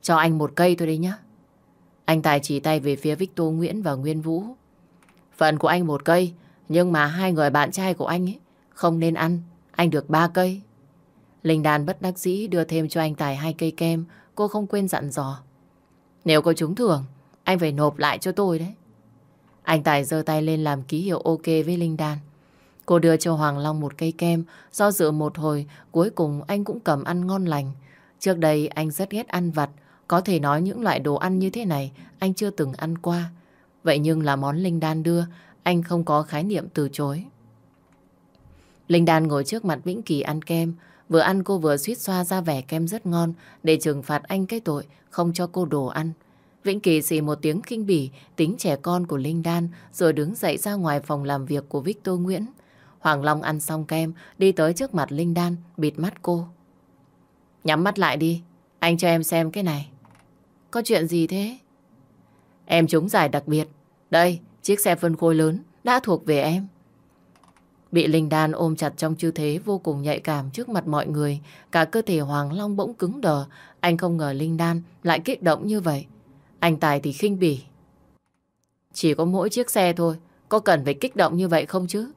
Cho anh một cây thôi đi nhá. Anh Tài chỉ tay về phía Victor Nguyễn và Nguyên Vũ. Phần của anh một cây, nhưng mà hai người bạn trai của anh ấy không nên ăn. Anh được ba cây. Linh Đan bất đắc dĩ đưa thêm cho anh Tài hai cây kem. Cô không quên dặn dò. Nếu có trúng thưởng, anh phải nộp lại cho tôi đấy. Anh Tài giơ tay lên làm ký hiệu ok với Linh Đan. Cô đưa cho Hoàng Long một cây kem, do dự một hồi, cuối cùng anh cũng cầm ăn ngon lành. Trước đây anh rất ghét ăn vặt, có thể nói những loại đồ ăn như thế này anh chưa từng ăn qua. Vậy nhưng là món Linh Đan đưa, anh không có khái niệm từ chối. Linh Đan ngồi trước mặt Vĩnh Kỳ ăn kem, vừa ăn cô vừa suýt xoa ra vẻ kem rất ngon để trừng phạt anh cái tội không cho cô đồ ăn. Vĩnh Kỳ xì một tiếng kinh bỉ tính trẻ con của Linh Đan rồi đứng dậy ra ngoài phòng làm việc của Victor Nguyễn. Hoàng Long ăn xong kem đi tới trước mặt Linh Đan bịt mắt cô. Nhắm mắt lại đi, anh cho em xem cái này. Có chuyện gì thế? Em trúng giải đặc biệt. Đây, chiếc xe phân khối lớn đã thuộc về em. Bị Linh Đan ôm chặt trong tư thế vô cùng nhạy cảm trước mặt mọi người. Cả cơ thể Hoàng Long bỗng cứng đờ. Anh không ngờ Linh Đan lại kích động như vậy. Anh Tài thì khinh bỉ. Chỉ có mỗi chiếc xe thôi. Có cần phải kích động như vậy không chứ?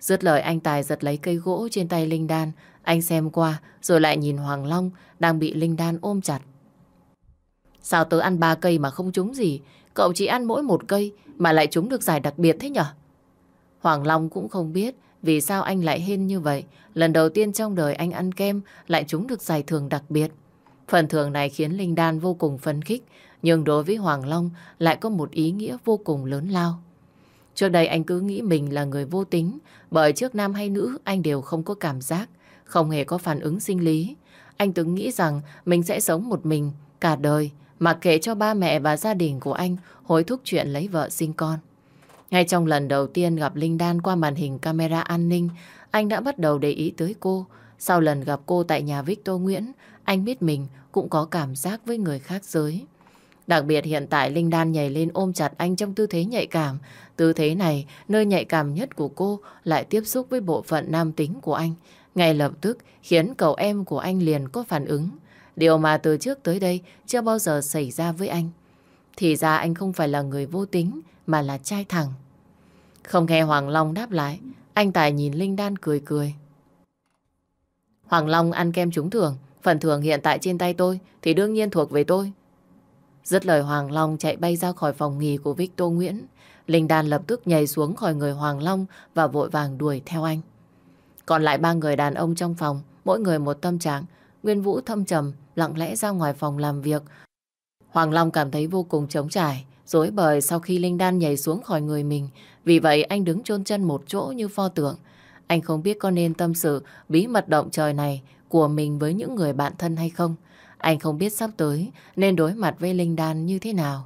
Dứt lời, anh Tài giật lấy cây gỗ trên tay Linh Đan. Anh xem qua, rồi lại nhìn Hoàng Long đang bị Linh Đan ôm chặt. Sao tớ ăn ba cây mà không trúng gì? Cậu chỉ ăn mỗi một cây mà lại trúng được giải đặc biệt thế nhở? Hoàng Long cũng không biết vì sao anh lại hên như vậy. Lần đầu tiên trong đời anh ăn kem lại trúng được giải thưởng đặc biệt. Phần thưởng này khiến Linh Đan vô cùng phấn khích, nhưng đối với Hoàng Long lại có một ý nghĩa vô cùng lớn lao. Trước đây anh cứ nghĩ mình là người vô tính, bởi trước nam hay nữ anh đều không có cảm giác, không hề có phản ứng sinh lý. Anh từng nghĩ rằng mình sẽ sống một mình cả đời, mặc kệ cho ba mẹ và gia đình của anh hối thúc chuyện lấy vợ sinh con. Ngay trong lần đầu tiên gặp Linh Đan qua màn hình camera an ninh, anh đã bắt đầu để ý tới cô. Sau lần gặp cô tại nhà Victor Nguyễn, anh biết mình cũng có cảm giác với người khác giới. Đặc biệt hiện tại Linh Đan nhảy lên ôm chặt anh trong tư thế nhạy cảm. Tư thế này, nơi nhạy cảm nhất của cô lại tiếp xúc với bộ phận nam tính của anh. Ngay lập tức khiến cậu em của anh liền có phản ứng. Điều mà từ trước tới đây chưa bao giờ xảy ra với anh. Thì ra anh không phải là người vô tính mà là trai thẳng. Không nghe Hoàng Long đáp lại, anh Tài nhìn Linh Đan cười cười. Hoàng Long ăn kem trúng thưởng, phần thưởng hiện tại trên tay tôi thì đương nhiên thuộc về tôi. Dứt lời Hoàng Long chạy bay ra khỏi phòng nghỉ của Victor Nguyễn. Linh Đan lập tức nhảy xuống khỏi người Hoàng Long và vội vàng đuổi theo anh. Còn lại ba người đàn ông trong phòng, mỗi người một tâm trạng. Nguyên Vũ thâm trầm, lặng lẽ ra ngoài phòng làm việc. Hoàng Long cảm thấy vô cùng trống trải, dối bời sau khi Linh Đan nhảy xuống khỏi người mình. Vì vậy anh đứng chôn chân một chỗ như pho tượng. Anh không biết có nên tâm sự bí mật động trời này của mình với những người bạn thân hay không. Anh không biết sắp tới nên đối mặt với Linh Đan như thế nào.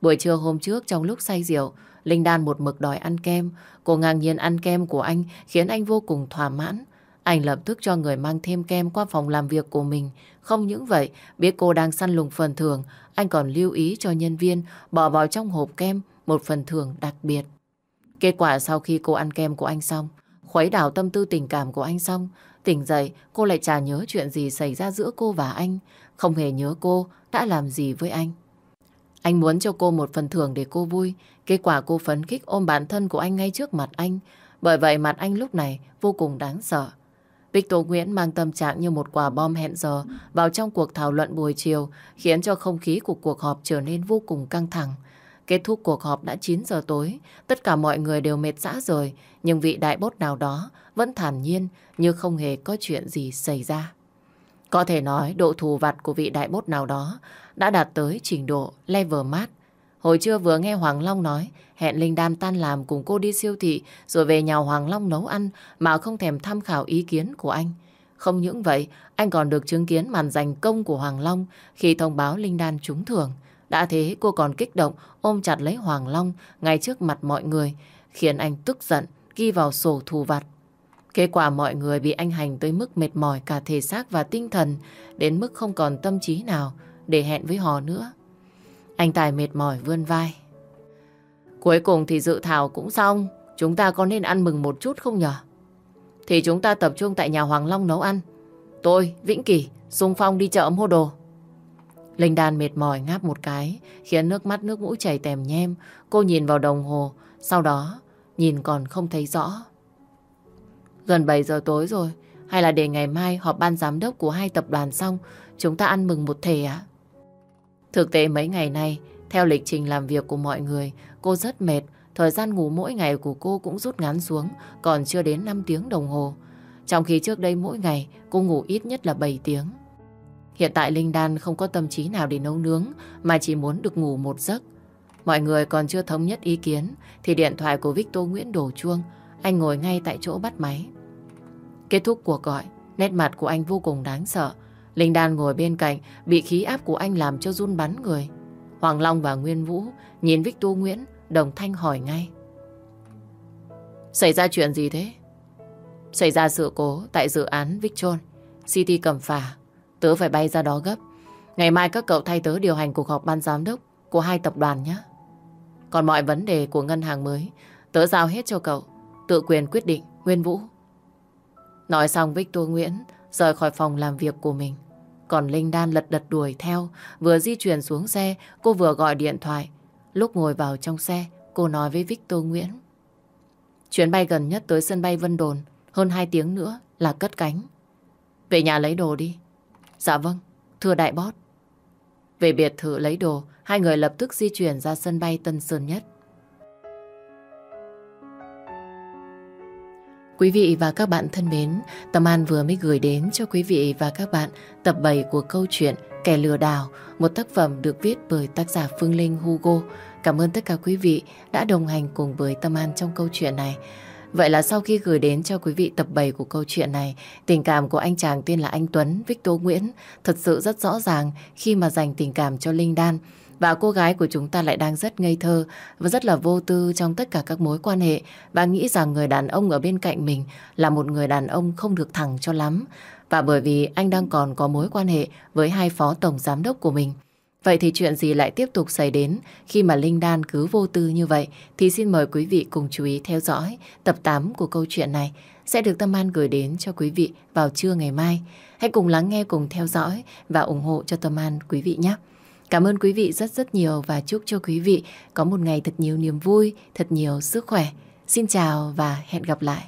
Buổi trưa hôm trước trong lúc say rượu, Linh Đan một mực đòi ăn kem. Cô ngang nhiên ăn kem của anh khiến anh vô cùng thỏa mãn. Anh lập tức cho người mang thêm kem qua phòng làm việc của mình. Không những vậy, biết cô đang săn lùng phần thưởng, anh còn lưu ý cho nhân viên bỏ vào trong hộp kem một phần thưởng đặc biệt. Kết quả sau khi cô ăn kem của anh xong, khuấy đảo tâm tư tình cảm của anh xong, tỉnh dậy cô lại chả nhớ chuyện gì xảy ra giữa cô và anh, không hề nhớ cô đã làm gì với anh. Anh muốn cho cô một phần thưởng để cô vui, kết quả cô phấn khích ôm bản thân của anh ngay trước mặt anh, Bởi vậy mặt anh lúc này vô cùng đáng sợ. Victor Nguyễn mang tâm trạng như một quả bom hẹn giờ vào trong cuộc thảo luận buổi chiều, khiến cho không khí của cuộc họp trở nên vô cùng căng thẳng. Kết thúc cuộc họp đã 9 giờ tối, tất cả mọi người đều mệt rã rồi, nhưng vị đại bốt nào đó vẫn thản nhiên như không hề có chuyện gì xảy ra. Có thể nói độ thù vặt của vị đại bốt nào đó đã đạt tới trình độ level mát. Hồi trưa vừa nghe Hoàng Long nói hẹn Linh Đam tan làm cùng cô đi siêu thị rồi về nhà Hoàng Long nấu ăn mà không thèm tham khảo ý kiến của anh. Không những vậy, anh còn được chứng kiến màn giành công của Hoàng Long khi thông báo Linh Đan trúng thưởng. Đã thế cô còn kích động ôm chặt lấy Hoàng Long ngay trước mặt mọi người, khiến anh tức giận ghi vào sổ thù vặt. Kết quả mọi người bị anh hành tới mức mệt mỏi cả thể xác và tinh thần, đến mức không còn tâm trí nào để hẹn với họ nữa. Anh Tài mệt mỏi vươn vai. Cuối cùng thì dự thảo cũng xong, chúng ta có nên ăn mừng một chút không nhở? Thì chúng ta tập trung tại nhà Hoàng Long nấu ăn. Tôi, Vĩnh Kỳ, Dung Phong đi chợ mua đồ. Linh Đan mệt mỏi ngáp một cái, khiến nước mắt nước mũi chảy tèm nhem. Cô nhìn vào đồng hồ, sau đó nhìn còn không thấy rõ. Gần 7 giờ tối rồi, hay là để ngày mai họp ban giám đốc của hai tập đoàn xong, chúng ta ăn mừng một thể ạ? Thực tế mấy ngày nay, theo lịch trình làm việc của mọi người, cô rất mệt, thời gian ngủ mỗi ngày của cô cũng rút ngắn xuống, còn chưa đến 5 tiếng đồng hồ. Trong khi trước đây mỗi ngày cô ngủ ít nhất là 7 tiếng. Hiện tại Linh Đan không có tâm trí nào để nấu nướng mà chỉ muốn được ngủ một giấc. Mọi người còn chưa thống nhất ý kiến thì điện thoại của Victor Nguyễn đổ chuông. Anh ngồi ngay tại chỗ bắt máy. Kết thúc cuộc gọi, nét mặt của anh vô cùng đáng sợ. Linh Đan ngồi bên cạnh bị khí áp của anh làm cho run bắn người. Hoàng Long và Nguyên Vũ nhìn Victor Nguyễn đồng thanh hỏi ngay. Xảy ra chuyện gì thế? Xảy ra sự cố tại dự án Victor City Cẩm Phả Tớ phải bay ra đó gấp. Ngày mai các cậu thay tớ điều hành cuộc họp ban giám đốc của hai tập đoàn nhé. Còn mọi vấn đề của ngân hàng mới, tớ giao hết cho cậu. Tự quyền quyết định, Nguyên Vũ. Nói xong Victor Nguyễn rời khỏi phòng làm việc của mình. Còn Linh Đan lật đật đuổi theo, vừa di chuyển xuống xe, cô vừa gọi điện thoại. Lúc ngồi vào trong xe, cô nói với Victor Nguyễn. Chuyến bay gần nhất tới sân bay Vân Đồn, hơn 2 tiếng nữa là cất cánh. Về nhà lấy đồ đi, Dạ vâng, thưa đại bót. Về biệt thự lấy đồ, hai người lập tức di chuyển ra sân bay Tân Sơn Nhất. Quý vị và các bạn thân mến, Tâm An vừa mới gửi đến cho quý vị và các bạn tập 7 của câu chuyện Kẻ lừa đảo, một tác phẩm được viết bởi tác giả Phương Linh Hugo. Cảm ơn tất cả quý vị đã đồng hành cùng với Tâm An trong câu chuyện này. Vậy là sau khi gửi đến cho quý vị tập 7 của câu chuyện này, tình cảm của anh chàng tên là anh Tuấn, Victor Nguyễn thật sự rất rõ ràng khi mà dành tình cảm cho Linh Đan. Và cô gái của chúng ta lại đang rất ngây thơ và rất là vô tư trong tất cả các mối quan hệ và nghĩ rằng người đàn ông ở bên cạnh mình là một người đàn ông không được thẳng cho lắm. Và bởi vì anh đang còn có mối quan hệ với hai phó tổng giám đốc của mình. Vậy thì chuyện gì lại tiếp tục xảy đến khi mà Linh Đan cứ vô tư như vậy thì xin mời quý vị cùng chú ý theo dõi tập 8 của câu chuyện này sẽ được Tâm An gửi đến cho quý vị vào trưa ngày mai. Hãy cùng lắng nghe, cùng theo dõi và ủng hộ cho Tâm An quý vị nhé. Cảm ơn quý vị rất rất nhiều và chúc cho quý vị có một ngày thật nhiều niềm vui, thật nhiều sức khỏe. Xin chào và hẹn gặp lại.